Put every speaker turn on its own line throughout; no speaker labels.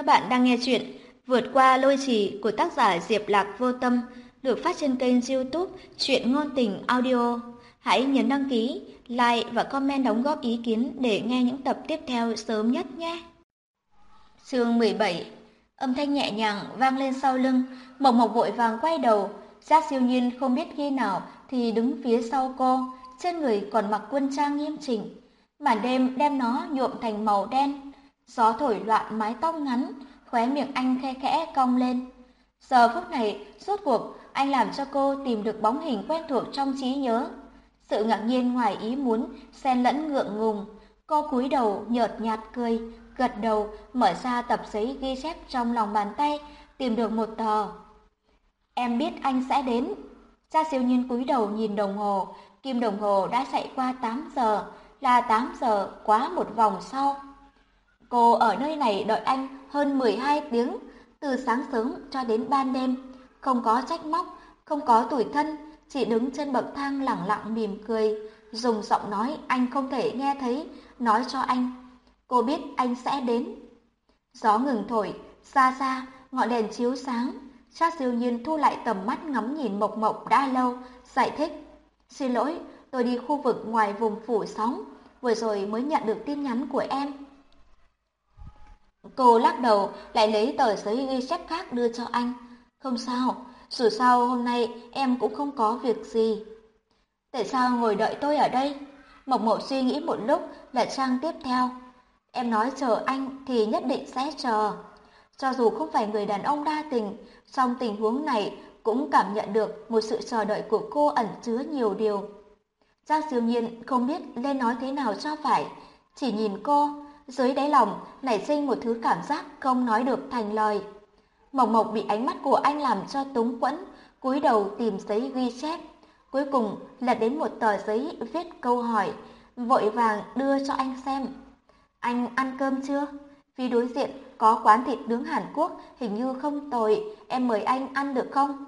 Các bạn đang nghe chuyện Vượt qua lôi trì của tác giả Diệp Lạc Vô Tâm được phát trên kênh youtube Chuyện Ngôn Tình Audio. Hãy nhấn đăng ký, like và comment đóng góp ý kiến để nghe những tập tiếp theo sớm nhất nhé. Chương 17 Âm thanh nhẹ nhàng vang lên sau lưng, Mộc Mộc vội vàng quay đầu, Giác siêu nhiên không biết khi nào thì đứng phía sau cô, trên người còn mặc quân trang nghiêm chỉnh. Màn đêm đem nó nhuộm thành màu đen, gió thổi loạn mái tóc ngắn, khóe miệng anh khe khẽ cong lên. Giờ phút này, rốt cuộc, anh làm cho cô tìm được bóng hình quen thuộc trong trí nhớ. Sự ngạc nhiên ngoài ý muốn, xen lẫn ngượng ngùng. Cô cúi đầu, nhợt nhạt cười, gật đầu, mở ra tập giấy ghi chép trong lòng bàn tay, tìm được một tờ. Em biết anh sẽ đến. Cha siêu nhiên cúi đầu nhìn đồng hồ, kim đồng hồ đã chạy qua 8 giờ, là 8 giờ quá một vòng sau. Cô ở nơi này đợi anh hơn 12 tiếng, từ sáng sớm cho đến ban đêm, không có trách móc, không có tủi thân, chỉ đứng trên bậc thang lẳng lặng mỉm cười, dùng giọng nói anh không thể nghe thấy, nói cho anh. Cô biết anh sẽ đến. Gió ngừng thổi, xa xa, ngọn đèn chiếu sáng. Cha siêu nhiên thu lại tầm mắt ngắm nhìn mộc mộc đã lâu, giải thích. Xin lỗi, tôi đi khu vực ngoài vùng phủ sóng, vừa rồi mới nhận được tin nhắn của em. Cô lắc đầu, lại lấy tờ giấy ghi chép khác đưa cho anh. Không sao, dù sao hôm nay em cũng không có việc gì. Tại sao ngồi đợi tôi ở đây? Mộc Mộ suy nghĩ một lúc, lại trang tiếp theo. Em nói chờ anh thì nhất định sẽ chờ. Cho dù không phải người đàn ông đa tình, song tình huống này cũng cảm nhận được một sự chờ đợi của cô ẩn chứa nhiều điều. Giang siêu nhiên không biết nên nói thế nào cho phải, chỉ nhìn cô, dưới đáy lòng nảy sinh một thứ cảm giác không nói được thành lời. Mộc Mộc bị ánh mắt của anh làm cho túng quẫn, cúi đầu tìm giấy ghi chép, cuối cùng lật đến một tờ giấy viết câu hỏi, vội vàng đưa cho anh xem. Anh ăn cơm chưa? Phía đối diện có quán thịt nướng Hàn Quốc, hình như không tồi, em mời anh ăn được không?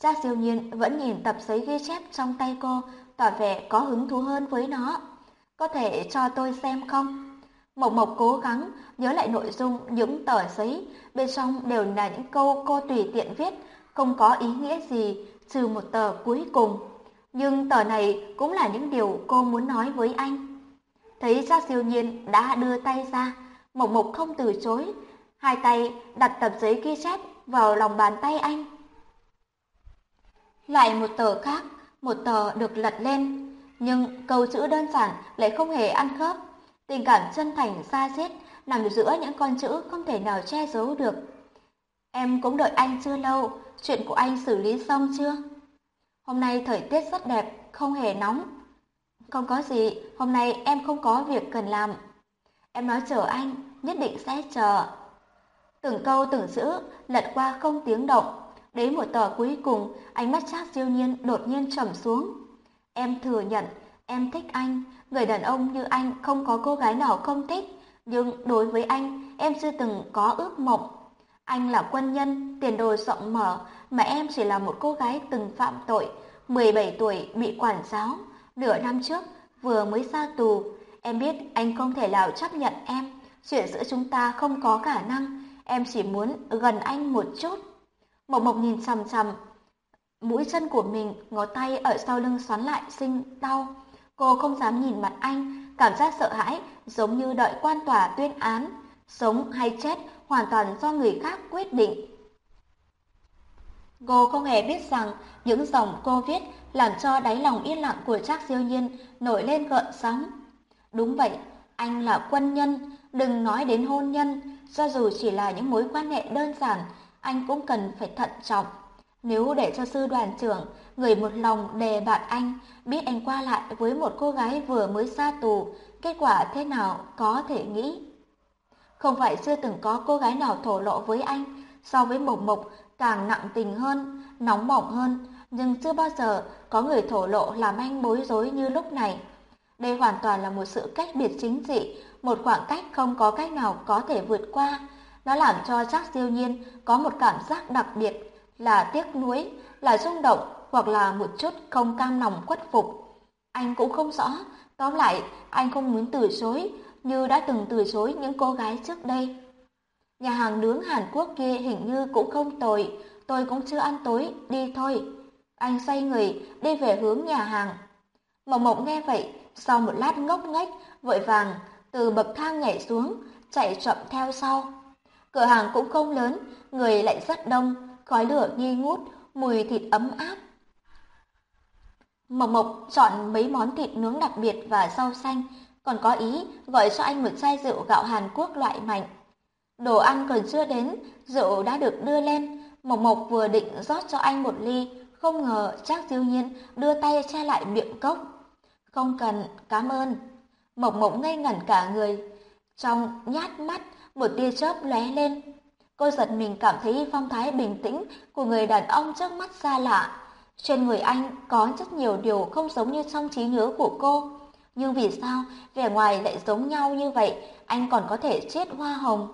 Cha siêu nhiên vẫn nhìn tập giấy ghi chép trong tay cô, tỏ vẻ có hứng thú hơn với nó. Có thể cho tôi xem không? Mộc Mộc cố gắng nhớ lại nội dung những tờ giấy, bên trong đều là những câu cô tùy tiện viết, không có ý nghĩa gì, trừ một tờ cuối cùng. Nhưng tờ này cũng là những điều cô muốn nói với anh. Thấy ra siêu nhiên đã đưa tay ra, Mộc Mộc không từ chối, hai tay đặt tập giấy ghi chép vào lòng bàn tay anh. Lại một tờ khác, một tờ được lật lên, nhưng câu chữ đơn giản lại không hề ăn khớp. Tình cảm chân thành xa xiết nằm giữa những con chữ không thể nào che giấu được. Em cũng đợi anh chưa lâu, chuyện của anh xử lý xong chưa? Hôm nay thời tiết rất đẹp, không hề nóng. Không có gì, hôm nay em không có việc cần làm. Em nói chờ anh, nhất định sẽ chờ. Từng câu từng chữ lật qua không tiếng động. Đến một tờ cuối cùng, ánh mắt Trác siêu nhiên đột nhiên trầm xuống. Em thừa nhận, em thích anh, Người đàn ông như anh không có cô gái nào không thích, nhưng đối với anh, em chưa từng có ước mộng. Anh là quân nhân, tiền đồ rộng mở, mà em chỉ là một cô gái từng phạm tội, 17 tuổi bị quản giáo, nửa năm trước vừa mới ra tù. Em biết anh không thể nào chấp nhận em, chuyện giữa chúng ta không có khả năng, em chỉ muốn gần anh một chút. Mộc Mộc nhìn chằm chằm mũi chân của mình, ngó tay ở sau lưng xoắn lại sinh đau. Cô không dám nhìn mặt anh, cảm giác sợ hãi giống như đợi quan tòa tuyên án. Sống hay chết hoàn toàn do người khác quyết định. Cô không hề biết rằng những dòng cô viết làm cho đáy lòng yên lặng của Trác Diêu Nhiên nổi lên gợn sóng. Đúng vậy, anh là quân nhân, đừng nói đến hôn nhân, cho dù chỉ là những mối quan hệ đơn giản, anh cũng cần phải thận trọng. Nếu để cho sư đoàn trưởng, người một lòng đề bạn anh, biết anh qua lại với một cô gái vừa mới ra tù, kết quả thế nào có thể nghĩ. Không phải chưa từng có cô gái nào thổ lộ với anh, so với Mộc Mộc càng nặng tình hơn, nóng bỏng hơn, nhưng chưa bao giờ có người thổ lộ làm anh bối rối như lúc này. Đây hoàn toàn là một sự cách biệt chính trị, một khoảng cách không có cách nào có thể vượt qua. Nó làm cho chắc siêu nhiên có một cảm giác đặc biệt là tiếc nuối, là rung động hoặc là một chút không cam lòng khuất phục. Anh cũng không rõ, tóm lại anh không muốn từ chối như đã từng từ chối những cô gái trước đây. Nhà hàng nướng Hàn Quốc kia hình như cũng không tồi, tôi cũng chưa ăn tối, đi thôi. Anh xoay người, đi về hướng nhà hàng. Mộng mộng nghe vậy, sau một lát ngốc nghếch, vội vàng, từ bậc thang nhảy xuống, chạy chậm theo sau. Cửa hàng cũng không lớn, người lại rất đông, khói lửa nghi ngút, mùi thịt ấm áp. Mộc Mộc chọn mấy món thịt nướng đặc biệt và rau xanh, còn có ý gọi cho anh một chai rượu gạo Hàn Quốc loại mạnh. Đồ ăn còn chưa đến, rượu đã được đưa lên, Mộc Mộc vừa định rót cho anh một ly, không ngờ Trác Diêu Nhiên đưa tay che lại miệng cốc. "Không cần, cảm ơn." Mộc Mộc ngây ngẩn cả người, trong nhát mắt một tia chớp lóe lên. Cô giật mình cảm thấy phong thái bình tĩnh của người đàn ông trước mắt xa lạ. Trên người anh có rất nhiều điều không giống như trong trí nhớ của cô. Nhưng vì sao vẻ ngoài lại giống nhau như vậy, anh còn có thể chết hoa hồng?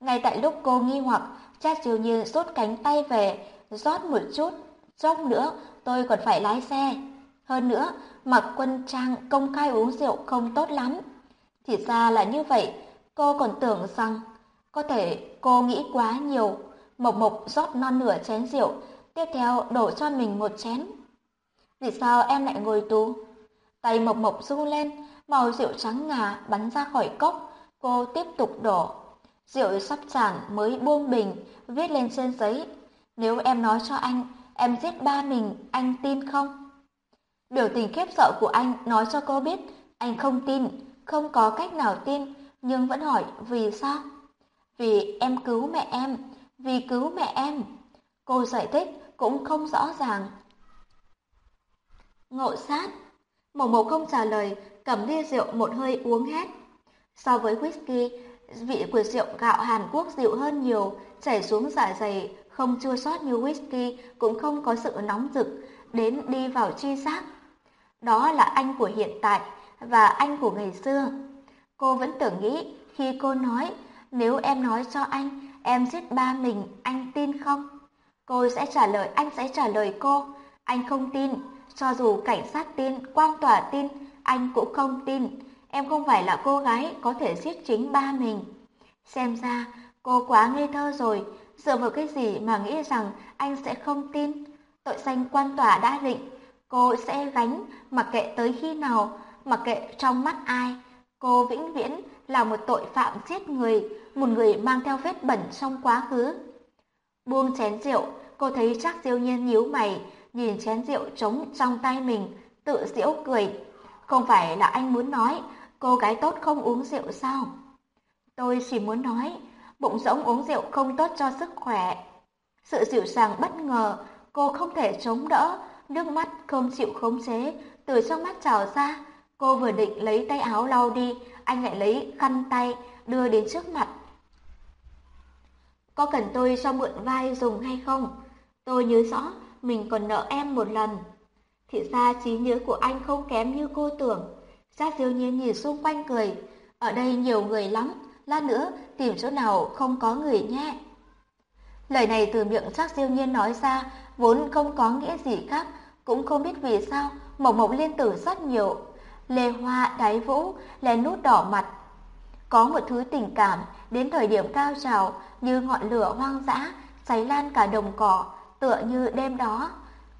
Ngay tại lúc cô nghi hoặc, cha chiều nhiên rút cánh tay về, rót một chút, chốc nữa tôi còn phải lái xe. Hơn nữa, mặc quân trang công khai uống rượu không tốt lắm. Thì ra là như vậy, cô còn tưởng rằng có thể cô nghĩ quá nhiều. Mộc Mộc rót non nửa chén rượu, tiếp theo đổ cho mình một chén. Vì sao em lại ngồi tù? Tay Mộc Mộc rung lên, màu rượu trắng ngà bắn ra khỏi cốc, cô tiếp tục đổ. Rượu sắp tràn mới buông bình, viết lên trên giấy. Nếu em nói cho anh, em giết ba mình, anh tin không? Biểu tình khiếp sợ của anh nói cho cô biết, anh không tin, không có cách nào tin, nhưng vẫn hỏi vì sao? Vì em cứu mẹ em, vì cứu mẹ em. Cô giải thích cũng không rõ ràng. Ngộ sát. Mộc Mộc không trả lời, cầm ly rượu một hơi uống hết. So với whisky, vị của rượu gạo Hàn Quốc dịu hơn nhiều, chảy xuống dạ dày, không chua xót như whisky, cũng không có sự nóng rực, đến đi vào chi giác. Đó là anh của hiện tại và anh của ngày xưa. Cô vẫn tưởng nghĩ khi cô nói, nếu em nói cho anh, em giết ba mình, anh tin không? Cô sẽ trả lời, anh sẽ trả lời cô. Anh không tin, cho dù cảnh sát tin, quan tòa tin, anh cũng không tin. Em không phải là cô gái có thể giết chính ba mình. Xem ra, cô quá ngây thơ rồi, dựa vào cái gì mà nghĩ rằng anh sẽ không tin. Tội danh quan tòa đã định, cô sẽ gánh, mặc kệ tới khi nào, mặc kệ trong mắt ai. Cô vĩnh viễn là một tội phạm giết người, một người mang theo vết bẩn trong quá khứ. Buông chén rượu, cô thấy chắc diêu nhiên nhíu mày, nhìn chén rượu trống trong tay mình, tự giễu cười. Không phải là anh muốn nói, cô gái tốt không uống rượu sao? Tôi chỉ muốn nói, bụng rỗng uống rượu không tốt cho sức khỏe. Sự dịu dàng bất ngờ, cô không thể chống đỡ, nước mắt không chịu khống chế, từ trong mắt trào ra. Cô vừa định lấy tay áo lau đi, anh lại lấy khăn tay, đưa đến trước mặt. Có cần tôi cho mượn vai dùng hay không? Tôi nhớ rõ, mình còn nợ em một lần. Thì ra trí nhớ của anh không kém như cô tưởng. Giác diêu nhiên nhìn xung quanh cười. Ở đây nhiều người lắm, lát nữa tìm chỗ nào không có người nhé. Lời này từ miệng Trác Diêu Nhiên nói ra vốn không có nghĩa gì khác, cũng không biết vì sao Mộc Mộc liên tử rất nhiều. Lê Hoa đáy vũ lén nút đỏ mặt. Có một thứ tình cảm đến thời điểm cao trào như ngọn lửa hoang dã cháy lan cả đồng cỏ, tựa như đêm đó.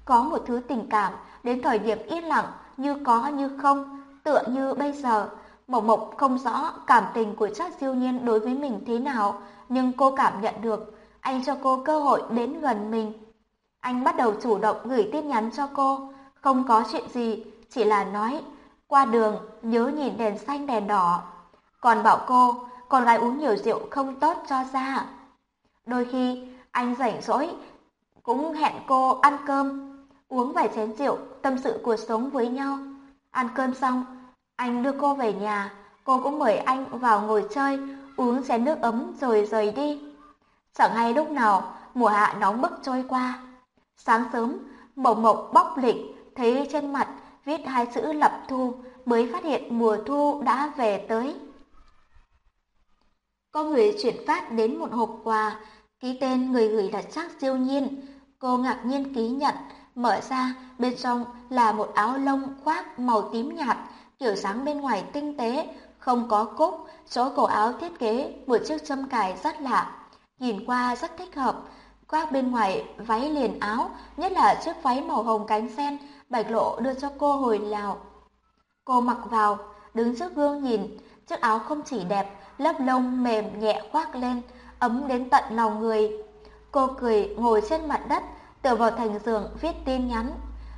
Có một thứ tình cảm đến thời điểm yên lặng như có như không, tựa như bây giờ. Mộc Mộc không rõ cảm tình của Trác Diêu Nhiên đối với mình thế nào, nhưng cô cảm nhận được anh cho cô cơ hội đến gần mình. Anh bắt đầu chủ động gửi tin nhắn cho cô, không có chuyện gì, chỉ là nói qua đường nhớ nhìn đèn xanh đèn đỏ. Còn bảo cô, con gái uống nhiều rượu không tốt cho da. Đôi khi anh rảnh rỗi cũng hẹn cô ăn cơm, uống vài chén rượu, tâm sự cuộc sống với nhau. Ăn cơm xong, anh đưa cô về nhà, cô cũng mời anh vào ngồi chơi, uống chén nước ấm rồi rời đi. Chẳng hay lúc nào mùa hạ nóng bức trôi qua. Sáng sớm, Mộc Mộc bóc lịch, thấy trên mặt viết hai chữ lập thu, mới phát hiện mùa thu đã về tới. Có người chuyển phát đến một hộp quà, ký tên người gửi là Trác Diêu Nhiên. Cô ngạc nhiên ký nhận, mở ra, bên trong là một áo lông khoác màu tím nhạt, kiểu dáng bên ngoài tinh tế, không có cúc, chỗ cổ áo thiết kế một chiếc châm cài rất lạ, nhìn qua rất thích hợp. Khoác bên ngoài váy liền áo, nhất là chiếc váy màu hồng cánh sen, Bạch Lộ đưa cho cô hồi lào. Cô mặc vào, đứng trước gương nhìn, chiếc áo không chỉ đẹp, lớp lông mềm nhẹ khoác lên, ấm đến tận lòng người. Cô cười ngồi trên mặt đất, tựa vào thành giường viết tin nhắn.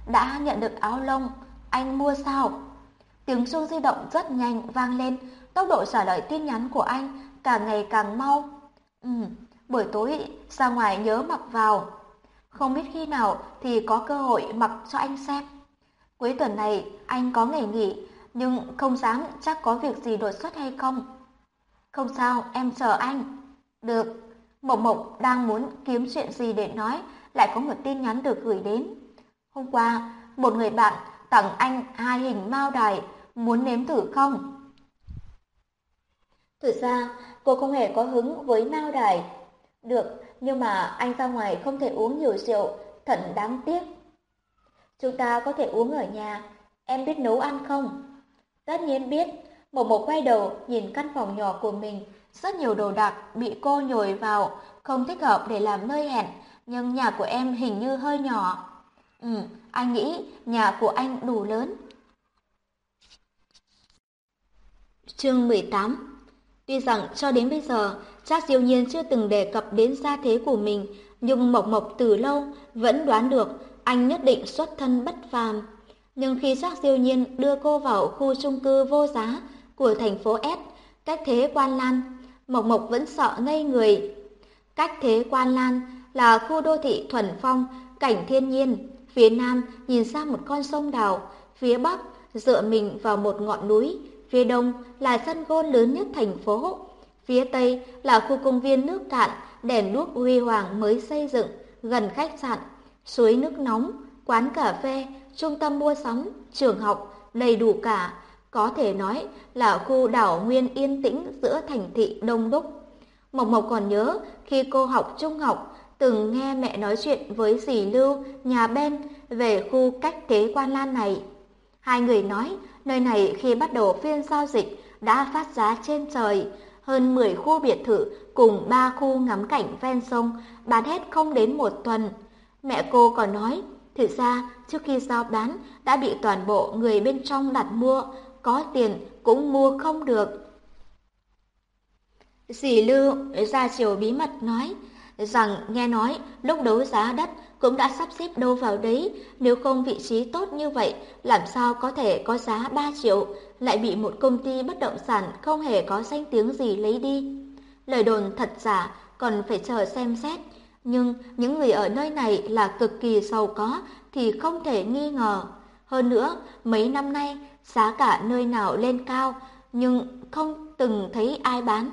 Đã nhận được áo lông, anh mua sao? Tiếng chuông di động rất nhanh vang lên, tốc độ trả lời tin nhắn của anh càng ngày càng mau. Ừ, buổi tối ra ngoài nhớ mặc vào. Không biết khi nào thì có cơ hội mặc cho anh xem. Cuối tuần này anh có ngày nghỉ, nhưng không dám chắc có việc gì đột xuất hay không. Không sao, em chờ anh. Được. Mộng Mộng đang muốn kiếm chuyện gì để nói, lại có một tin nhắn được gửi đến. Hôm qua, một người bạn tặng anh hai hình mao đài, muốn nếm thử không? Thực ra, cô không hề có hứng với mao đài. Được, nhưng mà anh ra ngoài không thể uống nhiều rượu, thật đáng tiếc. Chúng ta có thể uống ở nhà, em biết nấu ăn không? Tất nhiên biết, Mộc Mộc quay đầu nhìn căn phòng nhỏ của mình, rất nhiều đồ đạc bị cô nhồi vào, không thích hợp để làm nơi hẹn, nhưng nhà của em hình như hơi nhỏ. Ừ, anh nghĩ nhà của anh đủ lớn. Chương 18 Tuy rằng cho đến bây giờ, Trác Diêu Nhiên chưa từng đề cập đến gia thế của mình, nhưng Mộc Mộc từ lâu vẫn đoán được anh nhất định xuất thân bất phàm. Nhưng khi Trác Diêu Nhiên đưa cô vào khu chung cư vô giá của thành phố S, cách thế Quan Lan, Mộc Mộc vẫn sợ ngây người. Cách thế Quan Lan là khu đô thị thuần phong, cảnh thiên nhiên, phía nam nhìn ra một con sông đào, phía bắc dựa mình vào một ngọn núi, phía đông là sân gôn lớn nhất thành phố, phía tây là khu công viên nước cạn, đèn đuốc huy hoàng mới xây dựng, gần khách sạn, suối nước nóng, quán cà phê, trung tâm mua sắm, trường học, đầy đủ cả, có thể nói là khu đảo nguyên yên tĩnh giữa thành thị đông đúc. Mộc Mộc còn nhớ khi cô học trung học, từng nghe mẹ nói chuyện với dì Lưu, nhà bên về khu cách thế quan lan này. Hai người nói nơi này khi bắt đầu phiên giao dịch đã phát giá trên trời, hơn 10 khu biệt thự cùng 3 khu ngắm cảnh ven sông bán hết không đến một tuần. Mẹ cô còn nói, thực ra trước khi giao bán đã bị toàn bộ người bên trong đặt mua, có tiền cũng mua không được. Dì Lưu ra chiều bí mật nói rằng nghe nói lúc đấu giá đất cũng đã sắp xếp đâu vào đấy, nếu không vị trí tốt như vậy, làm sao có thể có giá 3 triệu, lại bị một công ty bất động sản không hề có danh tiếng gì lấy đi. Lời đồn thật giả, còn phải chờ xem xét, nhưng những người ở nơi này là cực kỳ giàu có thì không thể nghi ngờ. Hơn nữa, mấy năm nay, giá cả nơi nào lên cao, nhưng không từng thấy ai bán.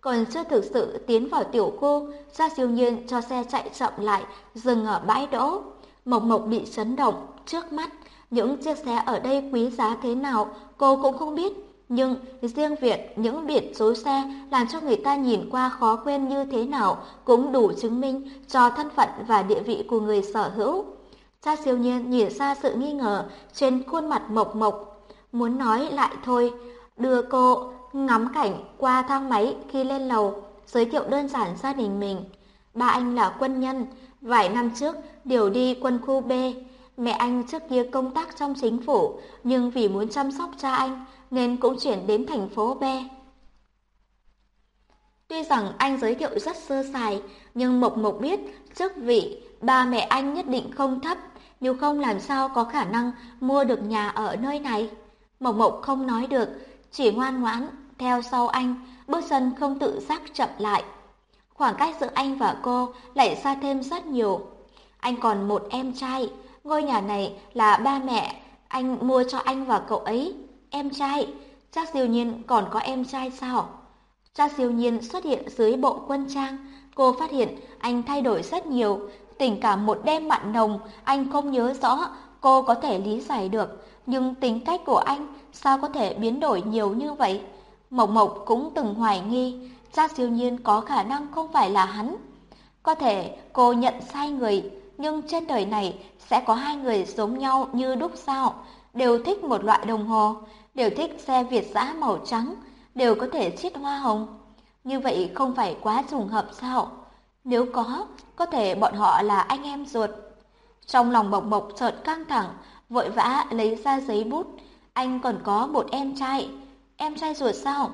Còn chưa thực sự tiến vào tiểu khu, Gia siêu nhiên cho xe chạy chậm lại, dừng ở bãi đỗ. Mộc Mộc bị chấn động, trước mắt, những chiếc xe ở đây quý giá thế nào cô cũng không biết. Nhưng riêng việc những biển số xe làm cho người ta nhìn qua khó quên như thế nào cũng đủ chứng minh cho thân phận và địa vị của người sở hữu. Cha siêu nhiên nhìn ra sự nghi ngờ trên khuôn mặt mộc mộc. Muốn nói lại thôi, đưa cô ngắm cảnh qua thang máy khi lên lầu, giới thiệu đơn giản gia đình mình. Ba anh là quân nhân, vài năm trước điều đi quân khu B. Mẹ anh trước kia công tác trong chính phủ, nhưng vì muốn chăm sóc cha anh nên cũng chuyển đến thành phố B. Tuy rằng anh giới thiệu rất sơ sài, nhưng Mộc Mộc biết chức vị ba mẹ anh nhất định không thấp, nếu không làm sao có khả năng mua được nhà ở nơi này. Mộc Mộc không nói được, chỉ ngoan ngoãn theo sau anh, bước chân không tự giác chậm lại. Khoảng cách giữa anh và cô lại xa thêm rất nhiều. Anh còn một em trai, ngôi nhà này là ba mẹ, anh mua cho anh và cậu ấy. Em trai, cha siêu nhiên còn có em trai sao? Cha siêu nhiên xuất hiện dưới bộ quân trang, cô phát hiện anh thay đổi rất nhiều, tình cảm một đêm mặn nồng, anh không nhớ rõ, cô có thể lý giải được, nhưng tính cách của anh sao có thể biến đổi nhiều như vậy? Mộc Mộc cũng từng hoài nghi, cha siêu nhiên có khả năng không phải là hắn. Có thể cô nhận sai người, nhưng trên đời này sẽ có hai người giống nhau như đúc sao, đều thích một loại đồng hồ. đều thích xe Việt dã màu trắng, đều có thể chiết hoa hồng. Như vậy không phải quá trùng hợp sao? Nếu có, có thể bọn họ là anh em ruột. Trong lòng bộc bộc, chợt căng thẳng, vội vã lấy ra giấy bút. Anh còn có một em trai. Em trai ruột sao?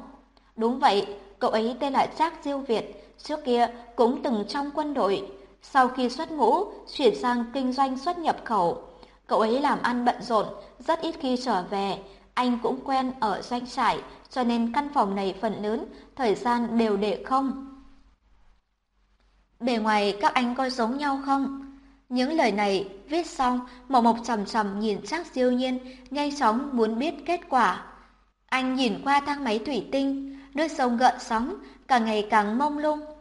Đúng vậy, cậu ấy tên là Trác Diêu Việt, trước kia cũng từng trong quân đội. Sau khi xuất ngũ, chuyển sang kinh doanh xuất nhập khẩu. Cậu ấy làm ăn bận rộn, rất ít khi trở về. Anh cũng quen ở doanh trại, cho nên căn phòng này phần lớn, thời gian đều để không. Bề ngoài các anh có giống nhau không? Những lời này viết xong, Mộc Mộc trầm trầm nhìn Trác Diêu Nhiên, nhanh chóng muốn biết kết quả. Anh nhìn qua thang máy thủy tinh, nước sông gợn sóng, càng ngày càng mông lung.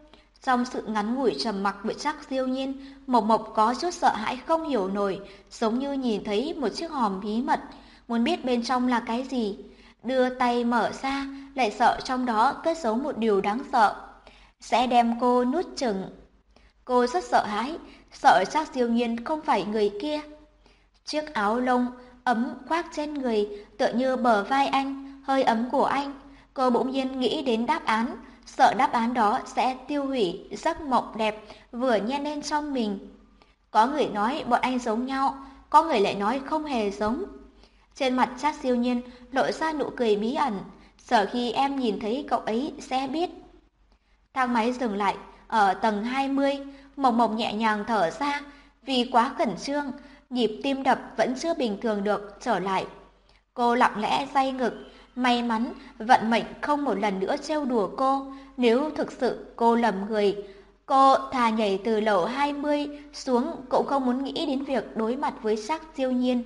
Trong sự ngắn ngủi trầm mặc với chắc siêu Nhiên, Mộc Mộc có chút sợ hãi không hiểu nổi, giống như nhìn thấy một chiếc hòm bí mật, muốn biết bên trong là cái gì. Đưa tay mở ra, lại sợ trong đó cất giấu một điều đáng sợ. Sẽ đem cô nuốt chừng. Cô rất sợ hãi, sợ chắc siêu nhiên không phải người kia. Chiếc áo lông ấm khoác trên người tựa như bờ vai anh, hơi ấm của anh. Cô bỗng nhiên nghĩ đến đáp án, sợ đáp án đó sẽ tiêu hủy giấc mộng đẹp vừa nhen lên trong mình. Có người nói bọn anh giống nhau, có người lại nói không hề giống. Trên mặt chắc siêu nhiên lộ ra nụ cười bí ẩn, sợ khi em nhìn thấy cậu ấy sẽ biết. Thang máy dừng lại ở tầng 20, Mộc Mộc nhẹ nhàng thở ra, vì quá khẩn trương, nhịp tim đập vẫn chưa bình thường được trở lại. Cô lặng lẽ day ngực, may mắn vận mệnh không một lần nữa trêu đùa cô, nếu thực sự cô lầm người. Cô thà nhảy từ lầu 20 xuống cũng không muốn nghĩ đến việc đối mặt với sắc siêu nhiên.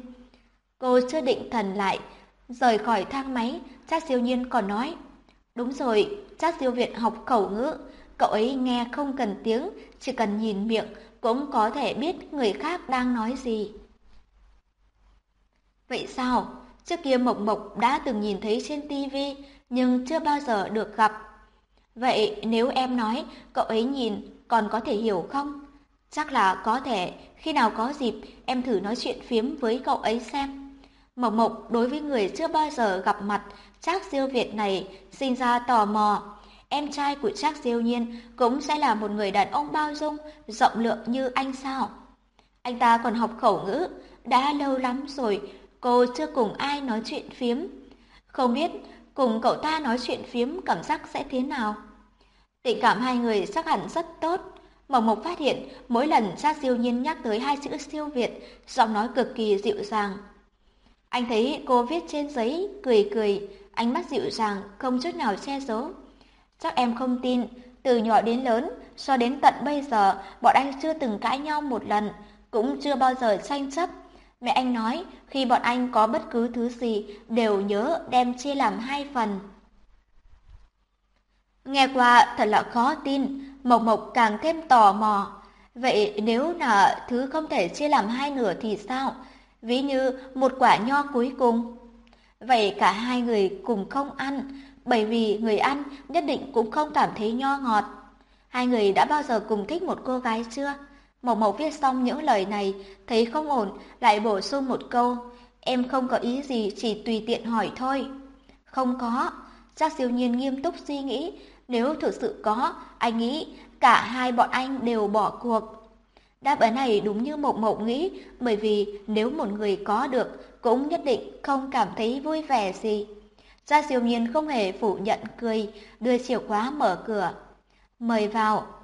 Cô chưa định thần lại, rời khỏi thang máy, chắc siêu nhiên còn nói. Đúng rồi, chắc siêu viện học khẩu ngữ, cậu ấy nghe không cần tiếng, chỉ cần nhìn miệng cũng có thể biết người khác đang nói gì. Vậy sao? Trước kia Mộc Mộc đã từng nhìn thấy trên tivi nhưng chưa bao giờ được gặp. Vậy nếu em nói cậu ấy nhìn còn có thể hiểu không? Chắc là có thể, khi nào có dịp em thử nói chuyện phiếm với cậu ấy xem. Mộc Mộc đối với người chưa bao giờ gặp mặt Trác Diêu Việt này sinh ra tò mò. Em trai của Trác Diêu Nhiên cũng sẽ là một người đàn ông bao dung, rộng lượng như anh sao? Anh ta còn học khẩu ngữ, đã lâu lắm rồi, cô chưa cùng ai nói chuyện phiếm. Không biết cùng cậu ta nói chuyện phiếm cảm giác sẽ thế nào? Tình cảm hai người chắc hẳn rất tốt. Mộc Mộc phát hiện mỗi lần gia Diêu Nhiên nhắc tới hai chữ siêu Việt, giọng nói cực kỳ dịu dàng. Anh thấy cô viết trên giấy, cười cười, ánh mắt dịu dàng, không chút nào che giấu. Chắc em không tin, từ nhỏ đến lớn, cho đến tận bây giờ, bọn anh chưa từng cãi nhau một lần, cũng chưa bao giờ tranh chấp. Mẹ anh nói, khi bọn anh có bất cứ thứ gì, đều nhớ đem chia làm hai phần. Nghe qua thật là khó tin, Mộc Mộc càng thêm tò mò. Vậy nếu là thứ không thể chia làm hai nửa thì sao? Ví như một quả nho cuối cùng. Vậy cả hai người cùng không ăn, bởi vì người ăn nhất định cũng không cảm thấy nho ngọt. Hai người đã bao giờ cùng thích một cô gái chưa? Mộc Mộc viết xong những lời này, thấy không ổn, lại bổ sung một câu. Em không có ý gì, chỉ tùy tiện hỏi thôi. Không có. Giác siêu nhiên nghiêm túc suy nghĩ. Nếu thực sự có, anh nghĩ cả hai bọn anh đều bỏ cuộc. Đáp án này đúng như Mộc Mộc nghĩ, bởi vì nếu một người có được, cũng nhất định không cảm thấy vui vẻ gì. Gia siêu Nhiên không hề phủ nhận cười, đưa chìa khóa mở cửa. Mời vào.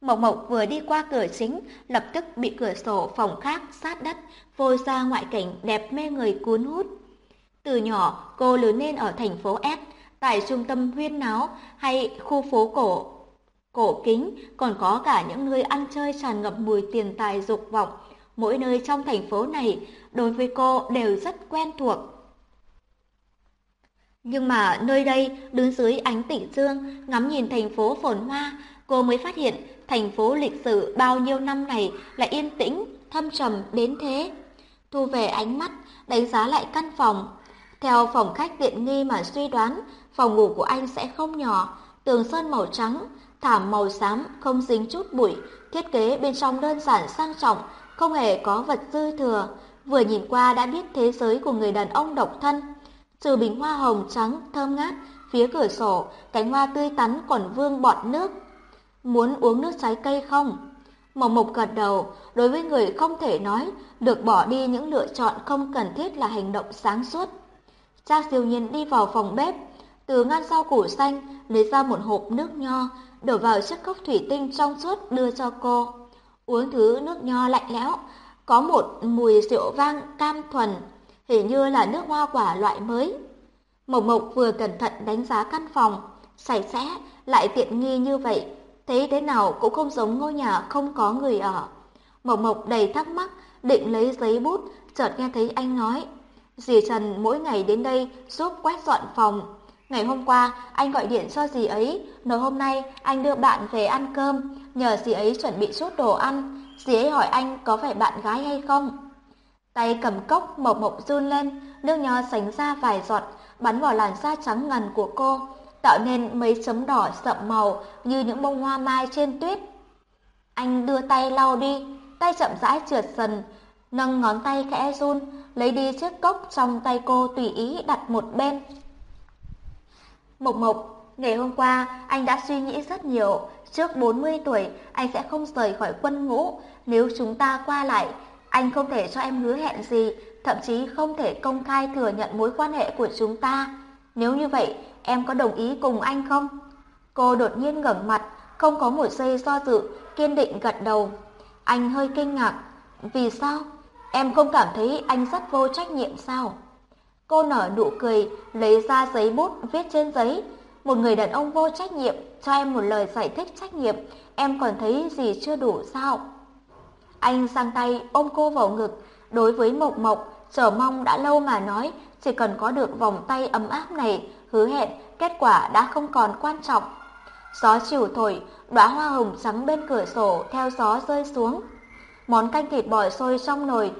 Mộc Mộc vừa đi qua cửa chính, lập tức bị cửa sổ phòng khác sát đất, vô ra ngoại cảnh đẹp mê người cuốn hút. Từ nhỏ, cô lớn lên ở thành phố S, tại trung tâm huyên náo hay khu phố cổ. Cổ kính còn có cả những nơi ăn chơi tràn ngập mùi tiền tài dục vọng. Mỗi nơi trong thành phố này đối với cô đều rất quen thuộc. Nhưng mà nơi đây, đứng dưới ánh tịnh dương, ngắm nhìn thành phố phồn hoa, cô mới phát hiện thành phố lịch sử bao nhiêu năm này lại yên tĩnh, thâm trầm đến thế. Thu về ánh mắt, đánh giá lại căn phòng. Theo phòng khách tiện nghi mà suy đoán, phòng ngủ của anh sẽ không nhỏ, tường sơn màu trắng, thảm màu xám không dính chút bụi, thiết kế bên trong đơn giản sang trọng, không hề có vật dư thừa. Vừa nhìn qua đã biết thế giới của người đàn ông độc thân, Trừ bình hoa hồng trắng thơm ngát, phía cửa sổ, cánh hoa tươi tắn còn vương bọt nước. Muốn uống nước trái cây không? Mộc Mộc gật đầu, đối với người không thể nói, được bỏ đi những lựa chọn không cần thiết là hành động sáng suốt. cha siêu nhiên đi vào phòng bếp, từ ngăn rau củ xanh lấy ra một hộp nước nho, đổ vào chiếc cốc thủy tinh trong suốt đưa cho cô. Uống thứ nước nho lạnh lẽo, có một mùi rượu vang cam thuần, hình như là nước hoa quả loại mới. Mộc Mộc vừa cẩn thận đánh giá căn phòng, sạch sẽ, lại tiện nghi như vậy, thấy thế nào cũng không giống ngôi nhà không có người ở. Mộc Mộc đầy thắc mắc, định lấy giấy bút, chợt nghe thấy anh nói, dì Trần mỗi ngày đến đây giúp quét dọn phòng. Ngày hôm qua, anh gọi điện cho dì ấy, nói hôm nay anh đưa bạn về ăn cơm, nhờ dì ấy chuẩn bị chút đồ ăn. Dì ấy hỏi anh có phải bạn gái hay không? Tay cầm cốc mộc mộc run lên, nước nho sánh ra vài giọt, bắn vào làn da trắng ngần của cô, tạo nên mấy chấm đỏ sậm màu như những bông hoa mai trên tuyết. Anh đưa tay lau đi, tay chậm rãi trượt dần, nâng ngón tay khẽ run, lấy đi chiếc cốc trong tay cô tùy ý đặt một bên. Mộc Mộc, ngày hôm qua anh đã suy nghĩ rất nhiều, trước 40 tuổi anh sẽ không rời khỏi quân ngũ, nếu chúng ta qua lại, anh không thể cho em hứa hẹn gì, thậm chí không thể công khai thừa nhận mối quan hệ của chúng ta. Nếu như vậy, em có đồng ý cùng anh không? Cô đột nhiên ngẩng mặt, không có một giây do dự, kiên định gật đầu. Anh hơi kinh ngạc. Vì sao? Em không cảm thấy anh rất vô trách nhiệm sao? Cô nở nụ cười, lấy ra giấy bút viết trên giấy. Một người đàn ông vô trách nhiệm cho em một lời giải thích trách nhiệm, em còn thấy gì chưa đủ sao? Anh sang tay ôm cô vào ngực, đối với Mộc Mộc, chờ mong đã lâu mà nói, chỉ cần có được vòng tay ấm áp này, hứa hẹn kết quả đã không còn quan trọng. Gió chiều thổi, đóa hoa hồng trắng bên cửa sổ theo gió rơi xuống. Món canh thịt bò sôi trong nồi.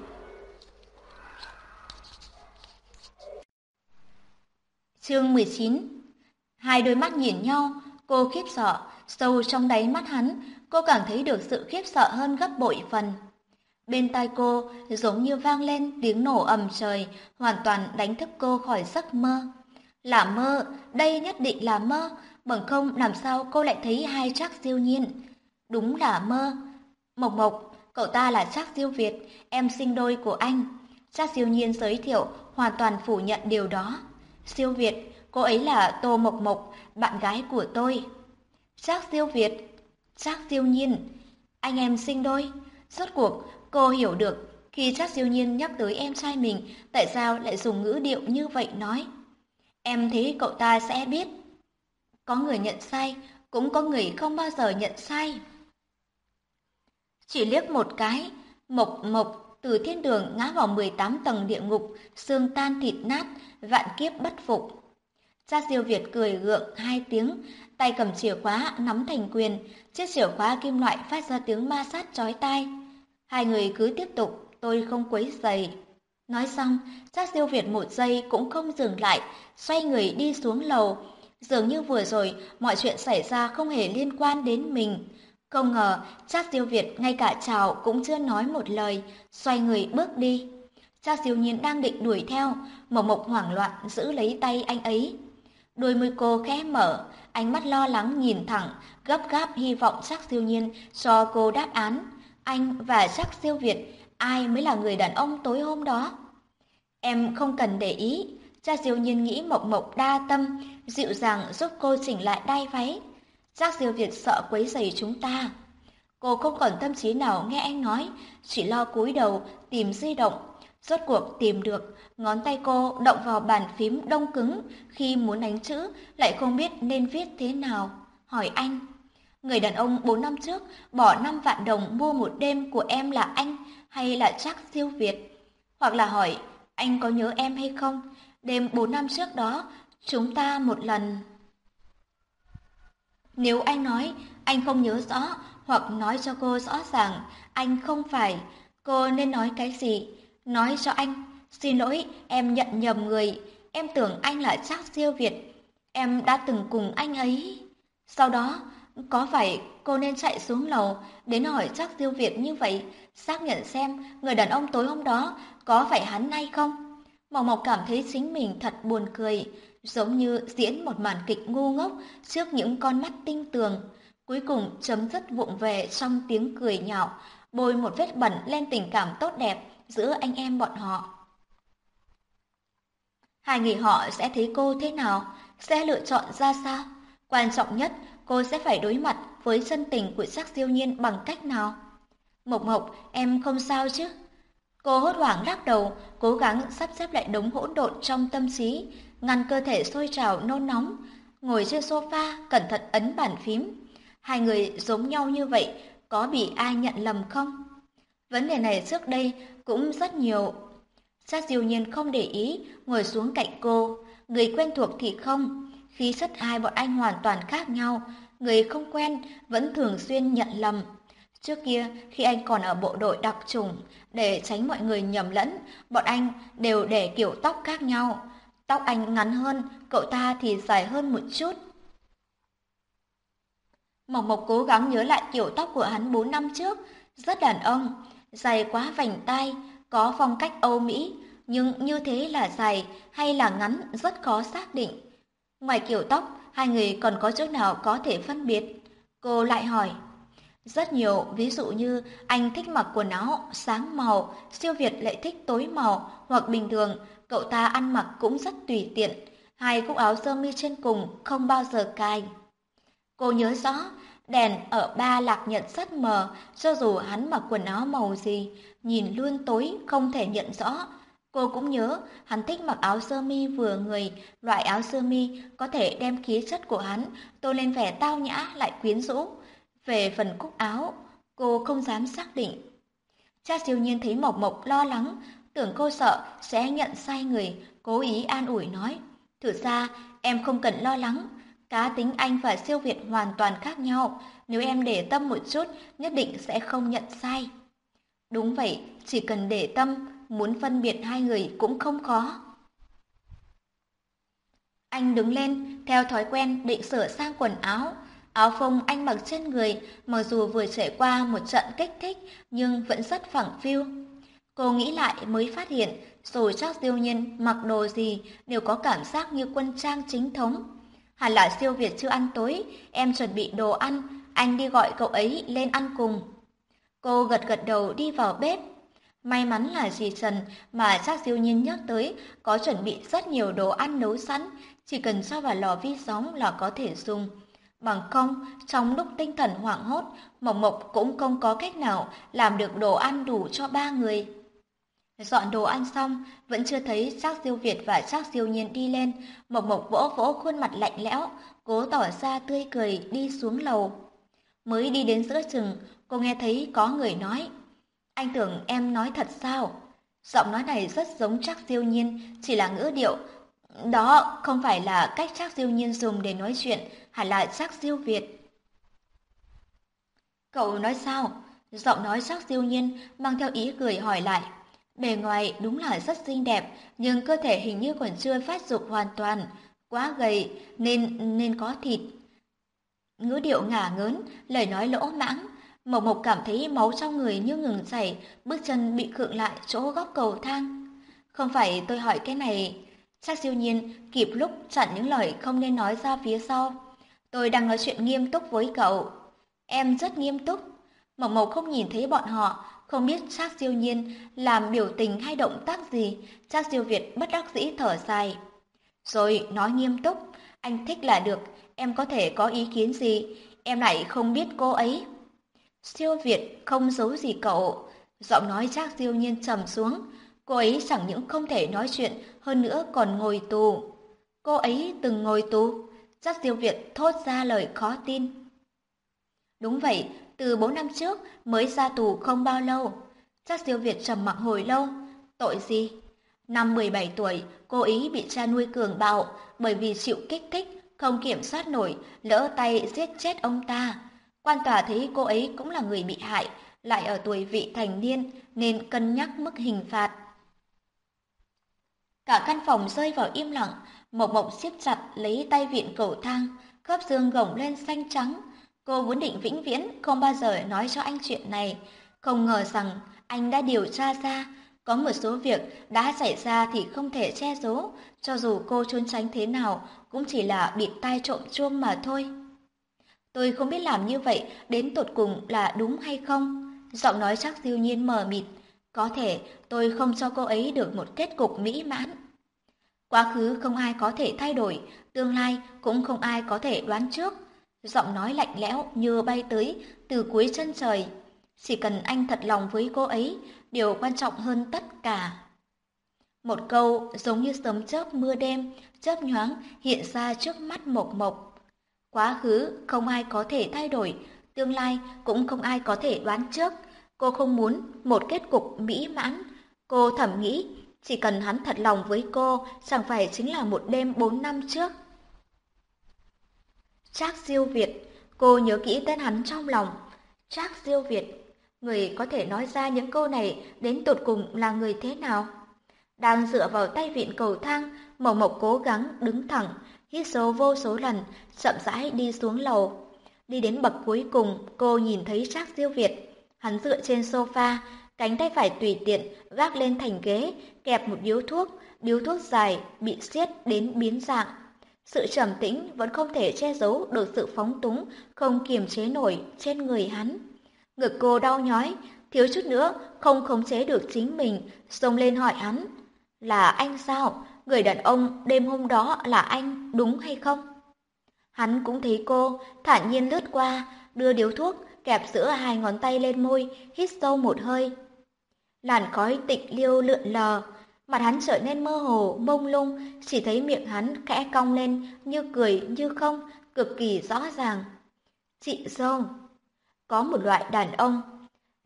Chương 19 Hai đôi mắt nhìn nhau, cô khiếp sợ, sâu trong đáy mắt hắn, cô cảm thấy được sự khiếp sợ hơn gấp bội phần. Bên tai cô giống như vang lên tiếng nổ ầm trời, hoàn toàn đánh thức cô khỏi giấc mơ. Là mơ, đây nhất định là mơ, bằng không làm sao cô lại thấy hai chắc siêu nhiên. Đúng là mơ. Mộc Mộc, cậu ta là chắc siêu Việt, em sinh đôi của anh. Chắc siêu nhiên giới thiệu, hoàn toàn phủ nhận điều đó. Siêu Việt, cô ấy là Tô Mộc Mộc, bạn gái của tôi. Chắc siêu Việt, chắc siêu nhiên, anh em sinh đôi. Rốt cuộc, cô hiểu được khi chắc siêu nhiên nhắc tới em trai mình, tại sao lại dùng ngữ điệu như vậy nói. Em thấy cậu ta sẽ biết. Có người nhận sai, cũng có người không bao giờ nhận sai. Chỉ liếc một cái, mộc mộc từ thiên đường ngã vào 18 tầng địa ngục, xương tan thịt nát, vạn kiếp bất phục. Cha siêu Việt cười gượng hai tiếng, tay cầm chìa khóa nắm thành quyền, chiếc chìa khóa kim loại phát ra tiếng ma sát chói tai. Hai người cứ tiếp tục, tôi không quấy rầy. Nói xong, sát siêu Việt một giây cũng không dừng lại, xoay người đi xuống lầu. Dường như vừa rồi, mọi chuyện xảy ra không hề liên quan đến mình. Không ngờ, Trác siêu Việt ngay cả chào cũng chưa nói một lời, xoay người bước đi. Trác siêu nhiên đang định đuổi theo, Mộc Mộc hoảng loạn giữ lấy tay anh ấy. Đôi môi cô khẽ mở, ánh mắt lo lắng nhìn thẳng, gấp gáp hy vọng Trác siêu nhiên cho cô đáp án. Anh và sắc siêu Việt ai mới là người đàn ông tối hôm đó. Em không cần để ý, cha diêu nhiên nghĩ mộc mộc đa tâm, dịu dàng giúp cô chỉnh lại đai váy. sắc siêu Việt sợ quấy rầy chúng ta. Cô không còn tâm trí nào nghe anh nói, chỉ lo cúi đầu tìm di động. Rốt cuộc tìm được, ngón tay cô động vào bàn phím đông cứng, khi muốn đánh chữ lại không biết nên viết thế nào. Hỏi anh, người đàn ông 4 năm trước bỏ 5 vạn đồng mua một đêm của em là anh, hay là chắc siêu Việt? Hoặc là hỏi, anh có nhớ em hay không? Đêm 4 năm trước đó, chúng ta một lần... Nếu anh nói anh không nhớ rõ hoặc nói cho cô rõ ràng anh không phải, cô nên nói cái gì? Nói cho anh, xin lỗi, em nhận nhầm người, em tưởng anh là chắc siêu Việt, em đã từng cùng anh ấy. Sau đó, có phải cô nên chạy xuống lầu đến hỏi chắc tiêu Việt như vậy, xác nhận xem người đàn ông tối hôm đó có phải hắn hay không? Mộc Mộc cảm thấy chính mình thật buồn cười, giống như diễn một màn kịch ngu ngốc trước những con mắt tinh tường. Cuối cùng chấm dứt vụng về trong tiếng cười nhạo, bôi một vết bẩn lên tình cảm tốt đẹp giữa anh em bọn họ. Hai người họ sẽ thấy cô thế nào, sẽ lựa chọn ra sao? Quan trọng nhất, cô sẽ phải đối mặt với chân tình của sắc diêu nhiên bằng cách nào? Mộc Mộc, em không sao chứ? Cô hốt hoảng lắc đầu, cố gắng sắp xếp lại đống hỗn độn trong tâm trí, ngăn cơ thể sôi trào nôn nóng, ngồi trên sofa cẩn thận ấn bàn phím. Hai người giống nhau như vậy, có bị ai nhận lầm không? Vấn đề này trước đây cũng rất nhiều. Sát diêu nhiên không để ý, ngồi xuống cạnh cô. Người quen thuộc thì không. Khí chất hai bọn anh hoàn toàn khác nhau. Người không quen vẫn thường xuyên nhận lầm. Trước kia, khi anh còn ở bộ đội đặc trùng, để tránh mọi người nhầm lẫn, bọn anh đều để kiểu tóc khác nhau. Tóc anh ngắn hơn, cậu ta thì dài hơn một chút. Mộc Mộc cố gắng nhớ lại kiểu tóc của hắn 4 năm trước, rất đàn ông, dài quá vành tai, có phong cách Âu Mỹ, nhưng như thế là dài hay là ngắn rất khó xác định. Ngoài kiểu tóc, hai người còn có chỗ nào có thể phân biệt? Cô lại hỏi. Rất nhiều, ví dụ như anh thích mặc quần áo sáng màu, siêu Việt lại thích tối màu, hoặc bình thường, cậu ta ăn mặc cũng rất tùy tiện. Hai cúc áo sơ mi trên cùng không bao giờ cài. Cô nhớ rõ, đèn ở ba lạc nhận rất mờ, cho dù hắn mặc quần áo màu gì, nhìn luôn tối không thể nhận rõ. Cô cũng nhớ, hắn thích mặc áo sơ mi vừa người, loại áo sơ mi có thể đem khí chất của hắn tô lên vẻ tao nhã lại quyến rũ. Về phần cúc áo, cô không dám xác định. Cha siêu nhiên thấy Mộc Mộc lo lắng, tưởng cô sợ sẽ nhận sai người, cố ý an ủi nói. Thử ra, em không cần lo lắng, cá tính anh và siêu Việt hoàn toàn khác nhau, nếu em để tâm một chút, nhất định sẽ không nhận sai. Đúng vậy, chỉ cần để tâm, muốn phân biệt hai người cũng không khó. Anh đứng lên, theo thói quen định sửa sang quần áo, Áo phông anh mặc trên người, mặc dù vừa trải qua một trận kích thích, nhưng vẫn rất phẳng phiu. Cô nghĩ lại mới phát hiện, rồi chắc siêu nhiên mặc đồ gì đều có cảm giác như quân trang chính thống. Hẳn là siêu Việt chưa ăn tối, em chuẩn bị đồ ăn, anh đi gọi cậu ấy lên ăn cùng. Cô gật gật đầu đi vào bếp. May mắn là dì Trần mà chắc diêu nhiên nhắc tới có chuẩn bị rất nhiều đồ ăn nấu sẵn, chỉ cần cho vào lò vi sóng là có thể dùng. Bằng không, trong lúc tinh thần hoảng hốt, Mộc Mộc cũng không có cách nào làm được đồ ăn đủ cho ba người. Dọn đồ ăn xong, vẫn chưa thấy Trác Diêu Việt và Trác Diêu Nhiên đi lên, Mộc Mộc vỗ vỗ khuôn mặt lạnh lẽo, cố tỏ ra tươi cười đi xuống lầu. Mới đi đến giữa chừng, cô nghe thấy có người nói, anh tưởng em nói thật sao? Giọng nói này rất giống Trác Diêu Nhiên, chỉ là ngữ điệu. Đó không phải là cách Trác Diêu Nhiên dùng để nói chuyện, hẳn là sắc diêu Việt. Cậu nói sao? Giọng nói sắc diêu nhiên mang theo ý cười hỏi lại. Bề ngoài đúng là rất xinh đẹp, nhưng cơ thể hình như còn chưa phát dục hoàn toàn, quá gầy nên nên có thịt. Ngữ điệu ngả ngớn, lời nói lỗ mãng, Mộc Mộc cảm thấy máu trong người như ngừng chảy, bước chân bị khựng lại chỗ góc cầu thang. Không phải tôi hỏi cái này, chắc siêu nhiên kịp lúc chặn những lời không nên nói ra phía sau. Tôi đang nói chuyện nghiêm túc với cậu. Em rất nghiêm túc. Mộc Mộc không nhìn thấy bọn họ, không biết Trác Diêu Nhiên làm biểu tình hay động tác gì, Trác Diêu Việt bất đắc dĩ thở dài. Rồi nói nghiêm túc, anh thích là được, em có thể có ý kiến gì, em lại không biết cô ấy. Siêu Việt không giấu gì cậu, giọng nói Trác Diêu Nhiên trầm xuống, cô ấy chẳng những không thể nói chuyện, hơn nữa còn ngồi tù. Cô ấy từng ngồi tù. Chắc diêu Việt thốt ra lời khó tin. Đúng vậy, từ bốn năm trước mới ra tù không bao lâu. Chắc diêu Việt trầm mặc hồi lâu. Tội gì? Năm 17 tuổi, cô ý bị cha nuôi cường bạo bởi vì chịu kích thích, không kiểm soát nổi, lỡ tay giết chết ông ta. Quan tòa thấy cô ấy cũng là người bị hại, lại ở tuổi vị thành niên nên cân nhắc mức hình phạt. Cả căn phòng rơi vào im lặng, Mộc Mộc siết chặt lấy tay viện cầu thang, khớp xương gồng lên xanh trắng. Cô vốn định vĩnh viễn không bao giờ nói cho anh chuyện này, không ngờ rằng anh đã điều tra ra Có một số việc đã xảy ra thì không thể che giấu, cho dù cô trốn tránh thế nào cũng chỉ là bịt tai trộm chuông mà thôi. Tôi không biết làm như vậy đến tột cùng là đúng hay không. Giọng nói chắc siêu nhiên mờ mịt. Có thể tôi không cho cô ấy được một kết cục mỹ mãn. Quá khứ không ai có thể thay đổi, tương lai cũng không ai có thể đoán trước. Giọng nói lạnh lẽo như bay tới từ cuối chân trời. Chỉ cần anh thật lòng với cô ấy, điều quan trọng hơn tất cả. Một câu giống như sấm chớp mưa đêm, chớp nhoáng hiện ra trước mắt Mộc Mộc. Quá khứ không ai có thể thay đổi, tương lai cũng không ai có thể đoán trước. Cô không muốn một kết cục mỹ mãn. Cô thầm nghĩ, chỉ cần hắn thật lòng với cô, chẳng phải chính là một đêm bốn năm trước. Trác Diêu Việt, cô nhớ kỹ tên hắn trong lòng. Trác Diêu Việt, người có thể nói ra những câu này đến tột cùng là người thế nào? Đang dựa vào tay vịn cầu thang, Mộc Mộc cố gắng đứng thẳng, hít số vô số lần, chậm rãi đi xuống lầu. Đi đến bậc cuối cùng, cô nhìn thấy Trác Diêu Việt. Hắn dựa trên sofa, cánh tay phải tùy tiện gác lên thành ghế, kẹp một điếu thuốc, điếu thuốc dài bị siết đến biến dạng. Sự trầm tĩnh vẫn không thể che giấu được sự phóng túng, không kiềm chế nổi trên người hắn. Ngực cô đau nhói, thiếu chút nữa không khống chế được chính mình, xông lên hỏi hắn. Là anh sao? Người đàn ông đêm hôm đó là anh, đúng hay không? Hắn cũng thấy cô, thản nhiên lướt qua, đưa điếu thuốc, kẹp giữa hai ngón tay lên môi, hít sâu một hơi. Làn khói tịch liêu lượn lờ, mặt hắn trở nên mơ hồ, mông lung, chỉ thấy miệng hắn khẽ cong lên, như cười như không, cực kỳ rõ ràng. Chị dâu, có một loại đàn ông,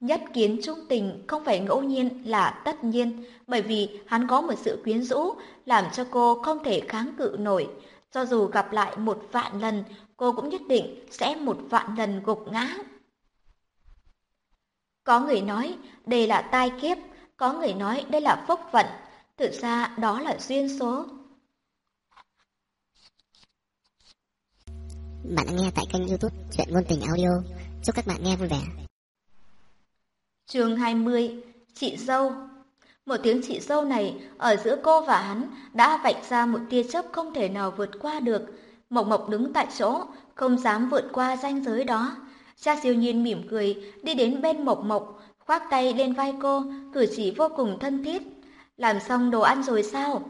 nhất kiến trung tình không phải ngẫu nhiên là tất nhiên, bởi vì hắn có một sự quyến rũ, làm cho cô không thể kháng cự nổi. Cho dù gặp lại một vạn lần, cô cũng nhất định sẽ một vạn lần gục ngã. Có người nói đây là tai kiếp, có người nói đây là phúc vận, thực ra đó là duyên số.
Bạn đang nghe tại kênh youtube Chuyện Ngôn Tình Audio. Chúc các bạn nghe vui vẻ
chương 20 Chị dâu Một tiếng chị dâu này ở giữa cô và hắn đã vạch ra một tia chớp không thể nào vượt qua được. Mộc Mộc đứng tại chỗ, không dám vượt qua ranh giới đó. Cha siêu nhiên mỉm cười, đi đến bên Mộc Mộc, khoác tay lên vai cô, cử chỉ vô cùng thân thiết. Làm xong đồ ăn rồi sao?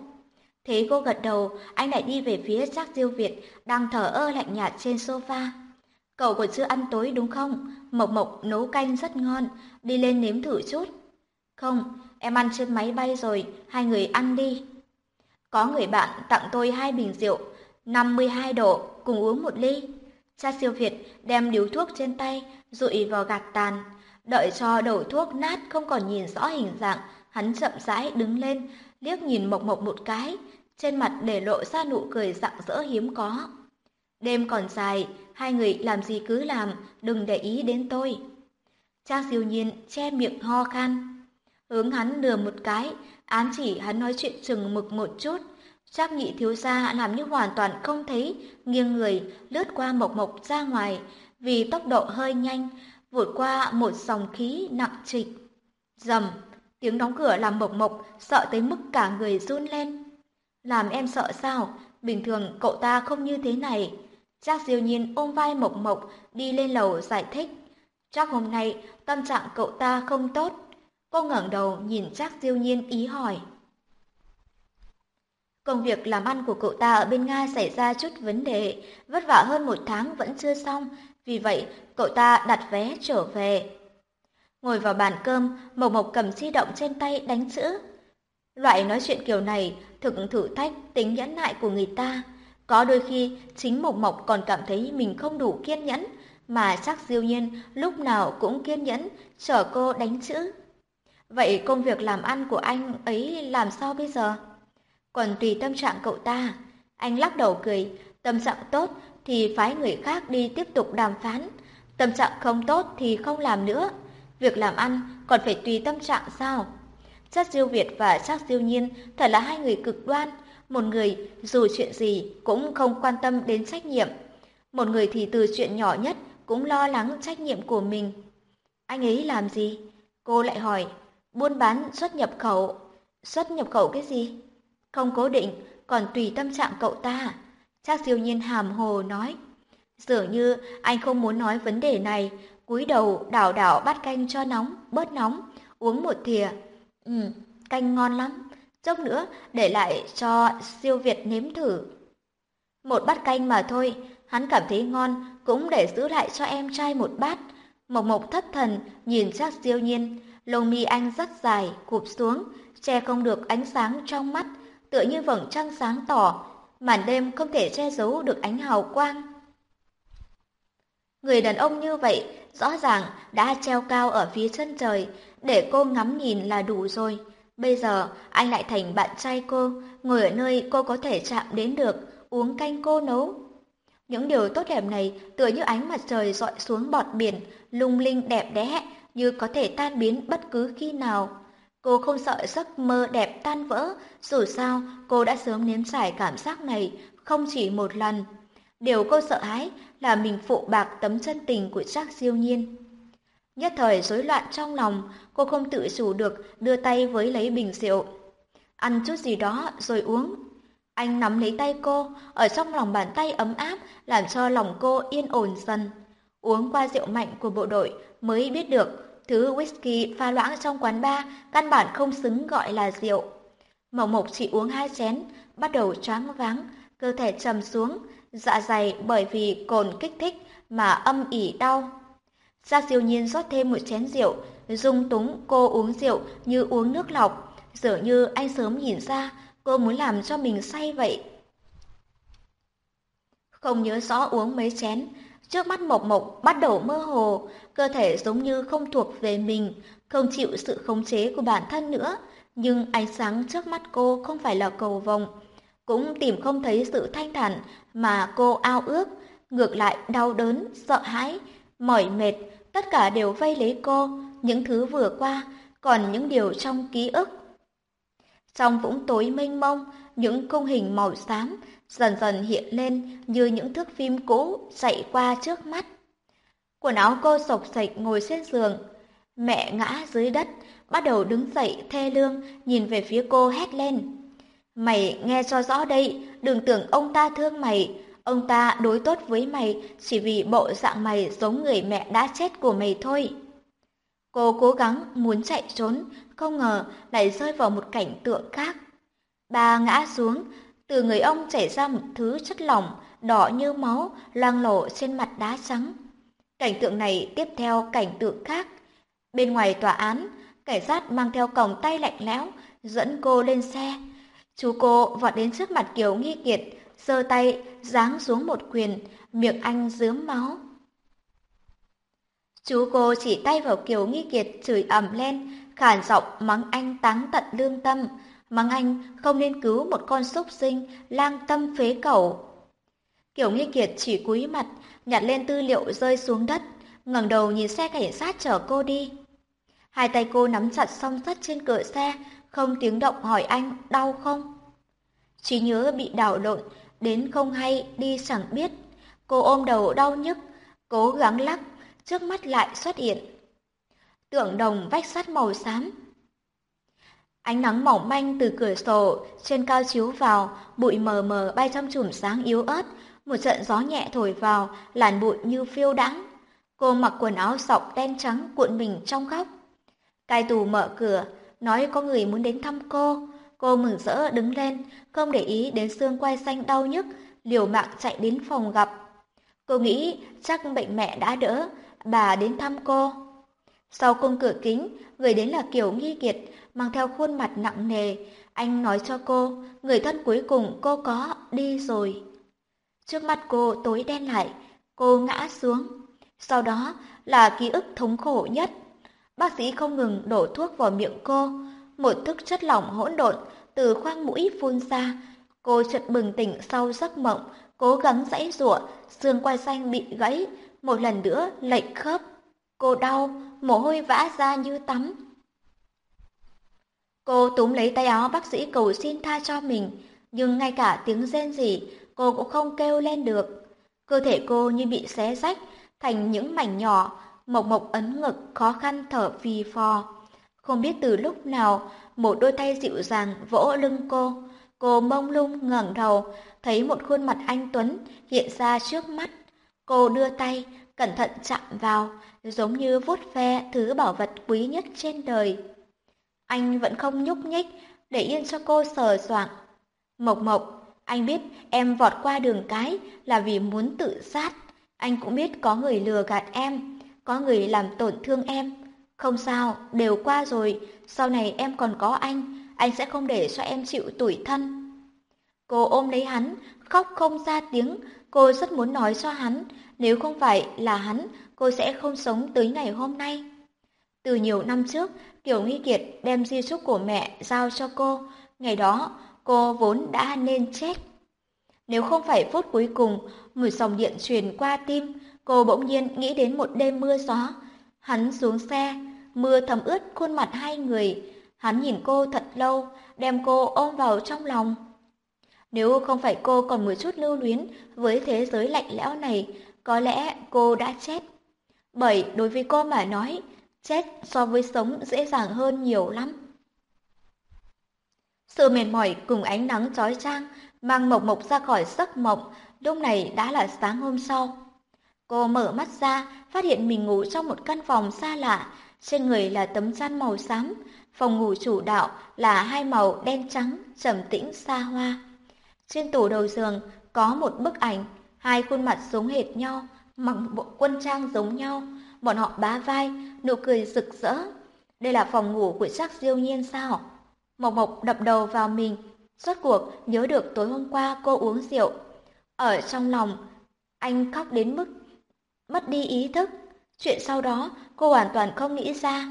Thế cô gật đầu, anh lại đi về phía Trác Diêu Việt, đang thở ơ lạnh nhạt trên sofa. Cậu còn chưa ăn tối đúng không? Mộc Mộc nấu canh rất ngon, đi lên nếm thử chút. Không, em ăn trên máy bay rồi, hai người ăn đi. Có người bạn tặng tôi hai bình rượu, 52 độ, cùng uống một ly. Cha siêu Việt đem điếu thuốc trên tay, rụi vào gạt tàn. Đợi cho đầu thuốc nát không còn nhìn rõ hình dạng, hắn chậm rãi đứng lên, liếc nhìn Mộc Mộc một cái, trên mặt để lộ ra nụ cười rạng rỡ hiếm có. Đêm còn dài, hai người làm gì cứ làm, đừng để ý đến tôi. Trang siêu nhiên che miệng ho khan. Hướng hắn lừa một cái, ám chỉ hắn nói chuyện chừng mực một chút. Trác nhị thiếu gia làm như hoàn toàn không thấy, nghiêng người, lướt qua mộc mộc ra ngoài, vì tốc độ hơi nhanh, vụt qua một dòng khí nặng trịch. Dầm, tiếng đóng cửa làm mộc mộc sợ tới mức cả người run lên. Làm em sợ sao? Bình thường cậu ta không như thế này. Trác diêu nhiên ôm vai mộc mộc đi lên lầu giải thích. Trác hôm nay tâm trạng cậu ta không tốt. Cô ngẩng đầu nhìn Trác diêu nhiên ý hỏi. Công việc làm ăn của cậu ta ở bên Nga xảy ra chút vấn đề, vất vả hơn một tháng vẫn chưa xong, vì vậy cậu ta đặt vé trở về. Ngồi vào bàn cơm, Mộc Mộc cầm di động trên tay đánh chữ. Loại nói chuyện kiểu này thực thử thách tính nhẫn nại của người ta. Có đôi khi chính Mộc Mộc còn cảm thấy mình không đủ kiên nhẫn, mà chắc diêu nhiên lúc nào cũng kiên nhẫn chờ cô đánh chữ. Vậy công việc làm ăn của anh ấy làm sao bây giờ? Còn tùy tâm trạng cậu ta. Anh lắc đầu cười, tâm trạng tốt thì phái người khác đi tiếp tục đàm phán. Tâm trạng không tốt thì không làm nữa. Việc làm ăn còn phải tùy tâm trạng sao? Chắc Diêu Việt và Chắc Diêu Nhiên thật là hai người cực đoan. Một người dù chuyện gì cũng không quan tâm đến trách nhiệm. Một người thì từ chuyện nhỏ nhất cũng lo lắng trách nhiệm của mình. Anh ấy làm gì? Cô lại hỏi. Buôn bán xuất nhập khẩu. Xuất nhập khẩu cái gì? Không cố định, còn tùy tâm trạng cậu ta. Trác siêu nhiên hàm hồ nói. Dường như anh không muốn nói vấn đề này, cúi đầu đảo đảo bát canh cho nóng, bớt nóng, uống một thìa. Ừ, canh ngon lắm, chốc nữa để lại cho siêu Việt nếm thử. Một bát canh mà thôi, hắn cảm thấy ngon, cũng để giữ lại cho em trai một bát. Mộc Mộc thất thần, nhìn chắc siêu nhiên, lông mi anh rất dài, cụp xuống, che không được ánh sáng trong mắt, tựa như vầng trăng sáng tỏ, màn đêm không thể che giấu được ánh hào quang. Người đàn ông như vậy rõ ràng đã treo cao ở phía chân trời, để cô ngắm nhìn là đủ rồi. Bây giờ anh lại thành bạn trai cô, ngồi ở nơi cô có thể chạm đến được, uống canh cô nấu. Những điều tốt đẹp này tựa như ánh mặt trời dọi xuống bọt biển, lung linh đẹp đẽ, như có thể tan biến bất cứ khi nào. Cô không sợ giấc mơ đẹp tan vỡ, dù sao cô đã sớm nếm trải cảm giác này không chỉ một lần. Điều cô sợ hãi là mình phụ bạc tấm chân tình của Trác Diêu Nhiên. Nhất thời rối loạn trong lòng, cô không tự chủ được đưa tay với lấy bình rượu. Ăn chút gì đó rồi uống. Anh nắm lấy tay cô, ở trong lòng bàn tay ấm áp làm cho lòng cô yên ổn dần. Uống qua rượu mạnh của bộ đội mới biết được thứ whisky pha loãng trong quán bar căn bản không xứng gọi là rượu. Mộc Mộc chỉ uống hai chén, bắt đầu choáng váng, cơ thể trầm xuống, dạ dày bởi vì cồn kích thích mà âm ỉ đau. Gia siêu nhiên rót thêm một chén rượu, dung túng cô uống rượu như uống nước lọc, dường như anh sớm nhìn ra cô muốn làm cho mình say vậy. Không nhớ rõ uống mấy chén, trước mắt Mộc Mộc bắt đầu mơ hồ, cơ thể giống như không thuộc về mình, không chịu sự khống chế của bản thân nữa. Nhưng ánh sáng trước mắt cô không phải là cầu vồng, cũng tìm không thấy sự thanh thản mà cô ao ước, ngược lại đau đớn, sợ hãi, mỏi mệt, tất cả đều vây lấy cô, những thứ vừa qua, còn những điều trong ký ức. Trong vũng tối mênh mông, những khung hình màu xám dần dần hiện lên như những thước phim cũ chạy qua trước mắt. Quần áo cô sộc sạch ngồi trên giường, mẹ ngã dưới đất, bắt đầu đứng dậy thê lương, nhìn về phía cô hét lên. Mày nghe cho rõ đây, đừng tưởng ông ta thương mày, ông ta đối tốt với mày chỉ vì bộ dạng mày giống người mẹ đã chết của mày thôi. Cô cố gắng muốn chạy trốn, không ngờ lại rơi vào một cảnh tượng khác. Bà ngã xuống, từ người ông chảy ra một thứ chất lỏng đỏ như máu loang lổ trên mặt đá trắng. Cảnh tượng này tiếp theo cảnh tượng khác. Bên ngoài tòa án, cảnh sát mang theo còng tay lạnh lẽo dẫn cô lên xe. Chú cô vọt đến trước mặt Kiều Nghi Kiệt, giơ tay giáng xuống một quyền, miệng anh dướm máu. Chú cô chỉ tay vào Kiều Nghi Kiệt chửi ầm lên, khản giọng mắng anh táng tận lương tâm, mắng anh không nên cứu một con súc sinh lang tâm phế cẩu. Kiều Nghi Kiệt chỉ cúi mặt, nhặt lên tư liệu rơi xuống đất, ngẩng đầu nhìn xe cảnh sát chở cô đi. Hai tay cô nắm chặt song sắt trên cửa xe, không tiếng động hỏi anh đau không. Trí nhớ bị đảo lộn, đến không hay đi chẳng biết. Cô ôm đầu đau nhức, cố gắng lắc, trước mắt lại xuất hiện. tượng đồng vách sắt màu xám. Ánh nắng mỏng manh từ cửa sổ trên cao chiếu vào, bụi mờ mờ bay trong chùm sáng yếu ớt, một trận gió nhẹ thổi vào, làn bụi như phiêu đãng. Cô mặc quần áo sọc đen trắng cuộn mình trong góc. Cai tù mở cửa, nói có người muốn đến thăm cô. Cô mừng rỡ đứng lên, không để ý đến xương quai xanh đau nhức, liều mạng chạy đến phòng gặp. Cô nghĩ chắc bệnh mẹ đã đỡ, bà đến thăm cô. Sau khung cửa kính, người đến là Kiều Nghi Kiệt, mang theo khuôn mặt nặng nề. Anh nói cho cô, người thân cuối cùng cô có, đi rồi. Trước mắt cô tối đen lại, cô ngã xuống. Sau đó là ký ức thống khổ nhất. Bác sĩ không ngừng đổ thuốc vào miệng cô, một thức chất lỏng hỗn độn từ khoang mũi phun ra. Cô chợt bừng tỉnh sau giấc mộng, cố gắng giãy giụa, xương quai xanh bị gãy, một lần nữa lệch khớp. Cô đau, mồ hôi vã ra như tắm. Cô túm lấy tay áo bác sĩ cầu xin tha cho mình, nhưng ngay cả tiếng rên rỉ, cô cũng không kêu lên được. Cơ thể cô như bị xé rách thành những mảnh nhỏ, mộc mộc ấn ngực khó khăn thở phì phò. Không biết từ lúc nào, một đôi tay dịu dàng vỗ lưng cô. Cô mông lung ngẩng đầu, thấy một khuôn mặt anh Tuấn hiện ra trước mắt. Cô đưa tay, cẩn thận chạm vào, giống như vuốt ve thứ bảo vật quý nhất trên đời. Anh vẫn không nhúc nhích, để yên cho cô sờ soạng. Mộc Mộc, anh biết em vọt qua đường cái là vì muốn tự sát. Anh cũng biết có người lừa gạt em, có người làm tổn thương em. Không sao, đều qua rồi, sau này em còn có anh, anh sẽ không để cho em chịu tủi thân. Cô ôm lấy hắn, khóc không ra tiếng, cô rất muốn nói cho hắn, nếu không phải là hắn, cô sẽ không sống tới ngày hôm nay. Từ nhiều năm trước, Kiều Nghi Kiệt đem di chúc của mẹ giao cho cô, ngày đó cô vốn đã nên chết. Nếu không phải phút cuối cùng, người dòng điện truyền qua tim, cô bỗng nhiên nghĩ đến một đêm mưa gió. Hắn xuống xe, mưa thấm ướt khuôn mặt hai người. Hắn nhìn cô thật lâu, đem cô ôm vào trong lòng. Nếu không phải cô còn một chút lưu luyến với thế giới lạnh lẽo này, có lẽ cô đã chết. Bởi đối với cô mà nói, chết so với sống dễ dàng hơn nhiều lắm. Sự mệt mỏi cùng ánh nắng chói chang mang Mộc Mộc ra khỏi giấc mộng, lúc này đã là sáng hôm sau. Cô mở mắt ra, phát hiện mình ngủ trong một căn phòng xa lạ, trên người là tấm chăn màu xám, phòng ngủ chủ đạo là hai màu đen trắng, trầm tĩnh xa hoa. Trên tủ đầu giường có một bức ảnh, hai khuôn mặt giống hệt nhau, mặc bộ quân trang giống nhau, bọn họ bá vai, nụ cười rực rỡ. Đây là phòng ngủ của chắc diêu nhiên sao? Mộc Mộc đập đầu vào mình, rốt cuộc nhớ được tối hôm qua cô uống rượu. Ở trong lòng, anh khóc đến mức mất đi ý thức. Chuyện sau đó cô hoàn toàn không nghĩ ra.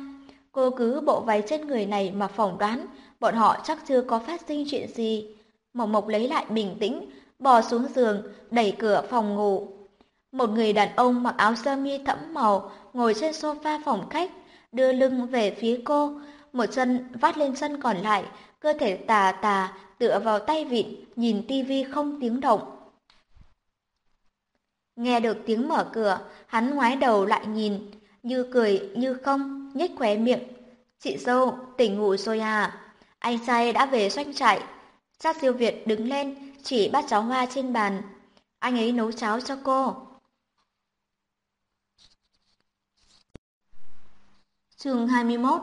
Cô cứ bộ váy trên người này mà phỏng đoán bọn họ chắc chưa có phát sinh chuyện gì. Mộc Mộc lấy lại bình tĩnh, bò xuống giường, đẩy cửa phòng ngủ. Một người đàn ông mặc áo sơ mi thẫm màu ngồi trên sofa phòng khách, đưa lưng về phía cô, một chân vắt lên chân còn lại, cơ thể tà tà tựa vào tay vịn, nhìn tivi không tiếng động. Nghe được tiếng mở cửa, hắn ngoái đầu lại nhìn, như cười như không, nhếch khóe miệng. Chị dâu, tỉnh ngủ rồi à? Anh trai đã về doanh trại. Giác siêu Việt đứng lên, chỉ bát cháo hoa trên bàn. Anh ấy nấu cháo cho cô. Chương 21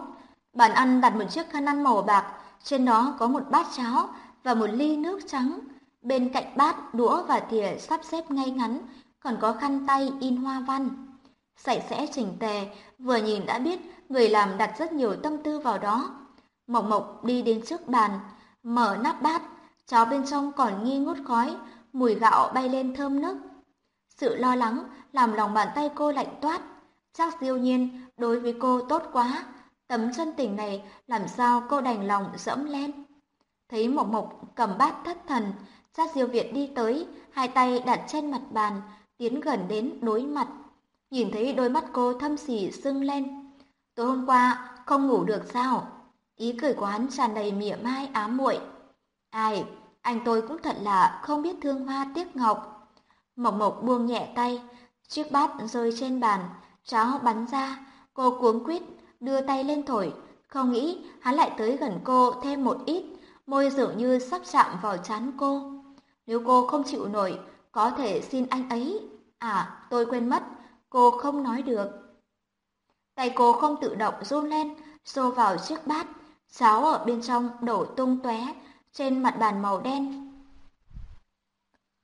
Bàn ăn đặt một chiếc khăn ăn màu bạc, trên đó có một bát cháo và một ly nước trắng. Bên cạnh bát, đũa và thìa sắp xếp ngay ngắn, còn có khăn tay in hoa văn. Sạch sẽ chỉnh tề, vừa nhìn đã biết người làm đặt rất nhiều tâm tư vào đó. Mộc Mộc đi đến trước bàn, mở nắp bát, cháo bên trong còn nghi ngút khói, mùi gạo bay lên thơm nức. Sự lo lắng làm lòng bàn tay cô lạnh toát. Chắc diêu nhiên đối với cô tốt quá, tấm chân tình này làm sao cô đành lòng dẫm lên. Thấy Mộc Mộc cầm bát thất thần, chắc diêu Việt đi tới, hai tay đặt trên mặt bàn, tiến gần đến đối mặt. Nhìn thấy đôi mắt cô thâm sỉ sưng lên. Tối hôm qua không ngủ được sao? Ý cười của hắn tràn đầy mỉa mai ám muội. Ai, anh tôi cũng thật là không biết thương hoa tiếc ngọc. Mộc Mộc buông nhẹ tay, chiếc bát rơi trên bàn, cháo bắn ra, cô cuống quýt đưa tay lên thổi, không nghĩ hắn lại tới gần cô thêm một ít, môi dường như sắp chạm vào trán cô. Nếu cô không chịu nổi, có thể xin anh ấy. À, tôi quên mất, cô không nói được. Tay cô không tự động run lên, xô vào chiếc bát, cháo ở bên trong đổ tung tóe trên mặt bàn màu đen.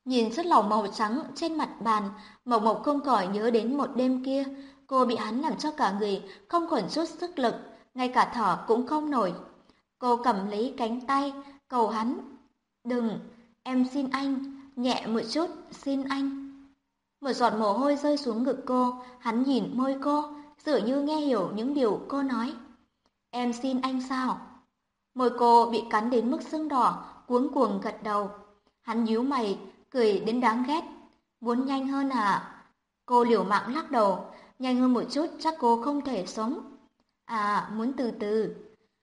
Nhìn chất lỏng màu trắng trên mặt bàn, Mộc Mộc không khỏi nhớ đến một đêm kia, cô bị hắn làm cho cả người không còn chút sức lực, ngay cả thở cũng không nổi. Cô cầm lấy cánh tay, cầu hắn. Đừng, em xin anh, nhẹ một chút, xin anh. Một giọt mồ hôi rơi xuống ngực cô, hắn nhìn môi cô, dường như nghe hiểu những điều cô nói. Em xin anh sao? Môi cô bị cắn đến mức sưng đỏ, cuống cuồng gật đầu. Hắn nhíu mày, cười đến đáng ghét. Muốn nhanh hơn à? Cô liều mạng lắc đầu, nhanh hơn một chút chắc cô không thể sống. À, muốn từ từ.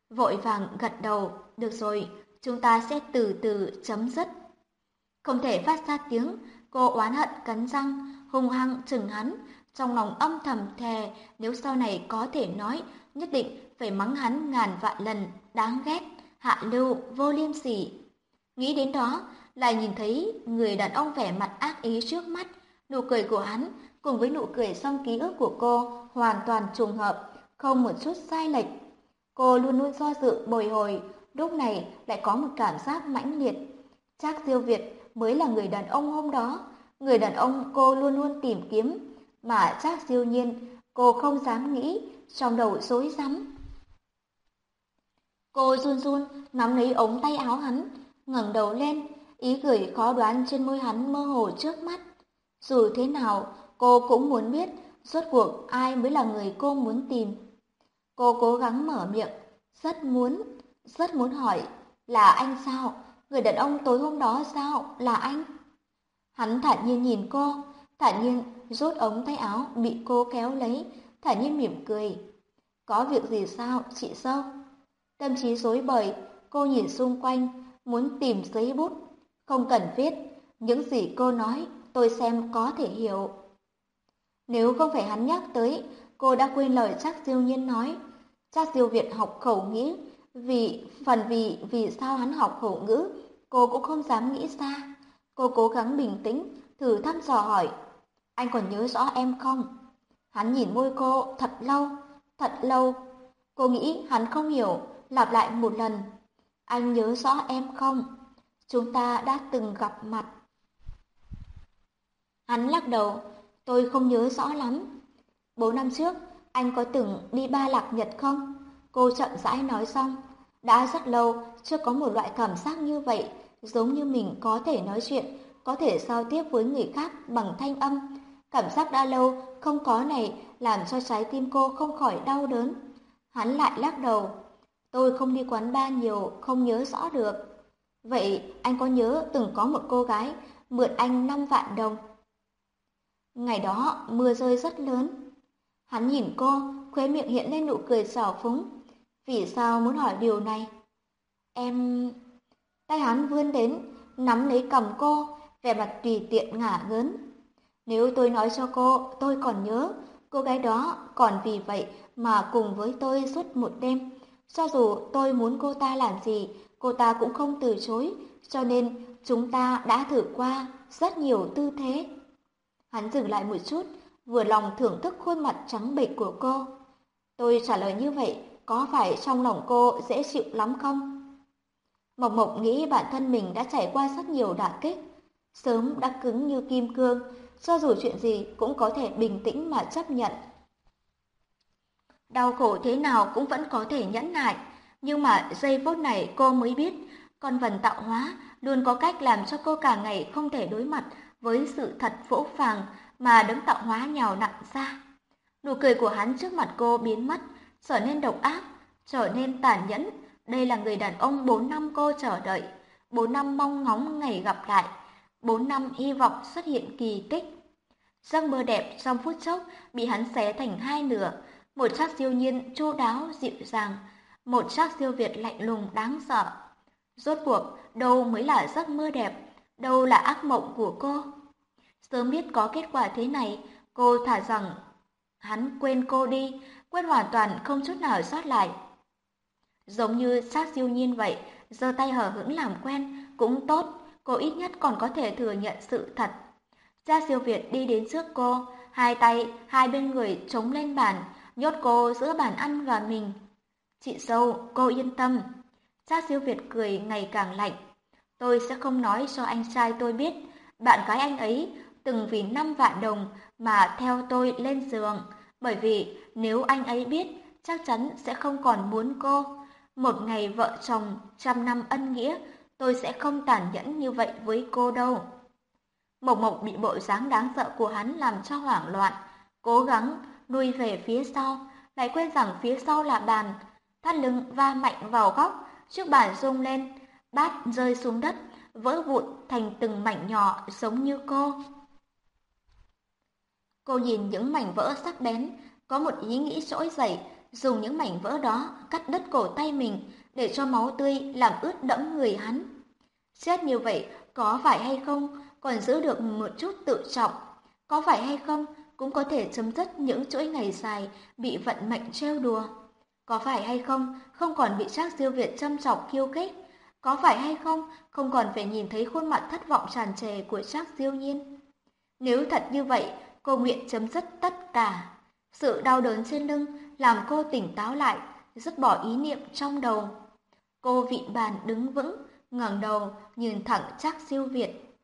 Vội vàng gật đầu, được rồi, chúng ta sẽ từ từ chấm dứt. Không thể phát ra tiếng, cô oán hận cắn răng, hung hăng chừng hắn, trong lòng âm thầm thề nếu sau này có thể nói, nhất định phải mắng hắn ngàn vạn lần, đáng ghét, hạ lưu, vô liêm sỉ. Nghĩ đến đó, lại nhìn thấy người đàn ông vẻ mặt ác ý trước mắt, nụ cười của hắn cùng với nụ cười trong ký ức của cô hoàn toàn trùng hợp, không một chút sai lệch. Cô luôn luôn do dự bồi hồi, lúc này lại có một cảm giác mãnh liệt. Chắc Diêu Việt mới là người đàn ông hôm đó, người đàn ông cô luôn luôn tìm kiếm, mà chắc Diêu Nhiên cô không dám nghĩ, trong đầu rối rắm. Cô run run nắm lấy ống tay áo hắn, ngẩng đầu lên, ý cười khó đoán trên môi hắn mơ hồ trước mắt. Dù thế nào, cô cũng muốn biết rốt cuộc ai mới là người cô muốn tìm. Cô cố gắng mở miệng, rất muốn, rất muốn hỏi, là anh sao? Người đàn ông tối hôm đó sao? Là anh? Hắn thản nhiên nhìn cô, thản nhiên rút ống tay áo bị cô kéo lấy, thản nhiên mỉm cười. Có việc gì sao, chị sâu? Tâm trí rối bời, cô nhìn xung quanh, muốn tìm giấy bút. Không cần viết, những gì cô nói tôi xem có thể hiểu. Nếu không phải hắn nhắc tới, cô đã quên lời chắc diêu nhiên nói. Chắc diêu Việt học khẩu nghĩa vì phần vì vì sao hắn học khẩu ngữ, cô cũng không dám nghĩ xa. Cô cố gắng bình tĩnh, thử thăm dò hỏi, anh còn nhớ rõ em không? Hắn nhìn môi cô thật lâu, thật lâu. Cô nghĩ hắn không hiểu, lặp lại một lần. Anh nhớ rõ em không? Chúng ta đã từng gặp mặt. Hắn lắc đầu, tôi không nhớ rõ lắm. Bốn năm trước, anh có từng đi ba lạc nhật không? Cô chậm rãi nói xong. Đã rất lâu, chưa có một loại cảm giác như vậy, giống như mình có thể nói chuyện, có thể giao tiếp với người khác bằng thanh âm. Cảm giác đã lâu không có này làm cho trái tim cô không khỏi đau đớn. Hắn lại lắc đầu. Tôi không đi quán ba nhiều, không nhớ rõ được. Vậy anh có nhớ từng có một cô gái mượn anh 5 vạn đồng? Ngày đó mưa rơi rất lớn. Hắn nhìn cô, khuế miệng hiện lên nụ cười xảo phúng. Vì sao muốn hỏi điều này? Em... Tay hắn vươn đến, nắm lấy cầm cô, vẻ mặt tùy tiện ngả ngớn. Nếu tôi nói cho cô, tôi còn nhớ, cô gái đó còn vì vậy mà cùng với tôi suốt một đêm. Cho dù tôi muốn cô ta làm gì, cô ta cũng không từ chối, cho nên chúng ta đã thử qua rất nhiều tư thế. Hắn dừng lại một chút, vừa lòng thưởng thức khuôn mặt trắng bệch của cô. Tôi trả lời như vậy, có phải trong lòng cô dễ chịu lắm không? Mộc Mộc nghĩ bản thân mình đã trải qua rất nhiều đả kích, sớm đã cứng như kim cương, cho dù chuyện gì cũng có thể bình tĩnh mà chấp nhận. Đau khổ thế nào cũng vẫn có thể nhẫn nại, nhưng mà giây phút này cô mới biết, con vần tạo hóa luôn có cách làm cho cô cả ngày không thể đối mặt với sự thật phũ phàng mà đấng tạo hóa nhào nặng ra. Nụ cười của hắn trước mặt cô biến mất, trở nên độc ác, trở nên tàn nhẫn. Đây là người đàn ông bốn năm cô chờ đợi, bốn năm mong ngóng ngày gặp lại, bốn năm hy vọng xuất hiện kỳ tích. Giấc mơ đẹp trong phút chốc bị hắn xé thành hai nửa, một sắc siêu nhiên chu đáo dịu dàng, một sắc siêu việt lạnh lùng đáng sợ. Rốt cuộc, đâu mới là giấc mơ đẹp, đâu là ác mộng của cô. Sớm biết có kết quả thế này, cô thả rằng hắn quên cô đi, quên hoàn toàn không chút nào sót lại. Giống như sát siêu nhiên vậy, giơ tay hở hững làm quen, cũng tốt, cô ít nhất còn có thể thừa nhận sự thật. Gia siêu Việt đi đến trước cô, hai tay, hai bên người chống lên bàn, nhốt cô giữa bàn ăn và mình. Chị sâu, cô yên tâm. Gia siêu Việt cười ngày càng lạnh. Tôi sẽ không nói cho anh trai tôi biết, bạn gái anh ấy từng vì 5 vạn đồng mà theo tôi lên giường, bởi vì nếu anh ấy biết, chắc chắn sẽ không còn muốn cô. Một ngày vợ chồng trăm năm ân nghĩa, tôi sẽ không tàn nhẫn như vậy với cô đâu. Mộc Mộc bị bộ dáng đáng sợ của hắn làm cho hoảng loạn, cố gắng nuôi về phía sau, lại quên rằng phía sau là bàn, thắt lưng va mạnh vào góc, trước bàn rung lên, bát rơi xuống đất, vỡ vụn thành từng mảnh nhỏ giống như cô. Cô nhìn những mảnh vỡ sắc bén, có một ý nghĩ trỗi dậy, dùng những mảnh vỡ đó cắt đứt cổ tay mình để cho máu tươi làm ướt đẫm người hắn. Chết như vậy có phải hay không còn giữ được một chút tự trọng, có phải hay không cũng có thể chấm dứt những chuỗi ngày dài bị vận mệnh trêu đùa. Có phải hay không, không còn bị Trác Diêu Việt châm chọc khiêu khích? Có phải hay không, không còn phải nhìn thấy khuôn mặt thất vọng tràn trề của Trác Diêu Nhiên? Nếu thật như vậy, cô nguyện chấm dứt tất cả. Sự đau đớn trên lưng làm cô tỉnh táo lại, dứt bỏ ý niệm trong đầu. Cô vịn bàn đứng vững, ngẩng đầu nhìn thẳng chắc siêu Việt.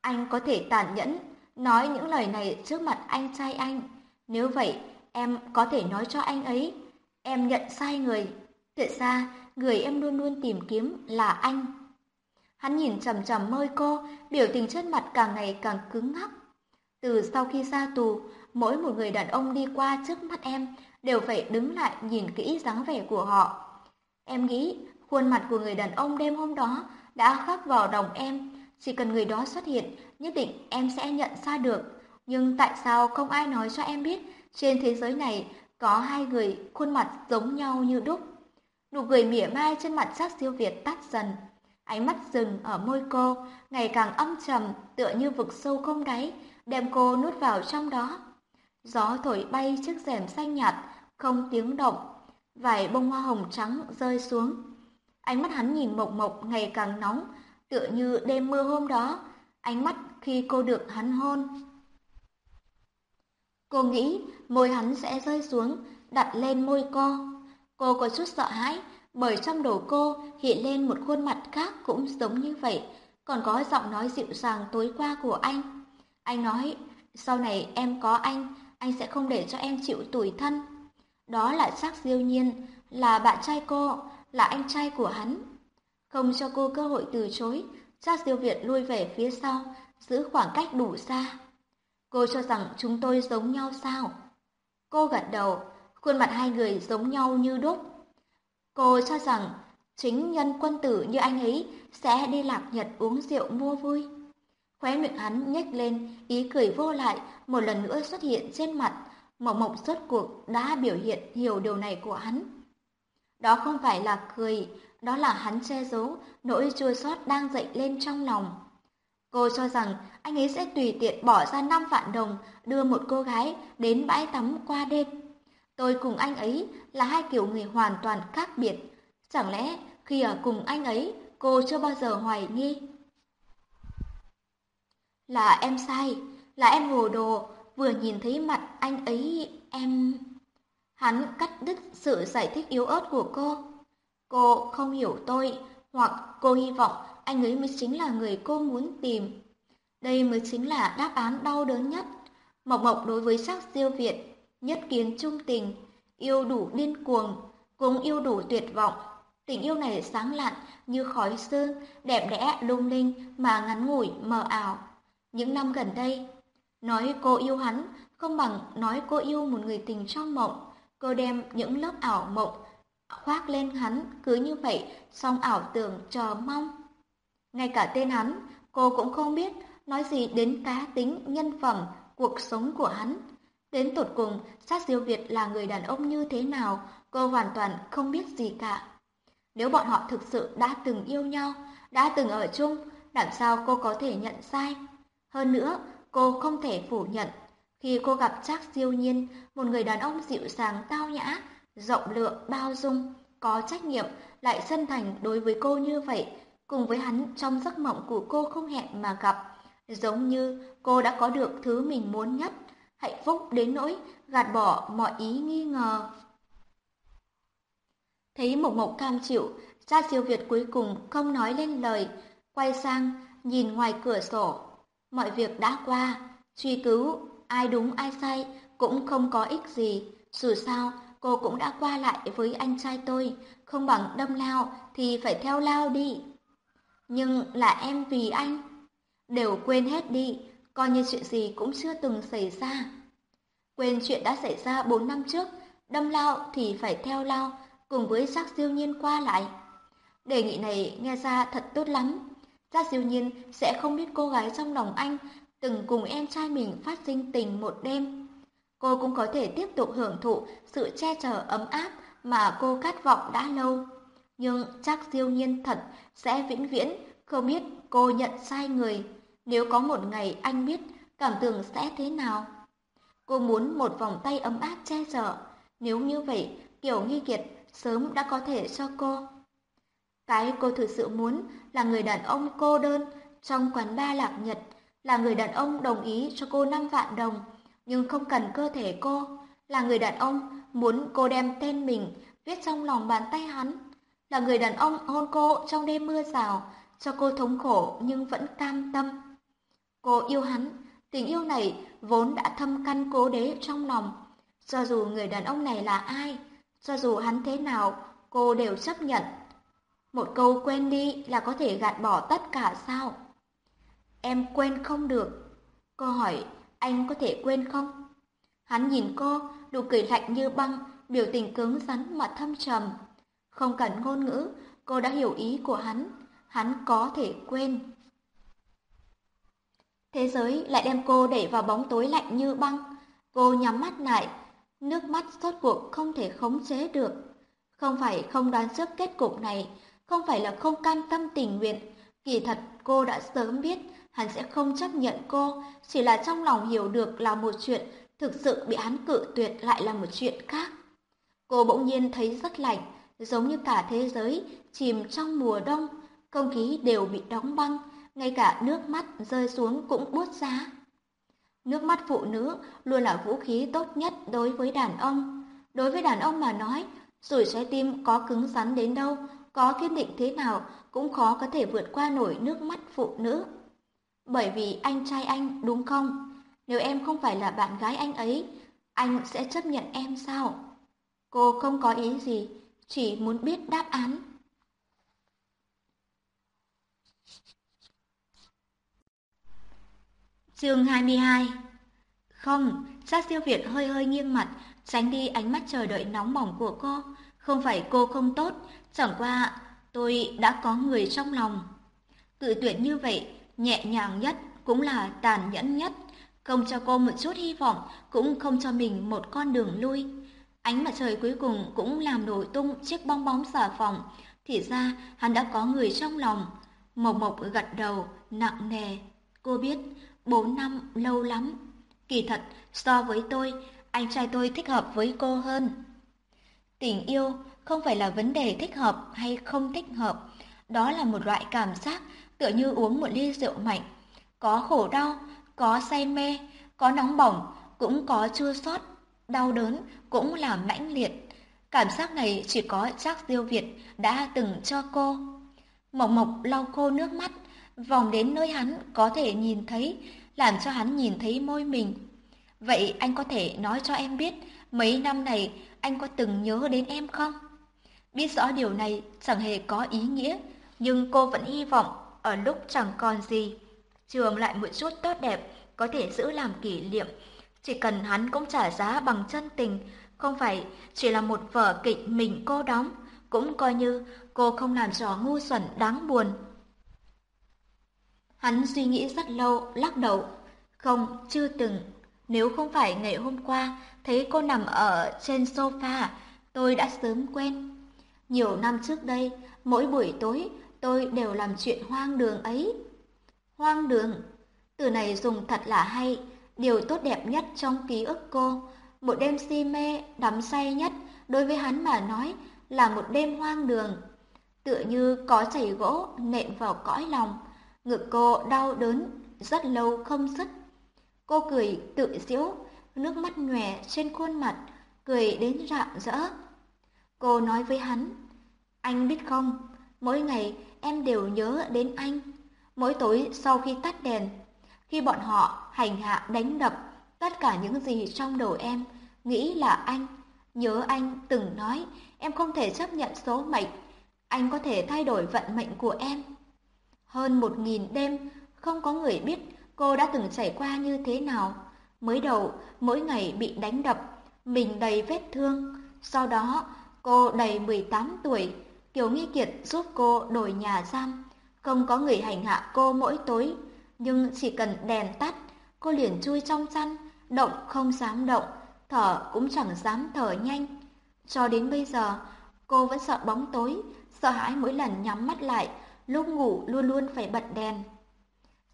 Anh có thể tàn nhẫn nói những lời này trước mặt anh trai anh. Nếu vậy, em có thể nói cho anh ấy, em nhận sai người. Thực ra, người em luôn luôn tìm kiếm là anh. Hắn nhìn chầm chầm môi cô, biểu tình trên mặt càng ngày càng cứng ngắc. Từ sau khi ra tù, mỗi một người đàn ông đi qua trước mắt em đều phải đứng lại nhìn kỹ dáng vẻ của họ. Em nghĩ khuôn mặt của người đàn ông đêm hôm đó đã khắc vào đồng em, chỉ cần người đó xuất hiện, nhất định em sẽ nhận ra được. Nhưng tại sao không ai nói cho em biết trên thế giới này có hai người khuôn mặt giống nhau như đúc? Nụ cười mỉa mai trên mặt sắc siêu Việt tắt dần. Ánh mắt dừng ở môi cô, ngày càng âm trầm tựa như vực sâu không đáy, đem cô nuốt vào trong đó. Gió thổi bay chiếc rèm xanh nhạt, không tiếng động. Vài bông hoa hồng trắng rơi xuống. Ánh mắt hắn nhìn mộc mộc ngày càng nóng, tựa như đêm mưa hôm đó, ánh mắt khi cô được hắn hôn. Cô nghĩ môi hắn sẽ rơi xuống, đặt lên môi cô. Cô có chút sợ hãi, bởi trong đầu cô hiện lên một khuôn mặt khác cũng giống như vậy, còn có giọng nói dịu dàng tối qua của anh. Anh nói, sau này em có anh, anh sẽ không để cho em chịu tủi thân. Đó là sắc diêu nhiên, là bạn trai cô, là anh trai của hắn. Không cho cô cơ hội từ chối, Giác Diêu Việt lui về phía sau, giữ khoảng cách đủ xa. Cô cho rằng chúng tôi giống nhau sao? Cô gật đầu, khuôn mặt hai người giống nhau như đúc. Cô cho rằng chính nhân quân tử như anh ấy sẽ đi lạc nhật uống rượu mua vui. Khóe miệng hắn nhếch lên, ý cười vô lại một lần nữa xuất hiện trên mặt. Mộng mộng suốt cuộc đã biểu hiện hiểu điều này của hắn. Đó không phải là cười, đó là hắn che giấu nỗi chua xót đang dậy lên trong lòng. Cô cho rằng anh ấy sẽ tùy tiện bỏ ra 5 vạn đồng đưa một cô gái đến bãi tắm qua đêm. Tôi cùng anh ấy là hai kiểu người hoàn toàn khác biệt. Chẳng lẽ khi ở cùng anh ấy, cô chưa bao giờ hoài nghi? Là em sai, là em hồ đồ, vừa nhìn thấy mặt anh ấy em... Hắn cắt đứt sự giải thích yếu ớt của cô. Cô không hiểu tôi, hoặc cô hy vọng anh ấy mới chính là người cô muốn tìm. Đây mới chính là đáp án đau đớn nhất. Mộc Mộc đối với sắc diêu Việt, nhất kiến trung tình, yêu đủ điên cuồng, cũng yêu đủ tuyệt vọng. Tình yêu này sáng lạn như khói sương, đẹp đẽ lung linh mà ngắn ngủi mờ ảo. Những năm gần đây, nói cô yêu hắn không bằng nói cô yêu một người tình trong mộng. Cô đem những lớp ảo mộng khoác lên hắn, cứ như vậy, song ảo tưởng chờ mong. Ngay cả tên hắn, cô cũng không biết nói gì đến cá tính, nhân phẩm, cuộc sống của hắn. Đến tột cùng, sát diêu Việt là người đàn ông như thế nào, cô hoàn toàn không biết gì cả. Nếu bọn họ thực sự đã từng yêu nhau, đã từng ở chung, làm sao cô có thể nhận sai? Hơn nữa, cô không thể phủ nhận. Khi cô gặp Trác Diêu Nhiên, một người đàn ông dịu dàng tao nhã, rộng lượng, bao dung, có trách nhiệm, lại chân thành đối với cô như vậy, cùng với hắn trong giấc mộng của cô không hẹn mà gặp, giống như cô đã có được thứ mình muốn nhất, hạnh phúc đến nỗi gạt bỏ mọi ý nghi ngờ. Thấy Mộc Mộc cam chịu, cha siêu Việt cuối cùng không nói lên lời, quay sang nhìn ngoài cửa sổ. Mọi việc đã qua, truy cứu ai đúng ai sai cũng không có ích gì, dù sao cô cũng đã qua lại với anh trai tôi, không bằng đâm lao thì phải theo lao đi. Nhưng là em vì anh. Đều quên hết đi, coi như chuyện gì cũng chưa từng xảy ra. Quên chuyện đã xảy ra 4 năm trước, đâm lao thì phải theo lao, cùng với sắc siêu nhiên qua lại. Đề nghị này nghe ra thật tốt lắm gia siêu nhiên sẽ không biết cô gái trong lòng anh từng cùng em trai mình phát sinh tình một đêm cô cũng có thể tiếp tục hưởng thụ sự che chở ấm áp mà cô khát vọng đã lâu. Nhưng chắc siêu nhiên thật sẽ vĩnh viễn không biết cô nhận sai người. Nếu có một ngày anh biết cảm tưởng sẽ thế nào? Cô muốn một vòng tay ấm áp che chở. Nếu như vậy, Kiều Nghi Kiệt sớm đã có thể cho cô. Cái cô thực sự muốn là người đàn ông cô đơn trong quán ba lạc nhật, là người đàn ông đồng ý cho cô 5 vạn đồng, nhưng không cần cơ thể cô, là người đàn ông muốn cô đem tên mình viết trong lòng bàn tay hắn, là người đàn ông hôn cô trong đêm mưa rào, cho cô thống khổ nhưng vẫn cam tâm. Cô yêu hắn, tình yêu này vốn đã thâm căn cố đế trong lòng. Cho dù người đàn ông này là ai, cho dù hắn thế nào, cô đều chấp nhận. Một câu quên đi là có thể gạt bỏ tất cả sao? Em quên không được. Cô hỏi, anh có thể quên không? Hắn nhìn cô, đủ cười lạnh như băng, biểu tình cứng rắn mà thâm trầm. Không cần ngôn ngữ, cô đã hiểu ý của hắn, hắn có thể quên. Thế giới lại đem cô đẩy vào bóng tối lạnh như băng. Cô nhắm mắt lại, nước mắt rốt cuộc không thể khống chế được. Không phải không đoán trước kết cục này, không phải là không cam tâm tình nguyện. Kỳ thật cô đã sớm biết hắn sẽ không chấp nhận cô, chỉ là trong lòng hiểu được là một chuyện, thực sự bị hắn cự tuyệt lại là một chuyện khác. Cô bỗng nhiên thấy rất lạnh, giống như cả thế giới chìm trong mùa đông, không khí đều bị đóng băng, ngay cả nước mắt rơi xuống cũng buốt giá. Nước mắt phụ nữ luôn là vũ khí tốt nhất đối với đàn ông. Đối với đàn ông mà nói, dù trái tim có cứng rắn đến đâu, có kiên định thế nào, cũng khó có thể vượt qua nổi nước mắt phụ nữ. Bởi vì anh trai anh, đúng không? Nếu em không phải là bạn gái anh ấy, anh sẽ chấp nhận em sao? Cô không có ý gì, chỉ muốn biết đáp án. Chương 22 Không, sát siêu Việt hơi hơi nghiêng mặt, tránh đi ánh mắt chờ đợi nóng bỏng của cô. Không phải cô không tốt, chẳng qua tôi đã có người trong lòng. cự tuyệt như vậy, nhẹ nhàng nhất cũng là tàn nhẫn nhất, không cho cô một chút hy vọng, cũng không cho mình một con đường lui. Ánh mặt trời cuối cùng cũng làm nổi tung chiếc bong bóng xà phòng, thì ra hắn đã có người trong lòng. Mộc Mộc gật đầu, nặng nề. Cô biết, bốn năm lâu lắm. Kỳ thật, so với tôi, anh trai tôi thích hợp với cô hơn. Tình yêu không phải là vấn đề thích hợp hay không thích hợp. Đó là một loại cảm giác tựa như uống một ly rượu mạnh. Có khổ đau, có say mê, có nóng bỏng, cũng có chua xót, đau đớn cũng là mãnh liệt. Cảm giác này chỉ có chắc Diêu Việt đã từng cho cô. Mộc Mộc lau khô nước mắt, vòng đến nơi hắn có thể nhìn thấy, làm cho hắn nhìn thấy môi mình. Vậy anh có thể nói cho em biết, mấy năm này anh có từng nhớ đến em không? Biết rõ điều này chẳng hề có ý nghĩa, nhưng cô vẫn hy vọng ở lúc chẳng còn gì, trường lại một chút tốt đẹp có thể giữ làm kỷ niệm. Chỉ cần hắn cũng trả giá bằng chân tình, không phải chỉ là một vở kịch mình cô đóng, cũng coi như cô không làm trò ngu xuẩn đáng buồn. Hắn suy nghĩ rất lâu, lắc đầu. Không, chưa từng. Nếu không phải ngày hôm qua thấy cô nằm ở trên sofa, tôi đã sớm quên. Nhiều năm trước đây, mỗi buổi tối tôi đều làm chuyện hoang đường ấy. Hoang đường, từ này dùng thật là hay, điều tốt đẹp nhất trong ký ức cô. Một đêm si mê, đắm say nhất, đối với hắn mà nói là một đêm hoang đường. Tựa như có chảy gỗ nện vào cõi lòng, ngực cô đau đớn, rất lâu không dứt. Cô cười tự giễu, nước mắt nhòe trên khuôn mặt, cười đến rạng rỡ. Cô nói với hắn, anh biết không, mỗi ngày em đều nhớ đến anh. Mỗi tối sau khi tắt đèn, khi bọn họ hành hạ đánh đập, tất cả những gì trong đầu em nghĩ là anh. Nhớ anh từng nói em không thể chấp nhận số mệnh, anh có thể thay đổi vận mệnh của em. Hơn một nghìn đêm, không có người biết cô đã từng trải qua như thế nào. Mới đầu, mỗi ngày bị đánh đập, mình đầy vết thương. Sau đó, cô đầy 18 tuổi, Kiều Nghi Kiệt giúp cô đổi nhà giam. Không có người hành hạ cô mỗi tối, nhưng chỉ cần đèn tắt, cô liền chui trong chăn, động không dám động, thở cũng chẳng dám thở nhanh. Cho đến bây giờ, cô vẫn sợ bóng tối, sợ hãi mỗi lần nhắm mắt lại, lúc ngủ luôn luôn phải bật đèn.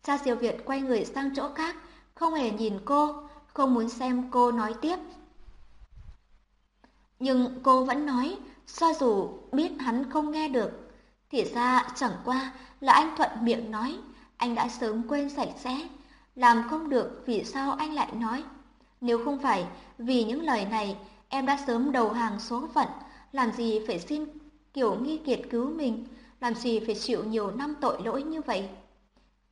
Cha Diêu Việt quay người sang chỗ khác, không hề nhìn cô, không muốn xem cô nói tiếp. Nhưng cô vẫn nói, cho dù biết hắn không nghe được. Thì ra chẳng qua là anh thuận miệng nói, anh đã sớm quên sạch sẽ. Làm không được vì sao anh lại nói. Nếu không phải vì những lời này, em đã sớm đầu hàng số phận, làm gì phải xin kiểu nghi kiệt cứu mình, làm gì phải chịu nhiều năm tội lỗi như vậy.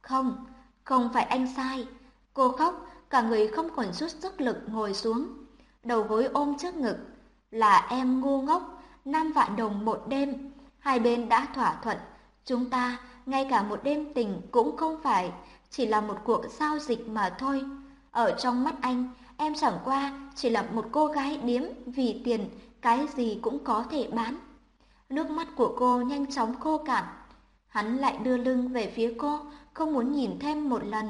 Không, không phải anh sai. Cô khóc, cả người không còn chút sức lực ngồi xuống. Đầu gối ôm trước ngực. Là em ngu ngốc, năm vạn đồng một đêm. Hai bên đã thỏa thuận. Chúng ta, ngay cả một đêm tình cũng không phải, chỉ là một cuộc giao dịch mà thôi. Ở trong mắt anh, em chẳng qua chỉ là một cô gái điếm vì tiền, cái gì cũng có thể bán. Nước mắt của cô nhanh chóng khô cạn. Hắn lại đưa lưng về phía cô, không muốn nhìn thêm một lần.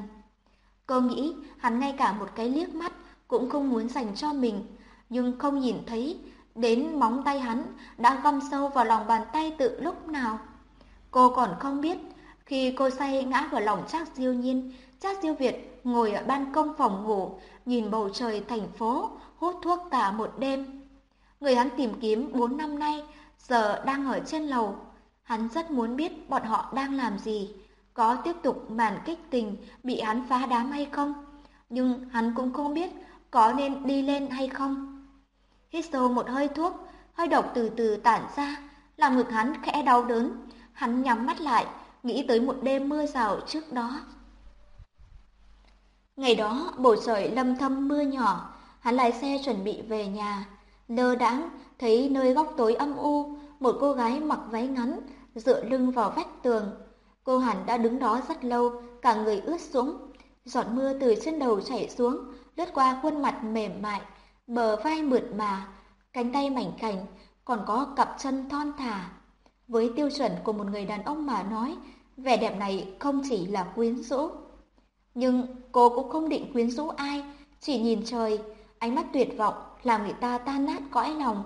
Cô nghĩ hắn ngay cả một cái liếc mắt cũng không muốn dành cho mình, nhưng không nhìn thấy đến móng tay hắn đã găm sâu vào lòng bàn tay tự lúc nào. Cô còn không biết, khi cô say ngã vào lòng Trác Diêu Nhiên, Trác Diêu Việt ngồi ở ban công phòng ngủ, nhìn bầu trời thành phố, hút thuốc cả một đêm. Người hắn tìm kiếm bốn năm nay, giờ đang ở trên lầu. Hắn rất muốn biết bọn họ đang làm gì, có tiếp tục màn kích tình bị hắn phá đám hay không. Nhưng hắn cũng không biết có nên đi lên hay không. Hít sâu một hơi thuốc, hơi độc từ từ tản ra, làm ngực hắn khẽ đau đớn. Hắn nhắm mắt lại, nghĩ tới một đêm mưa rào trước đó. Ngày đó, bầu trời lâm thâm mưa nhỏ, hắn lái xe chuẩn bị về nhà. Lơ đãng thấy nơi góc tối âm u, một cô gái mặc váy ngắn, dựa lưng vào vách tường. Cô hẳn đã đứng đó rất lâu, cả người ướt sũng. Giọt mưa từ trên đầu chảy xuống, lướt qua khuôn mặt mềm mại, bờ vai mượt mà, cánh tay mảnh khảnh, còn có cặp chân thon thả. Với tiêu chuẩn của một người đàn ông mà nói, vẻ đẹp này không chỉ là quyến rũ. Nhưng cô cũng không định quyến rũ ai, chỉ nhìn trời, ánh mắt tuyệt vọng làm người ta tan nát cõi lòng.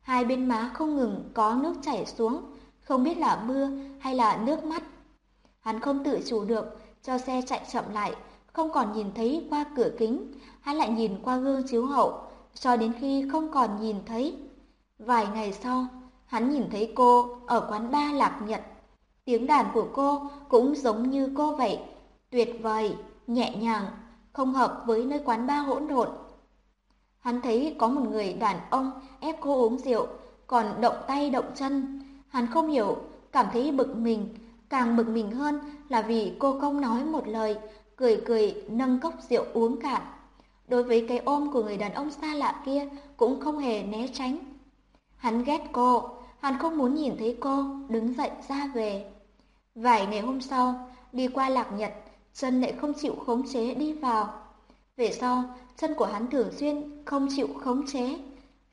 Hai bên má không ngừng có nước chảy xuống, không biết là mưa hay là nước mắt. Hắn không tự chủ được, cho xe chạy chậm lại, không còn nhìn thấy qua cửa kính, hắn lại nhìn qua gương chiếu hậu, cho đến khi không còn nhìn thấy. Vài ngày sau, hắn nhìn thấy cô ở quán ba lạc nhật. Tiếng đàn của cô cũng giống như cô vậy, tuyệt vời, nhẹ nhàng, không hợp với nơi quán ba hỗn độn. Hắn thấy có một người đàn ông ép cô uống rượu, còn động tay động chân. Hắn không hiểu, cảm thấy bực mình, càng bực mình hơn là vì cô không nói một lời, cười cười nâng cốc rượu uống cạn. Đối với cái ôm của người đàn ông xa lạ kia cũng không hề né tránh. Hắn ghét cô, hắn không muốn nhìn thấy cô đứng dậy ra về. Vài ngày hôm sau, đi qua lạc nhật, chân lại không chịu khống chế đi vào. Về sau, chân của hắn thường xuyên không chịu khống chế.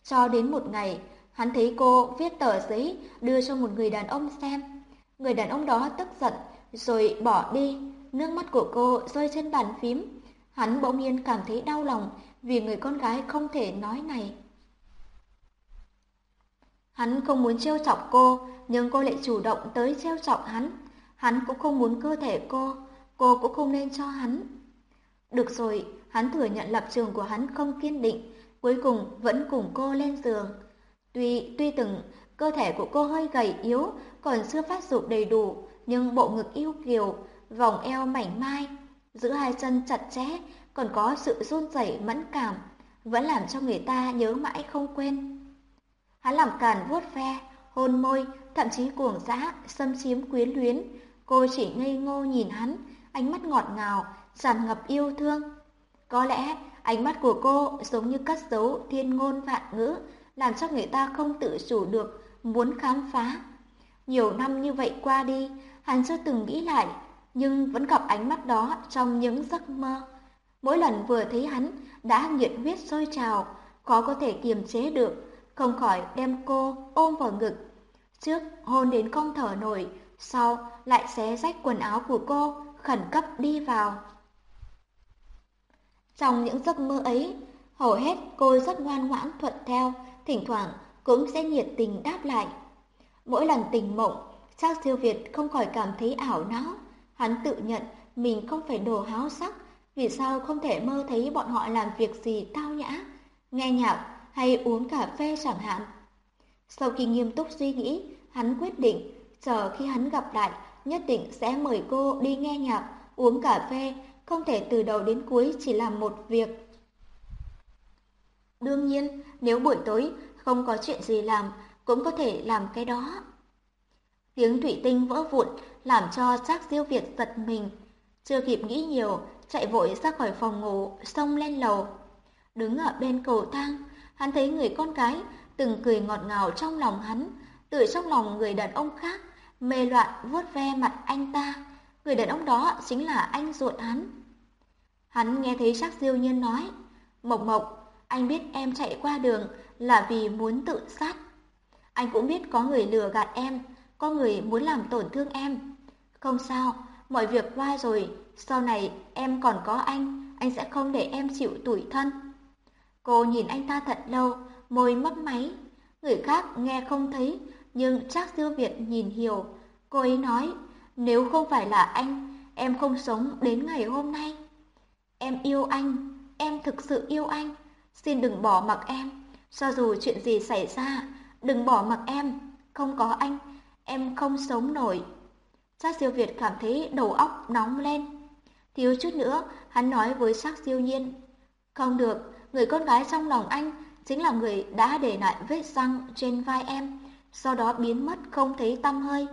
Cho đến một ngày, hắn thấy cô viết tờ giấy đưa cho một người đàn ông xem. Người đàn ông đó tức giận, rồi bỏ đi. Nước mắt của cô rơi trên bàn phím. Hắn bỗng nhiên cảm thấy đau lòng vì người con gái không thể nói này. Hắn không muốn trêu chọc cô, nhưng cô lại chủ động tới trêu chọc hắn. Hắn cũng không muốn cơ thể cô, cô cũng không nên cho hắn. Được rồi, hắn thừa nhận lập trường của hắn không kiên định, cuối cùng vẫn cùng cô lên giường. Tuy tuy từng cơ thể của cô hơi gầy yếu, còn chưa phát dục đầy đủ, nhưng bộ ngực yêu kiều, vòng eo mảnh mai, giữa hai chân chặt chẽ, còn có sự run rẩy mẫn cảm, vẫn làm cho người ta nhớ mãi không quên. Hắn làm càn vuốt ve, hôn môi, thậm chí cuồng dã, xâm chiếm quyến luyến. Cô chỉ ngây ngô nhìn hắn, ánh mắt ngọt ngào, tràn ngập yêu thương. Có lẽ ánh mắt của cô giống như cất dấu thiên ngôn vạn ngữ, làm cho người ta không tự chủ được, muốn khám phá. Nhiều năm như vậy qua đi, hắn chưa từng nghĩ lại, nhưng vẫn gặp ánh mắt đó trong những giấc mơ. Mỗi lần vừa thấy hắn đã nhiệt huyết sôi trào, khó có thể kiềm chế được, không khỏi đem cô ôm vào ngực. Trước hôn đến không thở nổi, sau lại xé rách quần áo của cô, khẩn cấp đi vào. Trong những giấc mơ ấy, hầu hết cô rất ngoan ngoãn thuận theo, thỉnh thoảng cũng sẽ nhiệt tình đáp lại. Mỗi lần tình mộng, Trác siêu Việt không khỏi cảm thấy ảo não. Hắn tự nhận mình không phải đồ háo sắc, vì sao không thể mơ thấy bọn họ làm việc gì tao nhã, nghe nhạc hay uống cà phê chẳng hạn. Sau khi nghiêm túc suy nghĩ, hắn quyết định, chờ khi hắn gặp lại, nhất định sẽ mời cô đi nghe nhạc, uống cà phê, không thể từ đầu đến cuối chỉ làm một việc. Đương nhiên, nếu buổi tối không có chuyện gì làm, cũng có thể làm cái đó. Tiếng thủy tinh vỡ vụn làm cho Trác Diêu Việt giật mình. Chưa kịp nghĩ nhiều, chạy vội ra khỏi phòng ngủ, xông lên lầu. Đứng ở bên cầu thang, hắn thấy người con gái từng cười ngọt ngào trong lòng hắn, từ trong lòng người đàn ông khác, mê loạn vuốt ve mặt anh ta. Người đàn ông đó chính là anh ruột hắn. Hắn nghe thấy Trác Diêu Nhiên nói, Mộc Mộc, anh biết em chạy qua đường là vì muốn tự sát. Anh cũng biết có người lừa gạt em, có người muốn làm tổn thương em. Không sao, mọi việc qua rồi, sau này em còn có anh, anh sẽ không để em chịu tủi thân. Cô nhìn anh ta thật lâu, môi mấp máy. Người khác nghe không thấy, nhưng chắc Diêu Việt nhìn hiểu. Cô ấy nói, nếu không phải là anh, em không sống đến ngày hôm nay. Em yêu anh, em thực sự yêu anh. Xin đừng bỏ mặc em, cho dù chuyện gì xảy ra, đừng bỏ mặc em. Không có anh, em không sống nổi. Sát siêu Việt cảm thấy đầu óc nóng lên. Thiếu chút nữa, hắn nói với sát siêu nhiên. Không được, người con gái trong lòng anh chính là người đã để lại vết răng trên vai em, sau đó biến mất không thấy tăm hơi.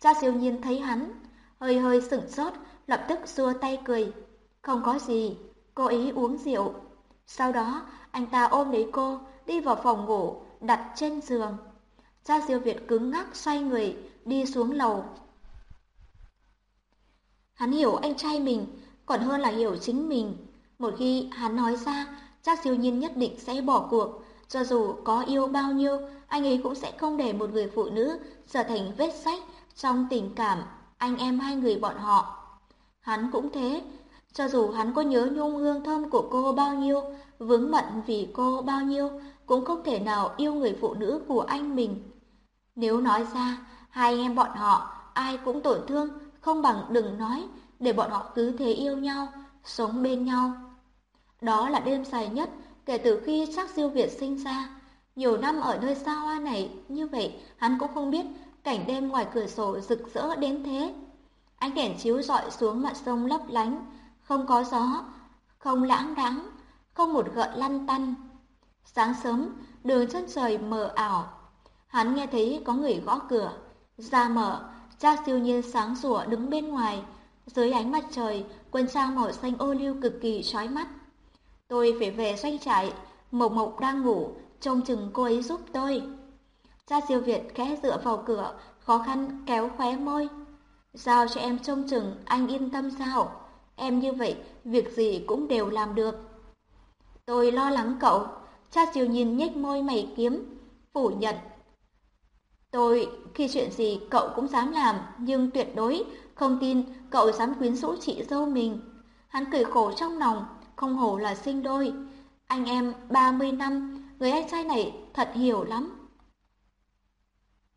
Cha siêu nhiên thấy hắn, hơi hơi sửng sốt, lập tức xua tay cười. Không có gì, cô ý uống rượu. Sau đó, anh ta ôm lấy cô, đi vào phòng ngủ, đặt trên giường. Cha siêu Việt cứng ngắc xoay người, đi xuống lầu. Hắn hiểu anh trai mình, còn hơn là hiểu chính mình. Một khi hắn nói ra, chắc siêu nhiên nhất định sẽ bỏ cuộc. Cho dù có yêu bao nhiêu, anh ấy cũng sẽ không để một người phụ nữ trở thành vết sách trong tình cảm anh em hai người bọn họ. Hắn cũng thế, cho dù hắn có nhớ nhung hương thơm của cô bao nhiêu, vướng mận vì cô bao nhiêu, cũng không thể nào yêu người phụ nữ của anh mình. Nếu nói ra, hai anh em bọn họ ai cũng tổn thương, không bằng đừng nói, để bọn họ cứ thế yêu nhau, sống bên nhau. Đó là đêm dài nhất kể từ khi chắc Diêu Việt sinh ra. Nhiều năm ở nơi xa hoa này, như vậy hắn cũng không biết cảnh đêm ngoài cửa sổ rực rỡ đến thế. Ánh đèn chiếu rọi xuống mặt sông lấp lánh, không có gió, không lãng đãng, không một gợn lăn tăn. Sáng sớm, đường chân trời mờ ảo. Hắn nghe thấy có người gõ cửa, ra mở, cha siêu nhiên sáng sủa đứng bên ngoài, dưới ánh mặt trời, quân trang màu xanh ô liu cực kỳ chói mắt. Tôi phải về doanh trại, Mộc Mộc đang ngủ, trông chừng cô ấy giúp tôi. Cha siêu Việt khẽ dựa vào cửa, khó khăn kéo khóe môi. Giao cho em trông chừng, anh yên tâm sao? Em như vậy, việc gì cũng đều làm được. Tôi lo lắng cậu. Cha siêu nhìn nhếch môi mày kiếm, phủ nhận. Tôi, khi chuyện gì cậu cũng dám làm, nhưng tuyệt đối không tin cậu dám quyến rũ chị dâu mình. Hắn cười khổ trong lòng, không hổ là sinh đôi. Anh em 30 năm, người anh trai này thật hiểu lắm.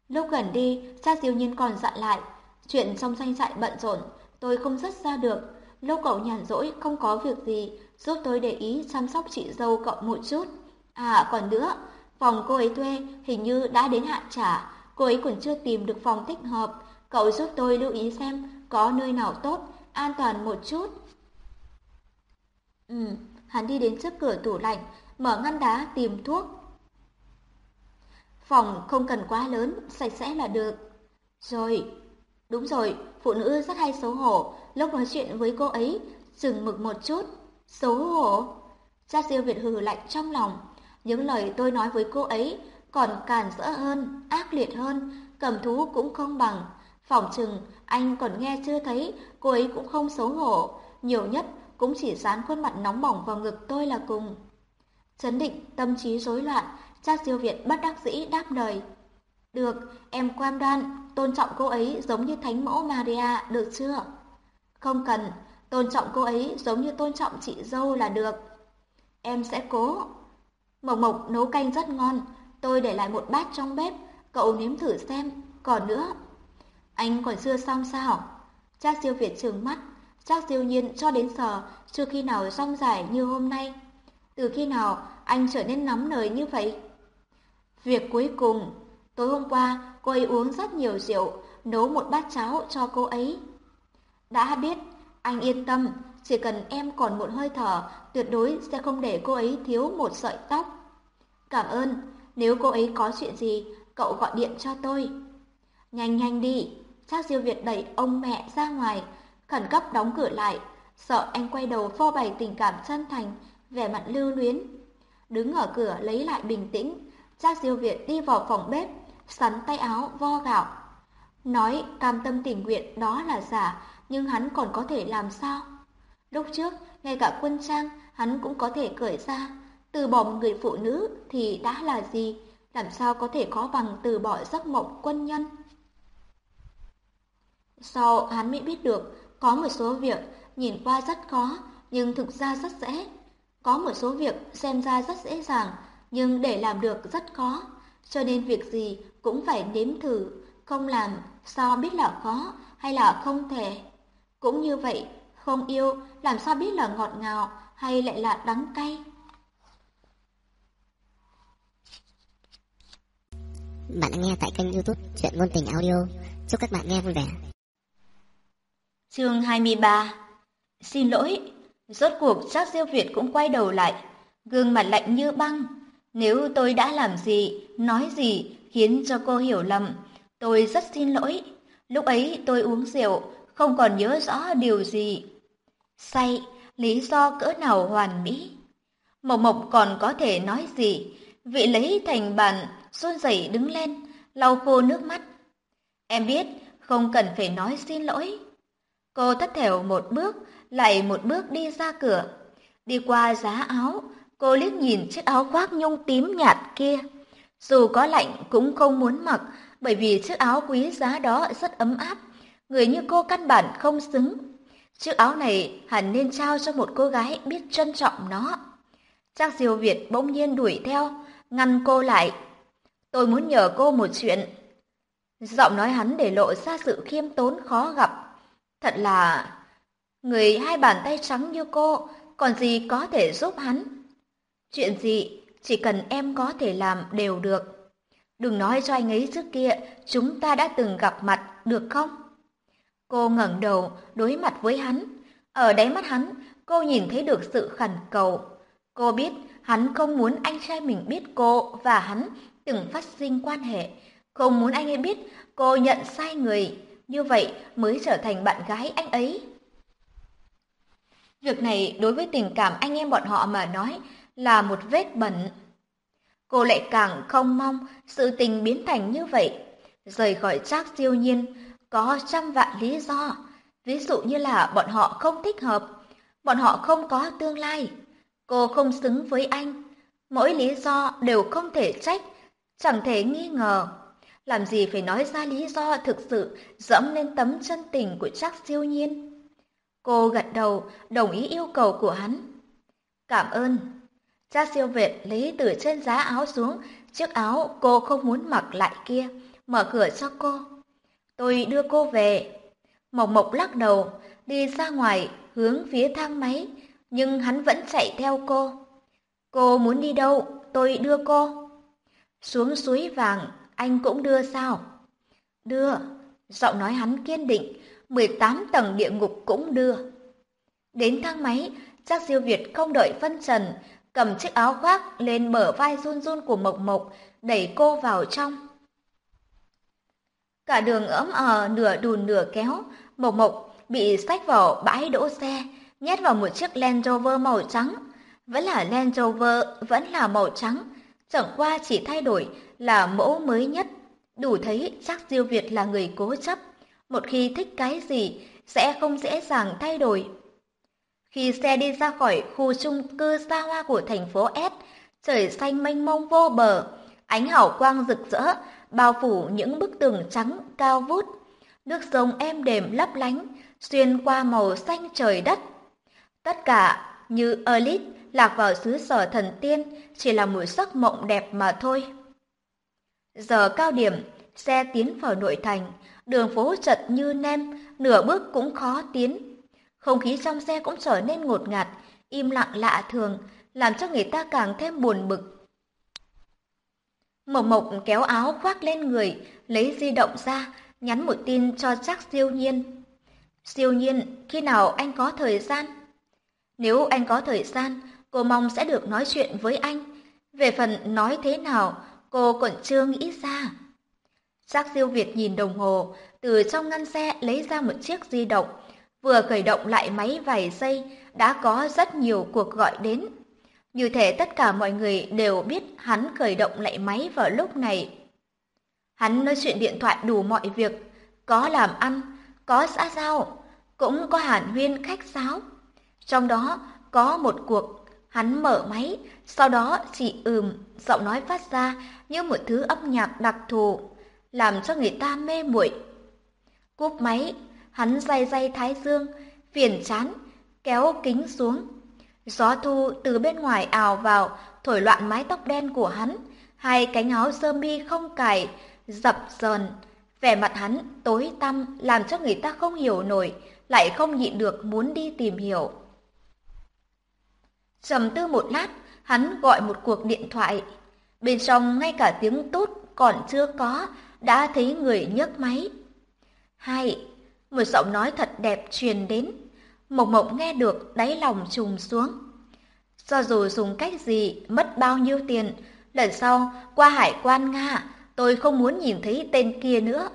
Lúc gần đi, cha diêu nhiên còn dặn lại, chuyện trong danh trại bận rộn, tôi không dứt ra được. Lúc cậu nhàn rỗi không có việc gì, giúp tôi để ý chăm sóc chị dâu cậu một chút. À còn nữa, phòng cô ấy thuê hình như đã đến hạn trả, cô ấy còn chưa tìm được phòng thích hợp. Cậu giúp tôi lưu ý xem có nơi nào tốt, an toàn một chút. Ừ, hắn đi đến trước cửa tủ lạnh, mở ngăn đá tìm thuốc. Phòng không cần quá lớn, sạch sẽ là được. Rồi, đúng rồi, phụ nữ rất hay xấu hổ, lúc nói chuyện với cô ấy, dừng mực một chút. Xấu hổ? Cha siêu Việt hừ lạnh trong lòng. Những lời tôi nói với cô ấy còn càn rỡ hơn, ác liệt hơn, cầm thú cũng không bằng. Phòng chừng, anh còn nghe chưa thấy, cô ấy cũng không xấu hổ, nhiều nhất cũng chỉ dán khuôn mặt nóng bỏng vào ngực tôi là cùng. Chấn định, tâm trí rối loạn, cha siêu Việt bất đắc dĩ đáp lời. Được, em quan đoan, tôn trọng cô ấy giống như thánh mẫu Maria, được chưa? Không cần, tôn trọng cô ấy giống như tôn trọng chị dâu là được. Em sẽ cố. Mộc Mộc nấu canh rất ngon, tôi để lại một bát trong bếp, cậu nếm thử xem, còn nữa. Anh còn chưa xong sao? Cha siêu Việt trừng mắt, cha siêu nhiên cho đến giờ chưa khi nào rong dài như hôm nay. Từ khi nào anh trở nên nóng nời như vậy? Việc cuối cùng, Tối hôm qua, cô ấy uống rất nhiều rượu, nấu một bát cháo cho cô ấy. Đã biết, anh yên tâm, chỉ cần em còn một hơi thở, tuyệt đối sẽ không để cô ấy thiếu một sợi tóc. Cảm ơn, nếu cô ấy có chuyện gì, cậu gọi điện cho tôi. Nhanh nhanh đi, chắc Diêu Việt đẩy ông mẹ ra ngoài, khẩn cấp đóng cửa lại, sợ anh quay đầu phô bày tình cảm chân thành, vẻ mặt lưu luyến. Đứng ở cửa lấy lại bình tĩnh, Trác Diêu Việt đi vào phòng bếp, sắn tay áo vo gạo. Nói cam tâm tình nguyện đó là giả, nhưng hắn còn có thể làm sao? Lúc trước, ngay cả quân trang hắn cũng có thể cởi ra, từ bỏ một người phụ nữ thì đã là gì, làm sao có thể khó bằng từ bỏ giấc mộng quân nhân. Sau hắn mới biết được, có một số việc nhìn qua rất khó, nhưng thực ra rất dễ. Có một số việc xem ra rất dễ dàng, nhưng để làm được rất khó. Cho nên việc gì cũng phải nếm thử, không làm sao biết là khó hay là không thể. Cũng như vậy, không yêu làm sao biết là ngọt ngào hay lại là đắng cay.
Bạn đang nghe tại kênh youtube Chuyện Ngôn Tình Audio. Chúc các bạn nghe vui vẻ.
Chương 23 Xin lỗi, rốt cuộc chắc Diêu Việt cũng quay đầu lại, gương mặt lạnh như băng. Nếu tôi đã làm gì, nói gì khiến cho cô hiểu lầm, tôi rất xin lỗi. Lúc ấy tôi uống rượu, không còn nhớ rõ điều gì. Say, lý do cỡ nào hoàn mỹ. Mộc Mộc còn có thể nói gì, vị lấy thành bạn run rẩy đứng lên, lau khô nước mắt. Em biết, không cần phải nói xin lỗi. Cô thất thểu một bước, lại một bước đi ra cửa. Đi qua giá áo, cô liếc nhìn chiếc áo khoác nhung tím nhạt kia. Dù có lạnh cũng không muốn mặc, bởi vì chiếc áo quý giá đó rất ấm áp. Người như cô căn bản không xứng. Chiếc áo này hẳn nên trao cho một cô gái biết trân trọng nó. Chắc Diêu Việt bỗng nhiên đuổi theo, ngăn cô lại. Tôi muốn nhờ cô một chuyện. Giọng nói hắn để lộ ra sự khiêm tốn khó gặp. Thật là... Người hai bàn tay trắng như cô, còn gì có thể giúp hắn? Chuyện gì, chỉ cần em có thể làm đều được. Đừng nói cho anh ấy trước kia, chúng ta đã từng gặp mặt, được không? Cô ngẩng đầu, đối mặt với hắn. Ở đáy mắt hắn, cô nhìn thấy được sự khẩn cầu. Cô biết hắn không muốn anh trai mình biết cô và hắn từng phát sinh quan hệ. Không muốn anh ấy biết cô nhận sai người, như vậy mới trở thành bạn gái anh ấy. Việc này đối với tình cảm anh em bọn họ mà nói là một vết bẩn. Cô lại càng không mong sự tình biến thành như vậy. Rời khỏi trác siêu nhiên, có trăm vạn lý do. Ví dụ như là bọn họ không thích hợp, bọn họ không có tương lai. Cô không xứng với anh. Mỗi lý do đều không thể trách, chẳng thể nghi ngờ. Làm gì phải nói ra lý do thực sự dẫm lên tấm chân tình của Trác siêu nhiên. Cô gật đầu, đồng ý yêu cầu của hắn. Cảm ơn. Trác siêu Việt lấy từ trên giá áo xuống chiếc áo cô không muốn mặc lại kia, mở cửa cho cô. Tôi đưa cô về. Mộc Mộc lắc đầu, đi ra ngoài, hướng phía thang máy, nhưng hắn vẫn chạy theo cô. Cô muốn đi đâu, tôi đưa cô. Xuống suối vàng, anh cũng đưa sao? Đưa, giọng nói hắn kiên định, 18 tầng địa ngục cũng đưa. Đến thang máy, chắc Diêu Việt không đợi phân trần, cầm chiếc áo khoác lên mở vai run run của Mộc Mộc, đẩy cô vào trong. Cả đường ấm ờ nửa đùn nửa kéo, Mộc Mộc bị sách vào bãi đỗ xe, nhét vào một chiếc Land Rover màu trắng. Vẫn là Land Rover, vẫn là màu trắng, chẳng qua chỉ thay đổi là mẫu mới nhất. Đủ thấy chắc Diêu Việt là người cố chấp, một khi thích cái gì sẽ không dễ dàng thay đổi. Khi xe đi ra khỏi khu chung cư xa hoa của thành phố S, trời xanh mênh mông vô bờ, ánh hào quang rực rỡ bao phủ những bức tường trắng cao vút. Nước sông êm đềm lấp lánh, xuyên qua màu xanh trời đất. Tất cả như Elite lạc vào xứ sở thần tiên chỉ là một giấc mộng đẹp mà thôi. Giờ cao điểm, xe tiến vào nội thành, đường phố chật như nem, nửa bước cũng khó tiến. Không khí trong xe cũng trở nên ngột ngạt, im lặng lạ thường, làm cho người ta càng thêm buồn bực. Mộc Mộc kéo áo khoác lên người, lấy di động ra, nhắn một tin cho chắc siêu nhiên. Siêu nhiên, khi nào anh có thời gian? Nếu anh có thời gian, cô mong sẽ được nói chuyện với anh. Về phần nói thế nào, cô còn chưa nghĩ ra. Giác siêu Việt nhìn đồng hồ, từ trong ngăn xe lấy ra một chiếc di động. Vừa khởi động lại máy vài giây, đã có rất nhiều cuộc gọi đến. Như thể tất cả mọi người đều biết hắn khởi động lại máy vào lúc này. Hắn nói chuyện điện thoại đủ mọi việc, có làm ăn, có xã giao, cũng có hàn huyên khách sáo. Trong đó có một cuộc, hắn mở máy, sau đó chỉ ừm, giọng nói phát ra như một thứ âm nhạc đặc thù, làm cho người ta mê muội. Cúp máy, hắn day day thái dương, phiền chán, kéo kính xuống. Gió thu từ bên ngoài ào vào, thổi loạn mái tóc đen của hắn, hai cánh áo sơ mi không cài, dập dờn. Vẻ mặt hắn tối tăm làm cho người ta không hiểu nổi, lại không nhịn được muốn đi tìm hiểu. Trầm tư một lát, hắn gọi một cuộc điện thoại. Bên trong ngay cả tiếng tút còn chưa có, đã thấy người nhấc máy. Hai, một giọng nói thật đẹp truyền đến. Mộc Mộc nghe được đáy lòng trùng xuống. Do dù dùng cách gì, mất bao nhiêu tiền, lần sau qua hải quan Nga, tôi không muốn nhìn thấy tên kia nữa.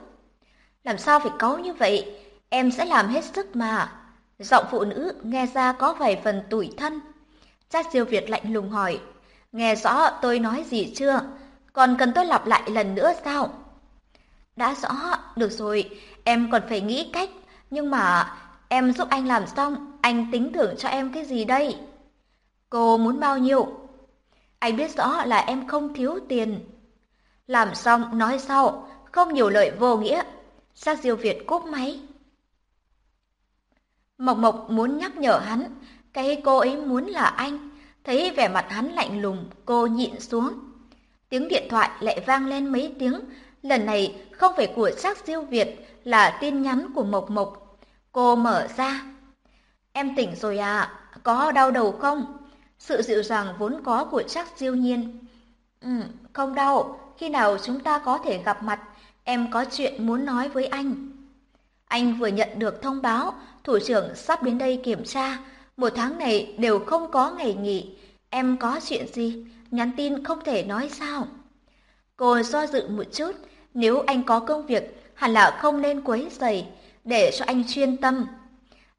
Làm sao phải cáu như vậy? Em sẽ làm hết sức mà. Giọng phụ nữ nghe ra có vài phần tủi thân. Chắc siêu Việt lạnh lùng hỏi. Nghe rõ tôi nói gì chưa? Còn cần tôi lặp lại lần nữa sao? Đã rõ, được rồi, em còn phải nghĩ cách. Nhưng mà em giúp anh làm xong, anh tính thưởng cho em cái gì đây? Cô muốn bao nhiêu? Anh biết rõ là em không thiếu tiền. Làm xong nói sau, không nhiều lời vô nghĩa. Sắc diêu Việt cúp máy. Mộc Mộc muốn nhắc nhở hắn, cái cô ấy muốn là anh. Thấy vẻ mặt hắn lạnh lùng, cô nhịn xuống. Tiếng điện thoại lại vang lên mấy tiếng. Lần này không phải của sắc diêu Việt, là tin nhắn của Mộc Mộc. Cô mở ra. Em tỉnh rồi à, có đau đầu không? Sự dịu dàng vốn có của chắc diêu nhiên. Ừ, không đau, khi nào chúng ta có thể gặp mặt, em có chuyện muốn nói với anh. Anh vừa nhận được thông báo, thủ trưởng sắp đến đây kiểm tra, một tháng này đều không có ngày nghỉ. Em có chuyện gì? Nhắn tin không thể nói sao? Cô do dự một chút, nếu anh có công việc, hẳn là không nên quấy rầy, để cho anh chuyên tâm.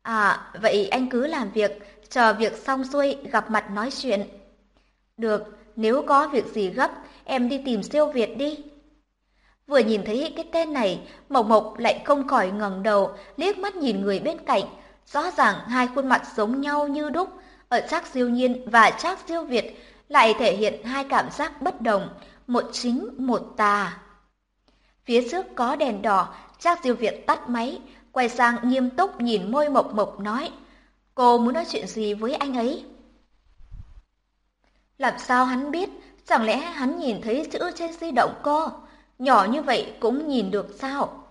À, vậy anh cứ làm việc, chờ việc xong xuôi gặp mặt nói chuyện. Được, nếu có việc gì gấp, em đi tìm siêu Việt đi. Vừa nhìn thấy cái tên này, Mộc Mộc lại không khỏi ngẩng đầu, liếc mắt nhìn người bên cạnh. Rõ ràng hai khuôn mặt giống nhau như đúc, ở Trác Diêu Nhiên và Trác Diêu Việt lại thể hiện hai cảm giác bất đồng, một chính một tà. Phía trước có đèn đỏ, Trác Diêu Việt tắt máy, quay sang nghiêm túc nhìn môi Mộc Mộc nói, cô muốn nói chuyện gì với anh ấy? Làm sao hắn biết, chẳng lẽ hắn nhìn thấy chữ trên di động cô? Nhỏ như vậy cũng nhìn được sao?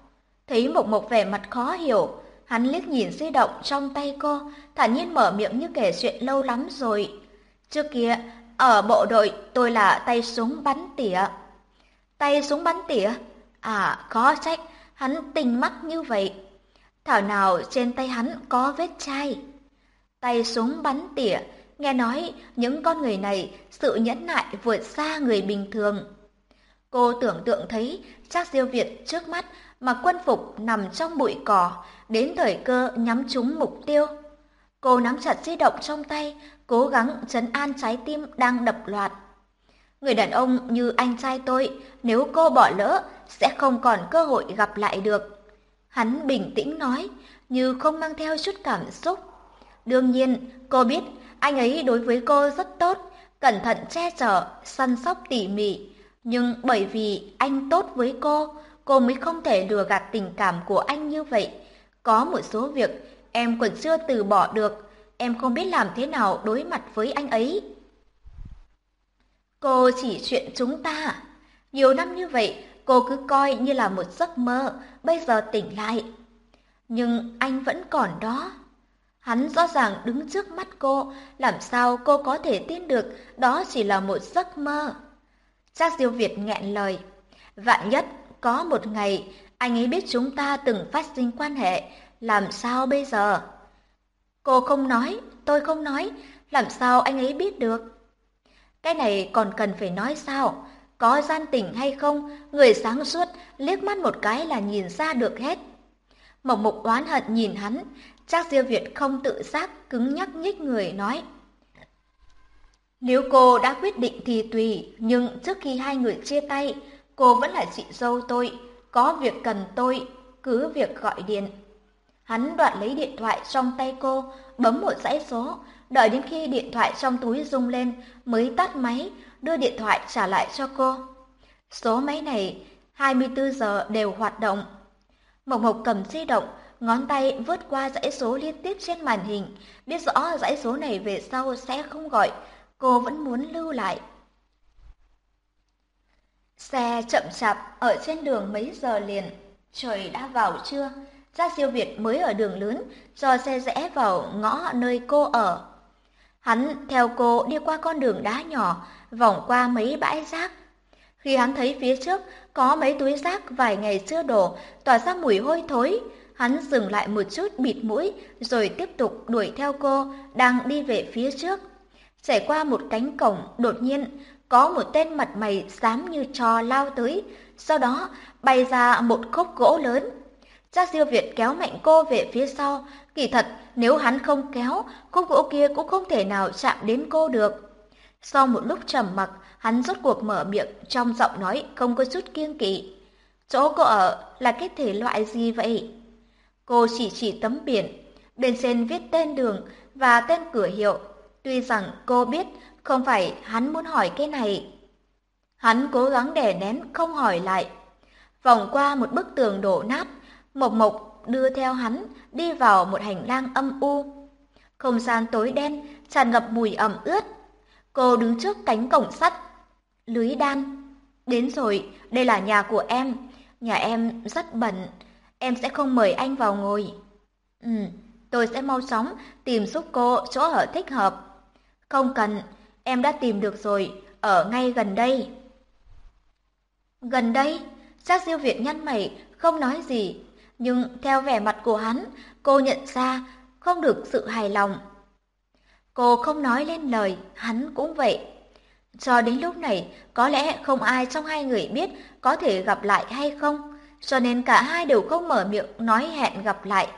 Thấy Mộc Mộc vẻ mặt khó hiểu, hắn liếc nhìn di động trong tay cô, thản nhiên mở miệng như kể chuyện lâu lắm rồi. Trước kia, ở bộ đội tôi là tay súng bắn tỉa. Tay súng bắn tỉa? À, khó trách, hắn tình mắt như vậy. Thảo nào trên tay hắn có vết chai. Tay súng bắn tỉa, nghe nói những con người này sự nhẫn nại vượt xa người bình thường. Cô tưởng tượng thấy chắc diêu Việt trước mắt mặc quân phục nằm trong bụi cỏ, đến thời cơ nhắm trúng mục tiêu. Cô nắm chặt di động trong tay, cố gắng chấn an trái tim đang đập loạn. Người đàn ông như anh trai tôi, nếu cô bỏ lỡ, sẽ không còn cơ hội gặp lại được. Hắn bình tĩnh nói, như không mang theo chút cảm xúc. Đương nhiên, cô biết anh ấy đối với cô rất tốt, cẩn thận che chở, săn sóc tỉ mỉ, nhưng bởi vì anh tốt với cô, cô mới không thể lừa gạt tình cảm của anh như vậy. Có một số việc em còn chưa từ bỏ được, em không biết làm thế nào đối mặt với anh ấy. Cô chỉ chuyện chúng ta. Nhiều năm như vậy, cô cứ coi như là một giấc mơ, bây giờ tỉnh lại. Nhưng anh vẫn còn đó. Hắn rõ ràng đứng trước mắt cô, làm sao cô có thể tin được đó chỉ là một giấc mơ. Trác Diêu Việt nghẹn lời. Vạn nhất, có một ngày, anh ấy biết chúng ta từng phát sinh quan hệ, làm sao bây giờ? Cô không nói, tôi không nói, làm sao anh ấy biết được? Cái này còn cần phải nói sao? Có gian tình hay không, người sáng suốt liếc mắt một cái là nhìn ra được hết. Mộc mục oán hận nhìn hắn, chắc Diêu Việt không tự giác cứng nhắc nhích người nói. Nếu cô đã quyết định thì tùy, nhưng trước khi hai người chia tay, cô vẫn là chị dâu tôi, có việc cần tôi, cứ việc gọi điện. Hắn đoạn lấy điện thoại trong tay cô, bấm một dãy số, đợi đến khi điện thoại trong túi rung lên mới tắt máy, đưa điện thoại trả lại cho cô. Số máy này 24 giờ đều hoạt động. Mộc Mộc cầm di động, ngón tay vớt qua dãy số liên tiếp trên màn hình, biết rõ dãy số này về sau sẽ không gọi, cô vẫn muốn lưu lại. Xe chậm chạp ở trên đường mấy giờ liền, trời đã vào trưa, Gia siêu Việt mới ở đường lớn, cho xe rẽ vào ngõ nơi cô ở. Hắn theo cô đi qua con đường đá nhỏ, vòng qua mấy bãi rác. Khi hắn thấy phía trước có mấy túi rác vài ngày chưa đổ, tỏa ra mùi hôi thối, hắn dừng lại một chút bịt mũi rồi tiếp tục đuổi theo cô đang đi về phía trước. Trải qua một cánh cổng, đột nhiên có một tên mặt mày xám như trò lao tới, sau đó bay ra một khúc gỗ lớn. Cha siêu Việt kéo mạnh cô về phía sau, kỳ thật nếu hắn không kéo, khúc gỗ kia cũng không thể nào chạm đến cô được. Sau một lúc trầm mặc, hắn rốt cuộc mở miệng trong giọng nói không có chút kiêng kỵ. Chỗ cô ở là cái thể loại gì vậy? Cô chỉ chỉ tấm biển, bên trên viết tên đường và tên cửa hiệu. Tuy rằng cô biết không phải hắn muốn hỏi cái này. Hắn cố gắng đè nén không hỏi lại. Vòng qua một bức tường đổ nát, Mộc Mộc đưa theo hắn đi vào một hành lang âm u. Không gian tối đen, tràn ngập mùi ẩm ướt. Cô đứng trước cánh cổng sắt. Lưới đan. Đến rồi, đây là nhà của em. Nhà em rất bẩn. Em sẽ không mời anh vào ngồi. Ừ, tôi sẽ mau chóng tìm giúp cô chỗ ở thích hợp. Không cần, em đã tìm được rồi, ở ngay gần đây. Gần đây, sát Diêu Việt nhăn mày, không nói gì, nhưng theo vẻ mặt của hắn, cô nhận ra không được sự hài lòng. Cô không nói lên lời, hắn cũng vậy. Cho đến lúc này, có lẽ không ai trong hai người biết có thể gặp lại hay không, cho nên cả hai đều không mở miệng nói hẹn gặp lại.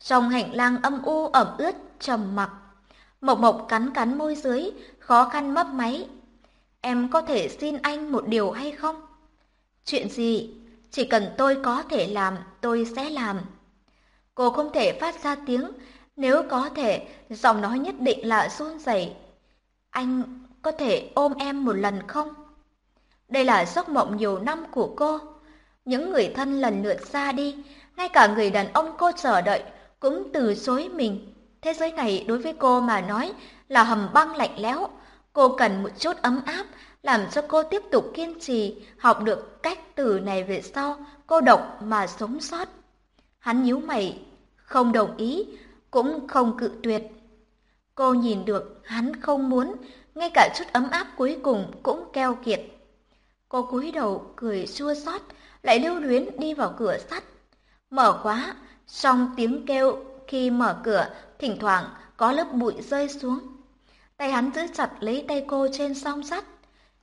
Trong hành lang âm u ẩm ướt, trầm mặc. Mộc Mộc cắn cắn môi dưới, khó khăn mấp máy. Em có thể xin anh một điều hay không? Chuyện gì? Chỉ cần tôi có thể làm, tôi sẽ làm. Cô không thể phát ra tiếng, nếu có thể, giọng nói nhất định là run rẩy. Anh có thể ôm em một lần không? Đây là giấc mộng nhiều năm của cô. Những người thân lần lượt ra đi, ngay cả người đàn ông cô chờ đợi cũng từ chối mình. Thế giới này đối với cô mà nói là hầm băng lạnh lẽo. Cô cần một chút ấm áp, làm cho cô tiếp tục kiên trì, học được cách từ này về sau, cô độc mà sống sót. Hắn nhíu mày, không đồng ý, cũng không cự tuyệt. Cô nhìn được hắn không muốn, ngay cả chút ấm áp cuối cùng cũng keo kiệt. Cô cúi đầu cười chua xót, lại lưu luyến đi vào cửa sắt. Mở khóa, xong tiếng kêu khi mở cửa, thỉnh thoảng có lớp bụi rơi xuống. Tay hắn giữ chặt lấy tay cô trên song sắt,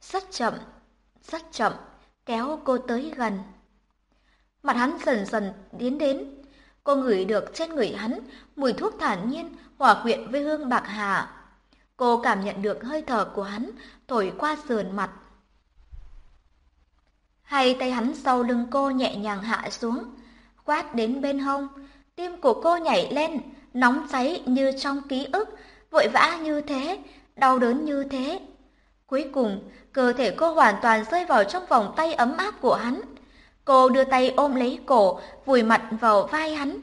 rất chậm, rất chậm, kéo cô tới gần. Mặt hắn dần dần tiến đến, cô ngửi được trên người hắn mùi thuốc thản nhiên hòa quyện với hương bạc hà. Cô cảm nhận được hơi thở của hắn thổi qua sườn mặt. hay tay hắn sau lưng cô nhẹ nhàng hạ xuống, quát đến bên hông, tim của cô nhảy lên, nóng cháy như trong ký ức, vội vã như thế, đau đớn như thế. Cuối cùng, cơ thể cô hoàn toàn rơi vào trong vòng tay ấm áp của hắn. Cô đưa tay ôm lấy cổ, vùi mặt vào vai hắn.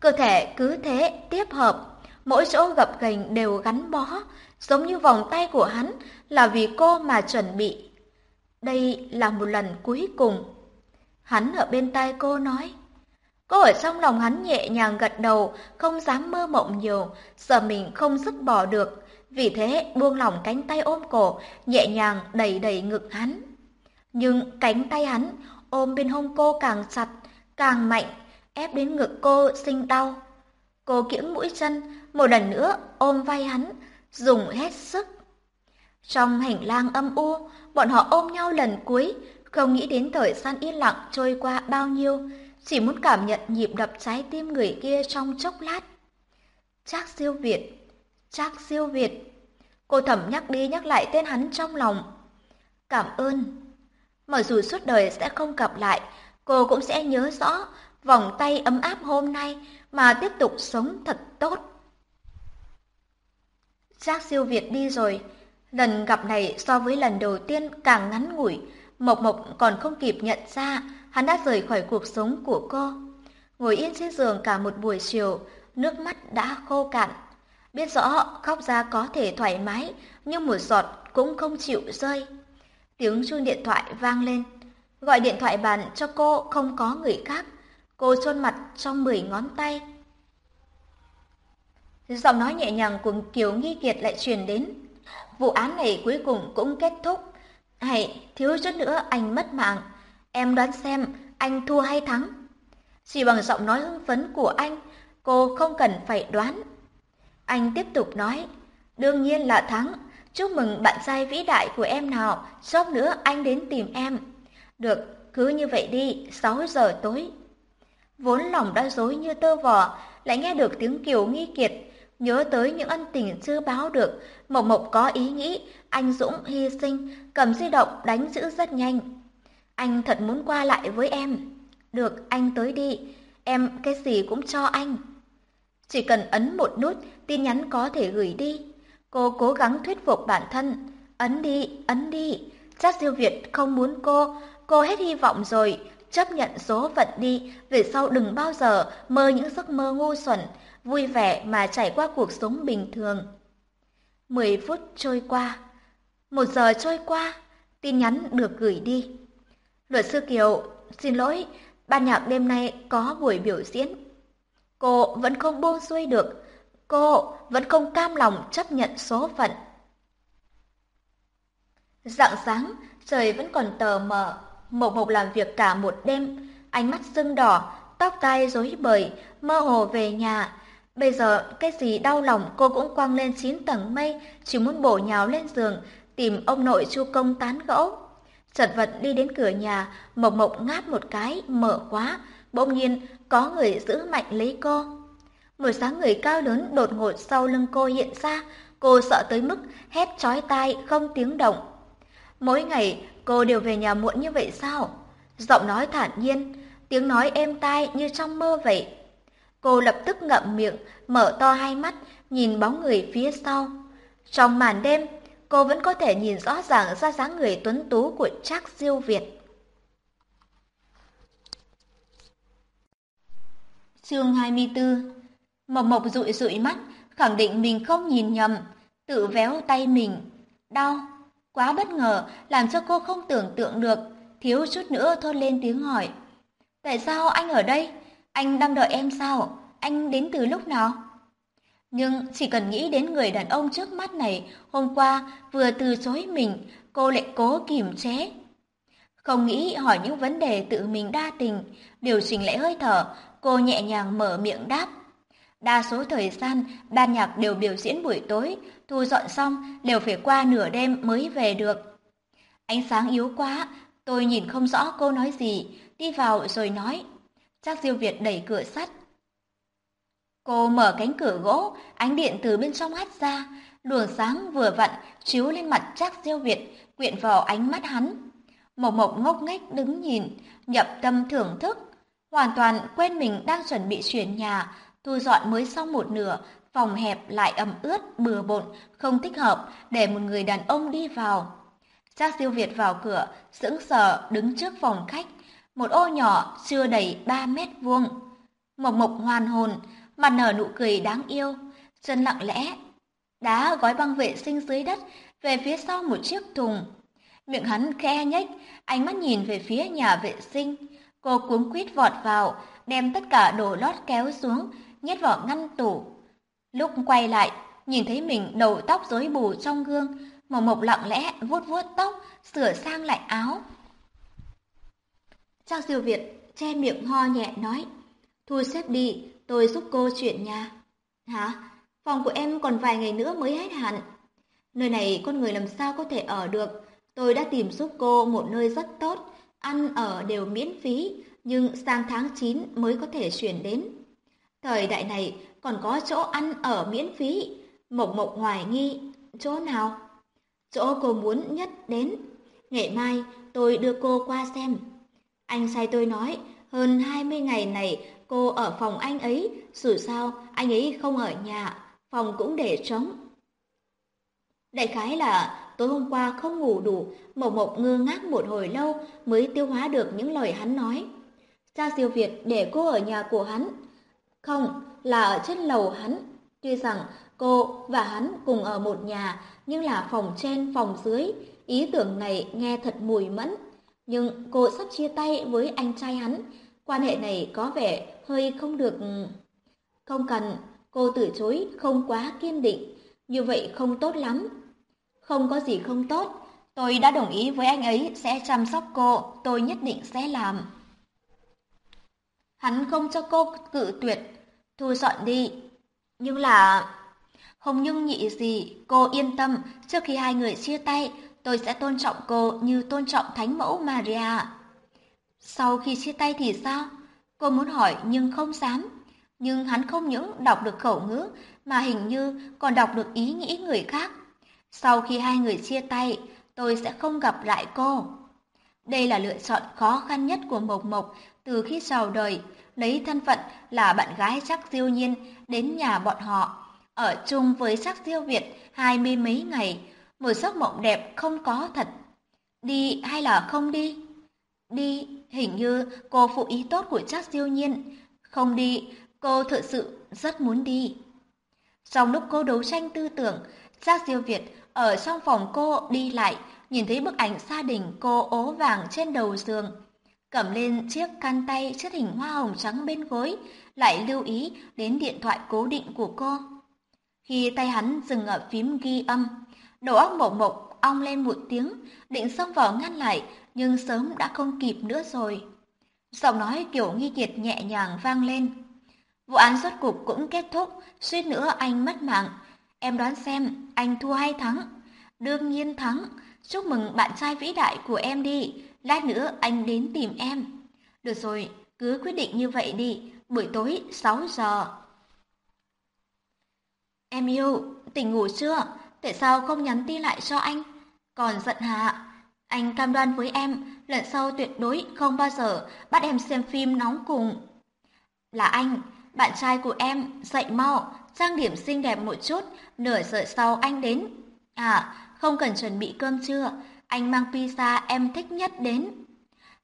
Cơ thể cứ thế tiếp hợp, mỗi chỗ gập ghềnh đều gắn bó, giống như vòng tay của hắn là vì cô mà chuẩn bị. Đây là một lần cuối cùng. Hắn ở bên tai cô nói. Cô ở trong lòng hắn nhẹ nhàng gật đầu, không dám mơ mộng nhiều, sợ mình không dứt bỏ được. Vì thế buông lỏng cánh tay ôm cổ, nhẹ nhàng đẩy đẩy ngực hắn. Nhưng cánh tay hắn ôm bên hông cô càng chặt, càng mạnh, ép đến ngực cô sinh đau. Cô kiễng mũi chân, một lần nữa ôm vai hắn, dùng hết sức. Trong hành lang âm u, bọn họ ôm nhau lần cuối, không nghĩ đến thời gian yên lặng trôi qua bao nhiêu, chỉ muốn cảm nhận nhịp đập trái tim người kia trong chốc lát. Trác siêu Việt, Trác siêu Việt. Cô thầm nhắc đi nhắc lại tên hắn trong lòng. Cảm ơn. Mặc dù suốt đời sẽ không gặp lại, cô cũng sẽ nhớ rõ vòng tay ấm áp hôm nay mà tiếp tục sống thật tốt. Trác siêu Việt đi rồi, lần gặp này so với lần đầu tiên càng ngắn ngủi, Mộc Mộc còn không kịp nhận ra hắn đã rời khỏi cuộc sống của cô. Ngồi yên trên giường cả một buổi chiều, nước mắt đã khô cạn. Biết rõ khóc ra có thể thoải mái, nhưng một giọt cũng không chịu rơi. Tiếng chuông điện thoại vang lên. Gọi điện thoại bàn cho cô không có người khác. Cô chôn mặt trong mười ngón tay. Giọng nói nhẹ nhàng của Kiều Nghi Kiệt lại truyền đến. Vụ án này cuối cùng cũng kết thúc. Hãy thiếu chút nữa anh mất mạng. Em đoán xem anh thua hay thắng. Chỉ bằng giọng nói hưng phấn của anh, cô không cần phải đoán. Anh tiếp tục nói, đương nhiên là thắng. Chúc mừng bạn trai vĩ đại của em nào, chốc nữa anh đến tìm em. Được, cứ như vậy đi, 6 giờ tối. Vốn lòng đã dối như tơ vò, lại nghe được tiếng kiều nghi kiệt, nhớ tới những ân tình chưa báo được, Mộc Mộc có ý nghĩ anh Dũng hy sinh, cầm di động đánh giữ rất nhanh. Anh thật muốn qua lại với em. Được, anh tới đi, em cái gì cũng cho anh. Chỉ cần ấn một nút, tin nhắn có thể gửi đi. Cô cố gắng thuyết phục bản thân. Ấn đi, ấn đi. Chắc siêu Việt không muốn cô, cô hết hy vọng rồi. Chấp nhận số phận đi, về sau đừng bao giờ mơ những giấc mơ ngu xuẩn, vui vẻ mà trải qua cuộc sống bình thường. Mười phút trôi qua, một giờ trôi qua, tin nhắn được gửi đi. Luật sư Kiều, xin lỗi, ban nhạc đêm nay có buổi biểu diễn. Cô vẫn không buông xuôi được, cô vẫn không cam lòng chấp nhận số phận. Rạng sáng, trời vẫn còn tờ mờ, Mộc Mộc làm việc cả một đêm, ánh mắt sưng đỏ, tóc tai rối bời, mơ hồ về nhà. Bây giờ, cái gì đau lòng cô cũng quăng lên chín tầng mây, chỉ muốn bổ nhào lên giường, tìm ông nội chu công tán gẫu. Chật vật đi đến cửa nhà, Mộc Mộc ngáp một cái, mở khóa, bỗng nhiên có người giữ mạnh lấy cô. Một sáng người cao lớn đột ngột sau lưng cô hiện ra, cô sợ tới mức hét chói tai không tiếng động. Mỗi ngày cô đều về nhà muộn như vậy sao? Giọng nói thản nhiên, tiếng nói êm tai như trong mơ vậy. Cô lập tức ngậm miệng, mở to hai mắt, nhìn bóng người phía sau. Trong màn đêm, cô vẫn có thể nhìn rõ ràng ra dáng người tuấn tú của Trác Diêu Việt. Chương 24 Mộc Mộc dụi dụi mắt, khẳng định mình không nhìn nhầm, tự véo tay mình. Đau, quá bất ngờ, làm cho cô không tưởng tượng được, thiếu chút nữa thốt lên tiếng hỏi. Tại sao anh ở đây? Anh đang đợi em sao? Anh đến từ lúc nào? Nhưng chỉ cần nghĩ đến người đàn ông trước mắt này, hôm qua vừa từ chối mình, cô lại cố kìm chế. Không nghĩ hỏi những vấn đề tự mình đa tình, điều chỉnh lại hơi thở, cô nhẹ nhàng mở miệng đáp. Đa số thời gian, ban nhạc đều biểu diễn buổi tối, thu dọn xong đều phải qua nửa đêm mới về được. Ánh sáng yếu quá, tôi nhìn không rõ cô nói gì, đi vào rồi nói. Chắc Diêu Việt đẩy cửa sắt. Cô mở cánh cửa gỗ, ánh điện từ bên trong hắt ra, luồng sáng vừa vặn chiếu lên mặt Trác Diêu Việt, quyện vào ánh mắt hắn. Mộc Mộc ngốc nghếch đứng nhìn, nhập tâm thưởng thức, hoàn toàn quên mình đang chuẩn bị chuyển nhà, thu dọn mới xong một nửa, phòng hẹp lại ẩm ướt, bừa bộn, không thích hợp để một người đàn ông đi vào. Trác Diêu Việt vào cửa, sững sờ đứng trước phòng khách, một ô nhỏ chưa đầy 3 mét vuông. Mộc Mộc hoàn hồn, mặt nở nụ cười đáng yêu, chân lặng lẽ, đá gói băng vệ sinh dưới đất về phía sau một chiếc thùng. Miệng hắn khe nhếch, ánh mắt nhìn về phía nhà vệ sinh. Cô cuống quýt vọt vào, đem tất cả đồ lót kéo xuống, nhét vào ngăn tủ. Lúc quay lại, nhìn thấy mình đầu tóc rối bù trong gương, Mộc Mộc lặng lẽ vuốt vuốt tóc, sửa sang lại áo. Trang Diêu Việt che miệng ho nhẹ nói, thu xếp đi, tôi giúp cô chuyển nhà. Hả? Phòng của em còn vài ngày nữa mới hết hạn. Nơi này con người làm sao có thể ở được. Tôi đã tìm giúp cô một nơi rất tốt, ăn ở đều miễn phí, nhưng sang tháng 9 mới có thể chuyển đến. Thời đại này còn có chỗ ăn ở miễn phí. Mộc Mộc hoài nghi, chỗ nào? Chỗ cô muốn nhất đến. Ngày mai tôi đưa cô qua xem. Anh sai tôi nói, hơn 20 ngày này cô ở phòng anh ấy, dù sao anh ấy không ở nhà, phòng cũng để trống. Đại khái là tối hôm qua không ngủ đủ, Mộc Mộc ngơ ngác một hồi lâu mới tiêu hóa được những lời hắn nói. Cha Diêu Việt để cô ở nhà của hắn. Không, là ở trên lầu hắn. Tuy rằng cô và hắn cùng ở một nhà, nhưng là phòng trên phòng dưới. Ý tưởng này nghe thật mùi mẫn. Nhưng cô sắp chia tay với anh trai hắn. Quan hệ này có vẻ hơi không được... Ừ, không cần, cô từ chối không quá kiên định. Như vậy không tốt lắm. Không có gì không tốt. Tôi đã đồng ý với anh ấy sẽ chăm sóc cô, tôi nhất định sẽ làm. Hắn không cho cô cự tuyệt, thu dọn đi. Nhưng là... Không nhưng nhị gì, cô yên tâm, trước khi hai người chia tay, tôi sẽ tôn trọng cô như tôn trọng thánh mẫu Maria. Sau khi chia tay thì sao? Cô muốn hỏi nhưng không dám. Nhưng hắn không những đọc được khẩu ngữ, mà hình như còn đọc được ý nghĩ người khác. Sau khi hai người chia tay, tôi sẽ không gặp lại cô. Đây là lựa chọn khó khăn nhất của Mộc Mộc từ khi chào đời, lấy thân phận là bạn gái chắc diêu nhiên đến nhà bọn họ, ở chung với chắc diêu Việt hai mươi mấy ngày, một giấc mộng đẹp không có thật. Đi hay là không đi? Đi, hình như cô phụ ý tốt của chắc diêu nhiên. Không đi, cô thật sự rất muốn đi. Trong lúc cô đấu tranh tư tưởng, Trác Diêu Việt ở trong phòng cô đi lại, nhìn thấy bức ảnh gia đình cô ố vàng trên đầu giường. Cầm lên chiếc khăn tay chất hình hoa hồng trắng bên gối, lại lưu ý đến điện thoại cố định của cô. Khi tay hắn dừng ở phím ghi âm, đầu óc mộc mộc ong lên một tiếng, định xông vào ngăn lại, nhưng sớm đã không kịp nữa rồi. Giọng nói kiểu nghi kiệt nhẹ nhàng vang lên. Vụ án rốt cục cũng kết thúc, suýt nữa anh mất mạng. Em đoán xem, anh thua hay thắng? Đương nhiên thắng. Chúc mừng bạn trai vĩ đại của em đi. Lát nữa anh đến tìm em. Được rồi, cứ quyết định như vậy đi. Buổi tối 6 giờ. Em yêu, tỉnh ngủ chưa? Tại sao không nhắn tin lại cho anh? Còn giận hả? Anh cam đoan với em, lần sau tuyệt đối không bao giờ bắt em xem phim nóng cùng. Là anh, bạn trai của em, dậy mau, trang điểm xinh đẹp một chút, nửa giờ sau anh đến. À, không cần chuẩn bị cơm trưa, anh mang pizza em thích nhất đến.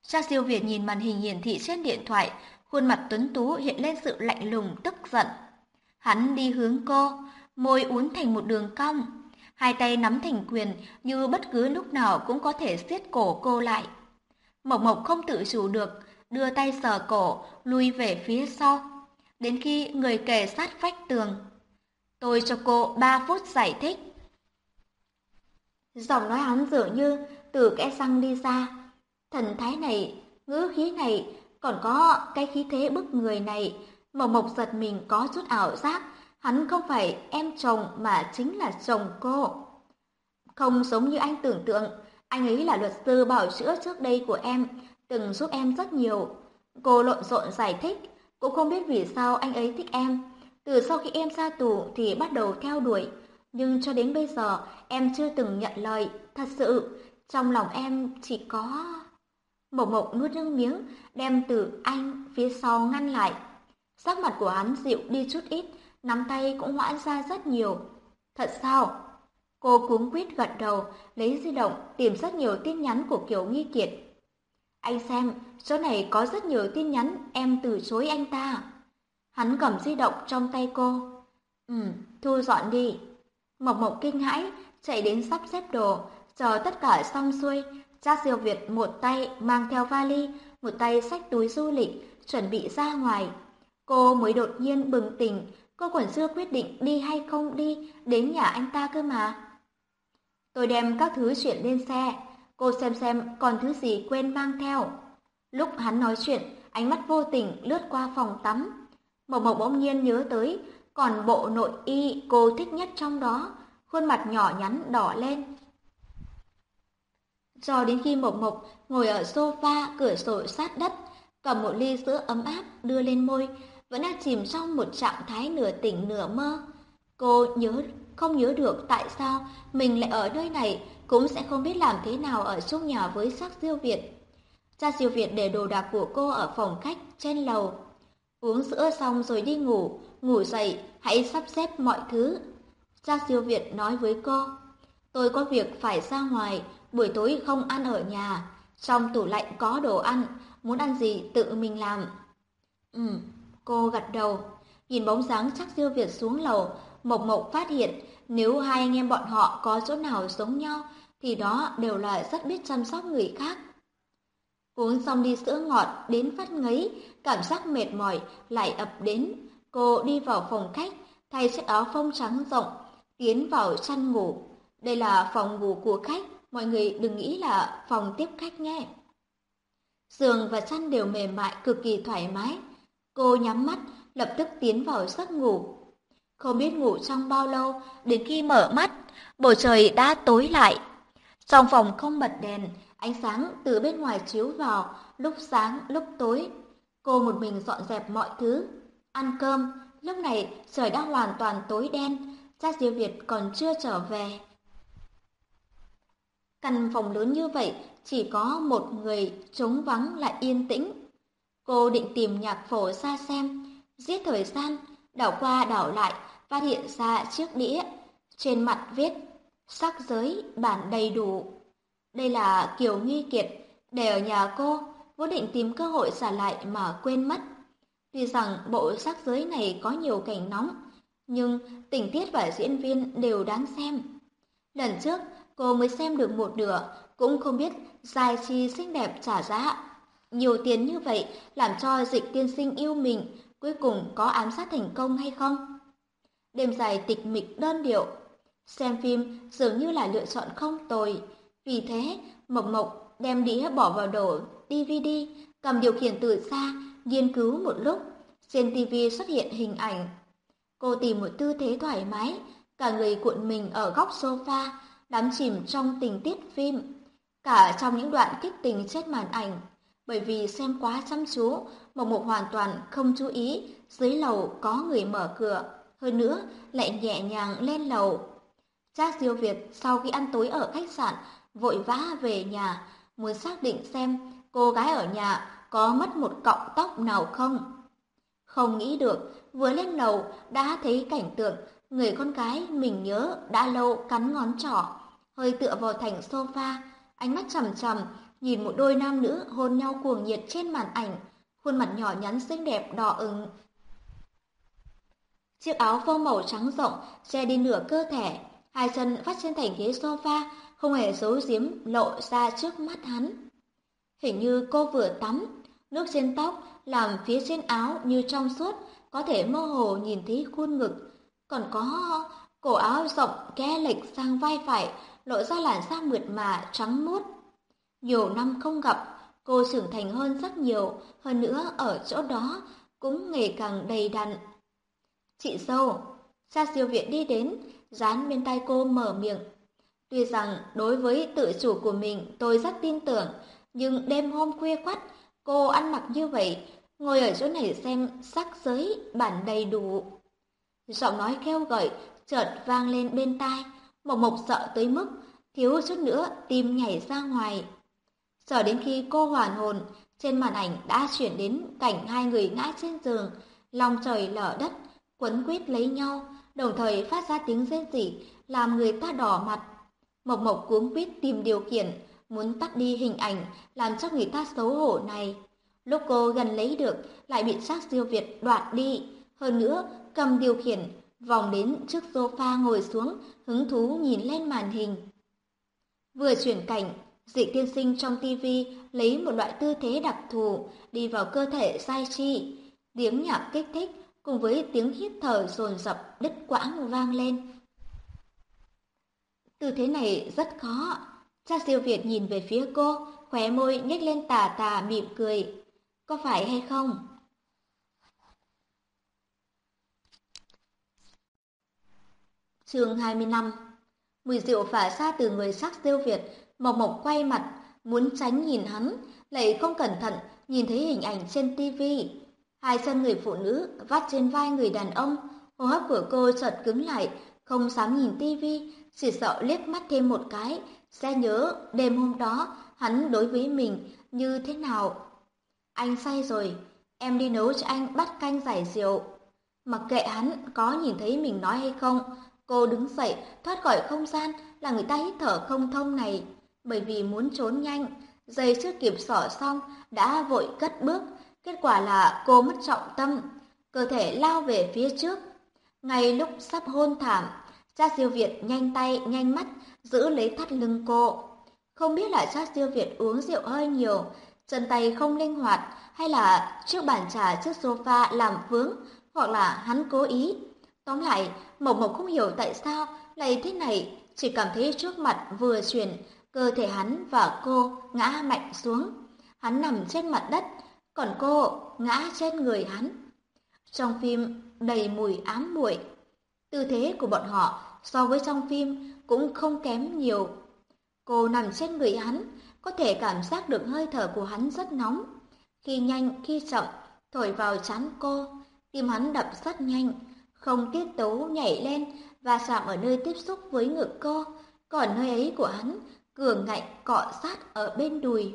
Cha siêu Việt nhìn màn hình hiển thị trên điện thoại, khuôn mặt tuấn tú hiện lên sự lạnh lùng tức giận. Hắn đi hướng cô, môi uốn thành một đường cong, hai tay nắm thành quyền như bất cứ lúc nào cũng có thể siết cổ cô lại. Mộc Mộc không tự chủ được, đưa tay sờ cổ, lui về phía sau đến khi người kề sát vách tường. Tôi cho cô ba phút giải thích. Giọng nói hắn dường như từ kẽ răng đi ra. Thần thái này, ngữ khí này, còn có cái khí thế bức người này. Mộc Mộc giật mình có chút ảo giác, hắn không phải em chồng mà chính là chồng cô. Không giống như anh tưởng tượng, anh ấy là luật sư bảo chữa trước đây của em, từng giúp em rất nhiều. Cô lộn xộn giải thích, cũng không biết vì sao anh ấy thích em. Từ sau khi em ra tù thì bắt đầu theo đuổi. Nhưng cho đến bây giờ em chưa từng nhận lời. Thật sự, trong lòng em chỉ có... Mộc Mộc nuốt nước miếng, đem từ anh phía sau ngăn lại. Sắc mặt của hắn dịu đi chút ít, nắm tay cũng hoãn ra rất nhiều. Thật sao? Cô cuống quýt gật đầu, lấy di động tìm rất nhiều tin nhắn của Kiều Nghi Kiệt. Anh xem, số này có rất nhiều tin nhắn, em từ chối anh ta. Hắn cầm di động trong tay cô. Ừ, thu dọn đi. Mộc Mộc kinh hãi, chạy đến sắp xếp đồ, chờ tất cả xong xuôi. Cha Diêu Việt một tay mang theo vali, một tay xách túi du lịch, chuẩn bị ra ngoài. Cô mới đột nhiên bừng tỉnh, cô còn chưa quyết định đi hay không đi đến nhà anh ta cơ mà. Tôi đem các thứ chuyển lên xe, cô xem xem còn thứ gì quên mang theo. Lúc hắn nói chuyện, ánh mắt vô tình lướt qua phòng tắm. Mộc Mộc bỗng nhiên nhớ tới, còn bộ nội y cô thích nhất trong đó, khuôn mặt nhỏ nhắn đỏ lên. Cho đến khi Mộc Mộc ngồi ở sofa cửa sổ sát đất, cầm một ly sữa ấm áp đưa lên môi, vẫn đang chìm trong một trạng thái nửa tỉnh nửa mơ. Cô nhớ không nhớ được tại sao mình lại ở nơi này, cũng sẽ không biết làm thế nào ở chung nhà với sắc diêu Việt. Cha diêu Việt để đồ đạc của cô ở phòng khách trên lầu. Uống sữa xong rồi đi ngủ, ngủ dậy, hãy sắp xếp mọi thứ. Cha diêu Việt nói với cô, tôi có việc phải ra ngoài, buổi tối không ăn ở nhà, trong tủ lạnh có đồ ăn, muốn ăn gì tự mình làm. Ừ, cô gật đầu, nhìn bóng dáng chắc diêu Việt xuống lầu, Mộc Mộc phát hiện nếu hai anh em bọn họ có chỗ nào giống nhau thì đó đều là rất biết chăm sóc người khác. Uống xong đi sữa ngọt đến phát ngấy, cảm giác mệt mỏi lại ập đến. Cô đi vào phòng khách, thay chiếc áo phông trắng rộng, tiến vào chăn ngủ. Đây là phòng ngủ của khách, mọi người đừng nghĩ là phòng tiếp khách nghe. Giường và chăn đều mềm mại, cực kỳ thoải mái. Cô nhắm mắt, lập tức tiến vào giấc ngủ. Không biết ngủ trong bao lâu, đến khi mở mắt, bầu trời đã tối lại. Trong phòng không bật đèn, ánh sáng từ bên ngoài chiếu vào, lúc sáng lúc tối. Cô một mình dọn dẹp mọi thứ. Ăn cơm, lúc này trời đã hoàn toàn tối đen, cha Diêu Việt còn chưa trở về. Căn phòng lớn như vậy, chỉ có một người trống vắng lại yên tĩnh. Cô định tìm nhạc phổ ra xem, giết thời gian, đảo qua đảo lại, phát hiện ra chiếc đĩa. Trên mặt viết, sắc giới bản đầy đủ. Đây là kiểu nghi kiệt, để ở nhà cô, vốn định tìm cơ hội trả lại mà quên mất. Tuy rằng bộ sắc giới này có nhiều cảnh nóng, nhưng tình tiết và diễn viên đều đáng xem. Lần trước, cô mới xem được một nửa, cũng không biết dài chi xinh đẹp trả giá. Nhiều tiền như vậy làm cho dịch tiên sinh yêu mình, cuối cùng có ám sát thành công hay không? Đêm dài tịch mịch đơn điệu, xem phim dường như là lựa chọn không tồi. Vì thế, Mộc Mộc đem đĩa bỏ vào đổ DVD, cầm điều khiển từ xa, nghiên cứu một lúc. Trên TV xuất hiện hình ảnh. Cô tìm một tư thế thoải mái, cả người cuộn mình ở góc sofa, đắm chìm trong tình tiết phim. Cả trong những đoạn kích tình chết màn ảnh, bởi vì xem quá chăm chú, Mộc Mộc hoàn toàn không chú ý dưới lầu có người mở cửa, hơn nữa lại nhẹ nhàng lên lầu. Trác Diêu Việt sau khi ăn tối ở khách sạn, vội vã về nhà, muốn xác định xem cô gái ở nhà có mất một cọng tóc nào không. Không nghĩ được, vừa lên lầu đã thấy cảnh tượng người con gái mình nhớ đã lâu cắn ngón trỏ, hơi tựa vào thành sofa, ánh mắt trầm trầm nhìn một đôi nam nữ hôn nhau cuồng nhiệt trên màn ảnh, khuôn mặt nhỏ nhắn xinh đẹp đỏ ửng. Chiếc áo phông màu trắng rộng che đi nửa cơ thể, hai chân vắt trên thành ghế sofa, không hề giấu giếm lộ ra trước mắt hắn. Hình như cô vừa tắm, nước trên tóc làm phía trên áo như trong suốt, có thể mơ hồ nhìn thấy khuôn ngực, còn có cổ áo rộng kẽ lệch sang vai phải, lộ ra làn da mượt mà trắng muốt. Nhiều năm không gặp, cô trưởng thành hơn rất nhiều, hơn nữa ở chỗ đó cũng ngày càng đầy đặn. Chị dâu, cha siêu viện đi đến, dán bên tay cô mở miệng. Tuy rằng đối với tự chủ của mình tôi rất tin tưởng, nhưng đêm hôm khuya quắt, cô ăn mặc như vậy, ngồi ở chỗ này xem sắc giới bản đầy đủ. Giọng nói kêu gợi, chợt vang lên bên tai, Mộc Mộc sợ tới mức, thiếu chút nữa tim nhảy ra ngoài. Chờ đến khi cô hoàn hồn, trên màn ảnh đã chuyển đến cảnh hai người ngã trên giường, lòng trời lở đất, quấn quýt lấy nhau, đồng thời phát ra tiếng rên rỉ, làm người ta đỏ mặt. Mộc Mộc cuống quýt tìm điều khiển, muốn tắt đi hình ảnh, làm cho người ta xấu hổ này. Lúc cô gần lấy được, lại bị xác siêu Việt đoạt đi. Hơn nữa, cầm điều khiển, vòng đến trước sofa ngồi xuống, hứng thú nhìn lên màn hình. Vừa chuyển cảnh, dị tiên sinh trong tivi lấy một loại tư thế đặc thù đi vào cơ thể sai chi. Tiếng nhạc kích thích cùng với tiếng hít thở dồn dập đứt quãng vang lên. Tư thế này rất khó. Cha siêu Việt nhìn về phía cô, khóe môi nhếch lên tà tà mỉm cười. Có phải hay không? chương 25 Mùi rượu phả ra từ người sắc siêu Việt, Mộc Mộc quay mặt, muốn tránh nhìn hắn, lại không cẩn thận nhìn thấy hình ảnh trên tivi. Hai chân người phụ nữ vắt trên vai người đàn ông, hô hấp của cô chợt cứng lại, không dám nhìn tivi, chỉ sợ liếc mắt thêm một cái, sẽ nhớ đêm hôm đó hắn đối với mình như thế nào. Anh say rồi, em đi nấu cho anh bát canh giải rượu. Mặc kệ hắn có nhìn thấy mình nói hay không, cô đứng dậy thoát khỏi không gian là người ta hít thở không thông này. Bởi vì muốn trốn nhanh, giày chưa kịp xỏ xong đã vội cất bước, kết quả là cô mất trọng tâm, cơ thể lao về phía trước. Ngay lúc sắp hôn thảm, cha siêu Việt nhanh tay nhanh mắt giữ lấy thắt lưng cô. Không biết là cha siêu Việt uống rượu hơi nhiều, chân tay không linh hoạt hay là chiếc bàn trà trước sofa làm vướng hoặc là hắn cố ý. Tóm lại, Mộc Mộc không hiểu tại sao lại thế này, chỉ cảm thấy trước mặt vừa chuyển, cơ thể hắn và cô ngã mạnh xuống. Hắn nằm trên mặt đất, còn cô ngã trên người hắn. Trong phim đầy mùi ám muội, tư thế của bọn họ so với trong phim cũng không kém nhiều. Cô nằm trên người hắn, có thể cảm giác được hơi thở của hắn rất nóng. Khi nhanh, khi chậm, thổi vào chán cô, tim hắn đập rất nhanh, không tiết tấu nhảy lên và chạm ở nơi tiếp xúc với ngực cô, còn nơi ấy của hắn cường ngạnh cọ sát ở bên đùi.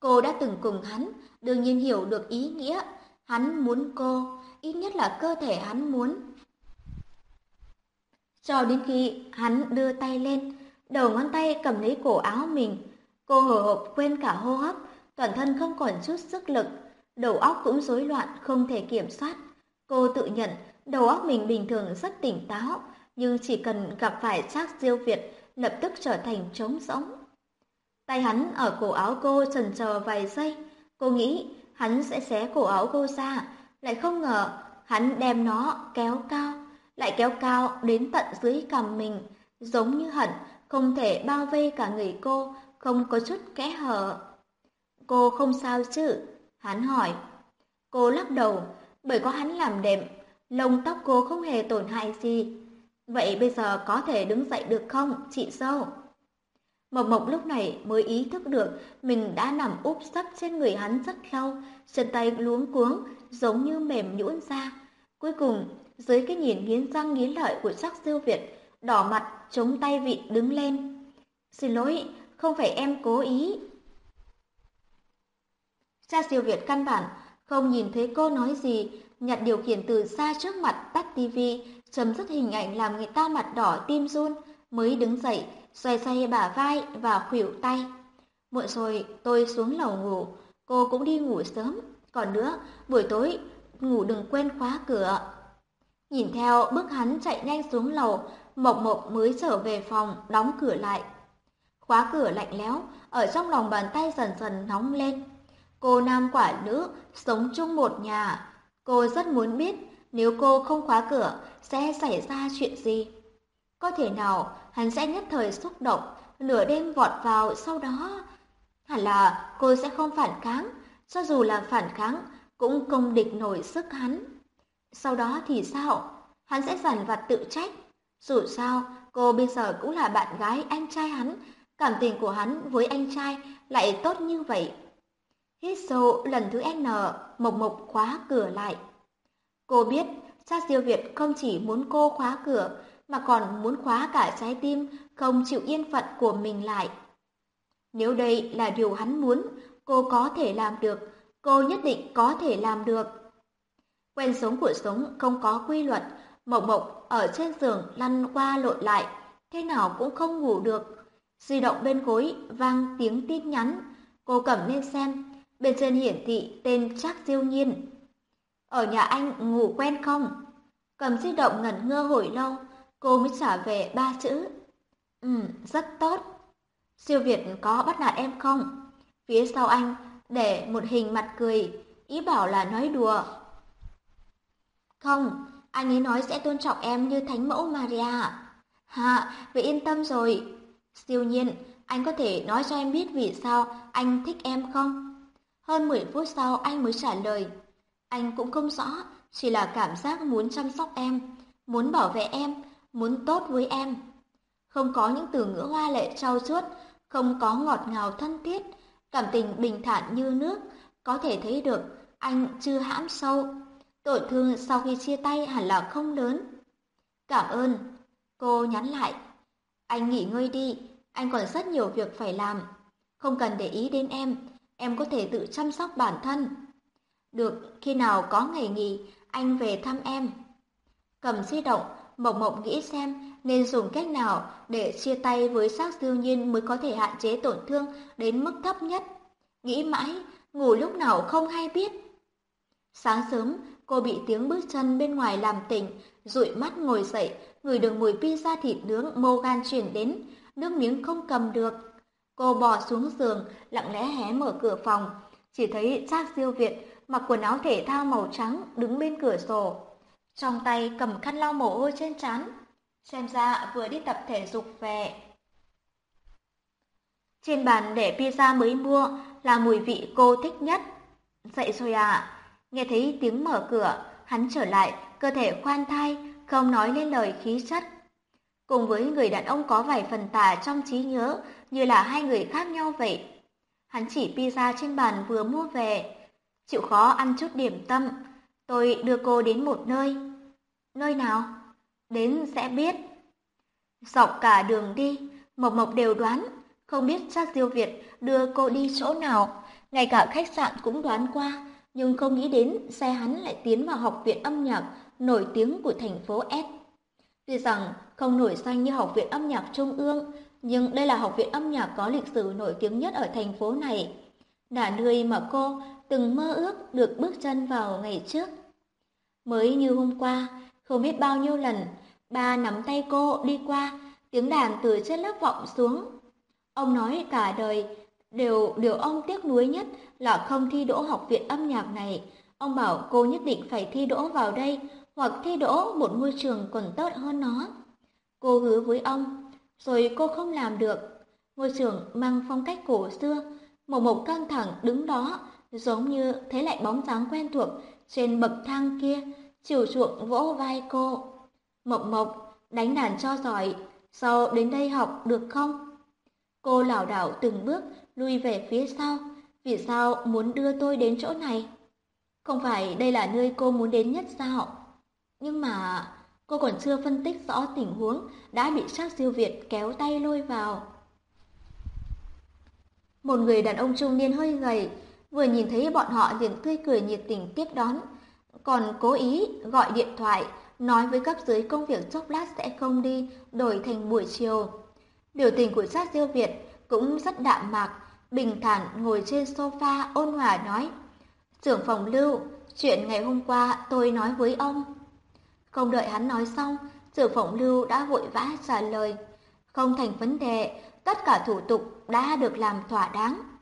Cô đã từng cùng hắn, đương nhiên hiểu được ý nghĩa, hắn muốn cô, ít nhất là cơ thể hắn muốn. Cho đến khi hắn đưa tay lên, đầu ngón tay cầm lấy cổ áo mình, cô hở hộp quên cả hô hấp, toàn thân không còn chút sức lực, đầu óc cũng rối loạn không thể kiểm soát. Cô tự nhận đầu óc mình bình thường rất tỉnh táo, nhưng chỉ cần gặp phải Trác Diêu Việt, lập tức trở thành trống rỗng. Tay hắn ở cổ áo cô chần chờ vài giây, cô nghĩ hắn sẽ xé cổ áo cô ra, lại không ngờ hắn đem nó kéo cao, lại kéo cao đến tận dưới cằm mình, giống như hận không thể bao vây cả người cô, không có chút kẽ hở. Cô không sao chứ? Hắn hỏi. Cô lắc đầu, bởi có hắn làm đệm, lông tóc cô không hề tổn hại gì. Vậy bây giờ có thể đứng dậy được không, chị dâu? Mộc Mộc lúc này mới ý thức được mình đã nằm úp sấp trên người hắn rất lâu, chân tay luống cuống, giống như mềm nhũn ra. Cuối cùng, dưới cái nhìn nghiến răng nghiến lợi của sắc siêu Việt, đỏ mặt, chống tay vịt đứng lên. Xin lỗi, không phải em cố ý. Cha siêu Việt căn bản, không nhìn thấy cô nói gì, nhặt điều khiển từ xa trước mặt tắt tivi, chấm dứt hình ảnh làm người ta mặt đỏ tim run, mới đứng dậy, xoay xoay bả vai và khuỷu tay. Muộn rồi, tôi xuống lầu ngủ, cô cũng đi ngủ sớm. Còn nữa, buổi tối, ngủ đừng quên khóa cửa. Nhìn theo bước hắn chạy nhanh xuống lầu, Mộc Mộc mới trở về phòng, đóng cửa lại. Khóa cửa lạnh lẽo, ở trong lòng bàn tay dần dần nóng lên. Cô nam quả nữ, sống chung một nhà. Cô rất muốn biết nếu cô không khóa cửa sẽ xảy ra chuyện gì. Có thể nào hắn sẽ nhất thời xúc động, nửa đêm vọt vào sau đó. Hẳn là cô sẽ không phản kháng, cho dù là phản kháng cũng công địch nổi sức hắn. Sau đó thì sao? Hắn sẽ giản vặt tự trách. Dù sao, cô bây giờ cũng là bạn gái anh trai hắn, cảm tình của hắn với anh trai lại tốt như vậy. Hít sâu lần thứ N, Mộc Mộc khóa cửa lại. Cô biết, cha siêu Việt không chỉ muốn cô khóa cửa, mà còn muốn khóa cả trái tim không chịu yên phận của mình lại. Nếu đây là điều hắn muốn, cô có thể làm được, cô nhất định có thể làm được. Quen sống của sống không có quy luật, Mộc Mộc ở trên giường lăn qua lộn lại, thế nào cũng không ngủ được. Di động bên gối vang tiếng tin nhắn, cô cầm lên xem, bên trên hiển thị tên Trác Diêu Nhiên. Ở nhà anh ngủ quen không? Cầm di động ngẩn ngơ hồi lâu, cô mới trả về ba chữ. Ừ, rất tốt. Siêu Việt có bắt nạt em không? Phía sau anh để một hình mặt cười, ý bảo là nói đùa. Không, anh ấy nói sẽ tôn trọng em như thánh mẫu Maria. Hạ, vậy yên tâm rồi. Siêu nhiên, anh có thể nói cho em biết vì sao anh thích em không? Hơn 10 phút sau anh mới trả lời. Anh cũng không rõ, chỉ là cảm giác muốn chăm sóc em, muốn bảo vệ em, muốn tốt với em. Không có những từ ngữ hoa lệ trau chuốt, không có ngọt ngào thân thiết, cảm tình bình thản như nước, có thể thấy được anh chưa hãm sâu. Tổn thương sau khi chia tay hẳn là không lớn. Cảm ơn. Cô nhắn lại. Anh nghỉ ngơi đi, anh còn rất nhiều việc phải làm. Không cần để ý đến em, em có thể tự chăm sóc bản thân. Được, khi nào có ngày nghỉ, anh về thăm em. Cầm di động, Mộng Mộng nghĩ xem nên dùng cách nào để chia tay với sắc siêu nhiên mới có thể hạn chế tổn thương đến mức thấp nhất. Nghĩ mãi, ngủ lúc nào không hay biết. Sáng sớm, cô bị tiếng bước chân bên ngoài làm tỉnh, dụi mắt ngồi dậy, người được mùi pizza thịt nướng Morgan chuyển đến, nước miếng không cầm được. Cô bò xuống giường, lặng lẽ hé mở cửa phòng, chỉ thấy xác siêu Việt mặc quần áo thể thao màu trắng đứng bên cửa sổ. Trong tay cầm khăn lau mồ hôi trên trán, xem ra vừa đi tập thể dục về. Trên bàn để pizza mới mua là mùi vị cô thích nhất. Dậy rồi à? Nghe thấy tiếng mở cửa, hắn trở lại, cơ thể khoan thai, không nói lên lời khí chất. Cùng với người đàn ông có vài phần tà trong trí nhớ, như là hai người khác nhau vậy. Hắn chỉ pizza trên bàn vừa mua về. Chịu khó ăn chút điểm tâm, tôi đưa cô đến một nơi. Nơi nào? Đến sẽ biết. Dọc cả đường đi, Mộc Mộc đều đoán, không biết cha Diêu Việt đưa cô đi chỗ nào. Ngay cả khách sạn cũng đoán qua, nhưng không nghĩ đến xe hắn lại tiến vào học viện âm nhạc nổi tiếng của thành phố S. Tuy rằng không nổi danh như học viện âm nhạc Trung ương, nhưng đây là học viện âm nhạc có lịch sử nổi tiếng nhất ở thành phố này. Là nơi mà cô từng mơ ước được bước chân vào ngày trước. Mới như hôm qua, không biết bao nhiêu lần, ba nắm tay cô đi qua, tiếng đàn từ trên lớp vọng xuống. Ông nói cả đời, đều điều ông tiếc nuối nhất là không thi đỗ học viện âm nhạc này. Ông bảo cô nhất định phải thi đỗ vào đây, hoặc thi đỗ một ngôi trường còn tốt hơn nó. Cô hứa với ông, rồi cô không làm được. Ngôi trường mang phong cách cổ xưa, một mộc căng thẳng đứng đó, giống như thấy lại bóng dáng quen thuộc trên bậc thang kia, chiều chuộng vỗ vai cô. Mộc Mộc, đánh đàn cho giỏi, sau đến đây học được không? Cô lảo đảo từng bước lui về phía sau, vì sao muốn đưa tôi đến chỗ này? Không phải đây là nơi cô muốn đến nhất sao? Nhưng mà cô còn chưa phân tích rõ tình huống đã bị sắc siêu Việt kéo tay lôi vào. Một người đàn ông trung niên hơi gầy, vừa nhìn thấy bọn họ liền tươi cười nhiệt tình tiếp đón, còn cố ý gọi điện thoại nói với cấp dưới công việc chốc lát sẽ không đi, đổi thành buổi chiều. Biểu tình của sát diêu Việt cũng rất đạm mạc, bình thản ngồi trên sofa ôn hòa nói. Trưởng phòng lưu, chuyện ngày hôm qua tôi nói với ông. Không đợi hắn nói xong, trưởng phòng lưu đã vội vã trả lời. Không thành vấn đề, tất cả thủ tục đã được làm thỏa đáng.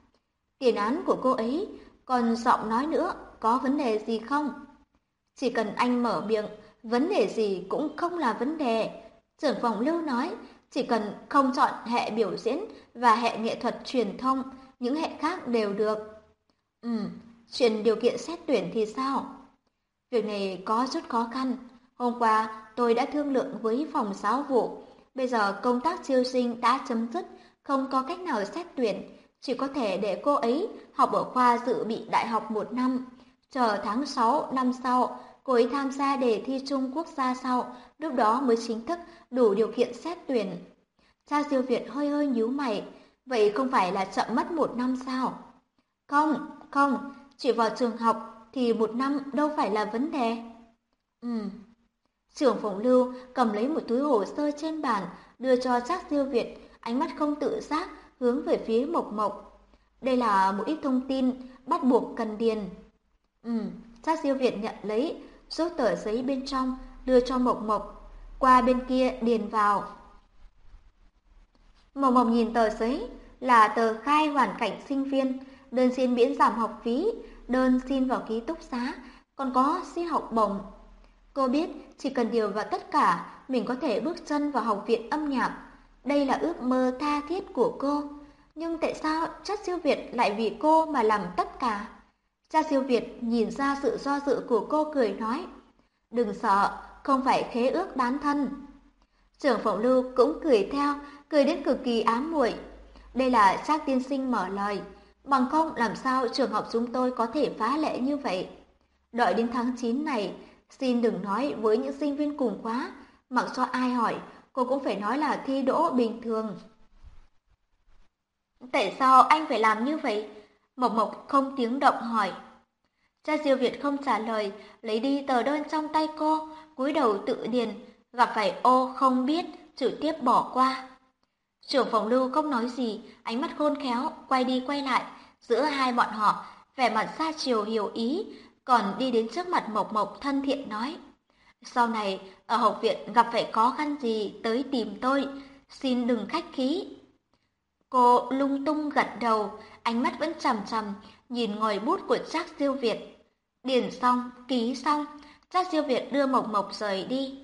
Tiền án của cô ấy, còn giọng nói nữa, có vấn đề gì không? Chỉ cần anh mở miệng, vấn đề gì cũng không là vấn đề. Trưởng phòng lưu nói, chỉ cần không chọn hệ biểu diễn và hệ nghệ thuật truyền thông, những hệ khác đều được. Ừ, chuyện điều kiện xét tuyển thì sao? Việc này có chút khó khăn. Hôm qua tôi đã thương lượng với phòng giáo vụ. Bây giờ công tác chiêu sinh đã chấm dứt, không có cách nào xét tuyển. Chỉ có thể để cô ấy học ở khoa dự bị đại học một năm. Chờ tháng 6 năm sau, cô ấy tham gia đề thi trung quốc gia sau, lúc đó mới chính thức đủ điều kiện xét tuyển. Cha Diêu Việt hơi hơi nhíu mày, vậy không phải là chậm mất một năm sao? Không, không, chỉ vào trường học thì một năm đâu phải là vấn đề. Ừ. Trưởng phòng lưu cầm lấy một túi hồ sơ trên bàn, đưa cho Trác Diêu Việt, ánh mắt không tự giác hướng về phía Mộc Mộc. Đây là một ít thông tin bắt buộc cần điền. Ừ, sát Diêu Việt nhận lấy, rút tờ giấy bên trong, đưa cho Mộc Mộc, qua bên kia điền vào. Mộc Mộc nhìn tờ giấy, là tờ khai hoàn cảnh sinh viên, đơn xin miễn giảm học phí, đơn xin vào ký túc xá, còn có xin học bổng. Cô biết chỉ cần điều vào tất cả, mình có thể bước chân vào học viện âm nhạc. Đây là ước mơ tha thiết của cô. Nhưng tại sao chắc siêu Việt lại vì cô mà làm tất cả? Cha siêu Việt nhìn ra sự do dự của cô cười nói. Đừng sợ, không phải khế ước bán thân. Trưởng phòng lưu cũng cười theo, cười đến cực kỳ ám muội. Đây là Trác tiên sinh mở lời, bằng không làm sao trường học chúng tôi có thể phá lệ như vậy. Đợi đến tháng 9 này, xin đừng nói với những sinh viên cùng khóa, mặc cho ai hỏi, cô cũng phải nói là thi đỗ bình thường. Tại sao anh phải làm như vậy? Mộc Mộc không tiếng động hỏi. Cha Diêu Việt không trả lời, lấy đi tờ đơn trong tay cô, cúi đầu tự điền, gặp phải ô không biết, trực tiếp bỏ qua. Trưởng phòng lưu không nói gì, ánh mắt khôn khéo, quay đi quay lại, giữa hai bọn họ, vẻ mặt xa chiều hiểu ý, còn đi đến trước mặt Mộc Mộc thân thiện nói. Sau này, ở học viện gặp phải khó khăn gì tới tìm tôi, xin đừng khách khí. Cô lung tung gật đầu, ánh mắt vẫn chằm chằm, nhìn ngòi bút của Trác Diêu Việt. Điền xong, ký xong, Trác Diêu Việt đưa Mộc Mộc rời đi.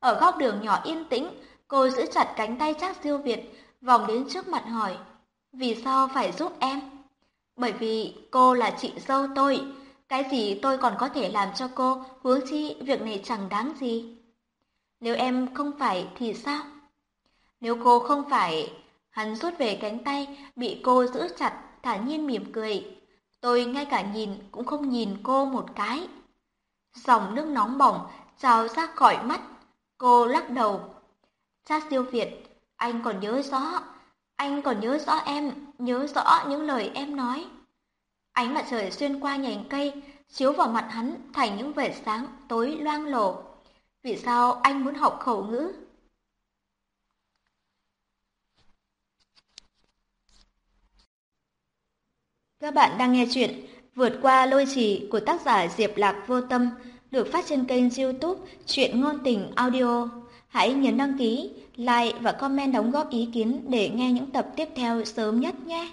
Ở góc đường nhỏ yên tĩnh, cô giữ chặt cánh tay Trác Diêu Việt, vòng đến trước mặt hỏi, vì sao phải giúp em? Bởi vì cô là chị dâu tôi, cái gì tôi còn có thể làm cho cô, huống chi việc này chẳng đáng gì. Nếu em không phải thì sao? Nếu cô không phải, hắn rút về cánh tay, bị cô giữ chặt, thả nhiên mỉm cười. Tôi ngay cả nhìn cũng không nhìn cô một cái. Dòng nước nóng bỏng trào ra khỏi mắt, cô lắc đầu. Cha siêu Việt, anh còn nhớ rõ, anh còn nhớ rõ em, nhớ rõ những lời em nói. Ánh mặt trời xuyên qua nhành cây, chiếu vào mặt hắn thành những vệt sáng tối loang lổ. Vì sao anh muốn học khẩu ngữ? Các bạn đang nghe chuyện Vượt qua lôi trì của tác giả Diệp Lạc Vô Tâm được phát trên kênh youtube Chuyện Ngôn Tình Audio. Hãy nhấn đăng ký, like và comment đóng góp ý kiến để nghe những tập tiếp theo sớm nhất nhé!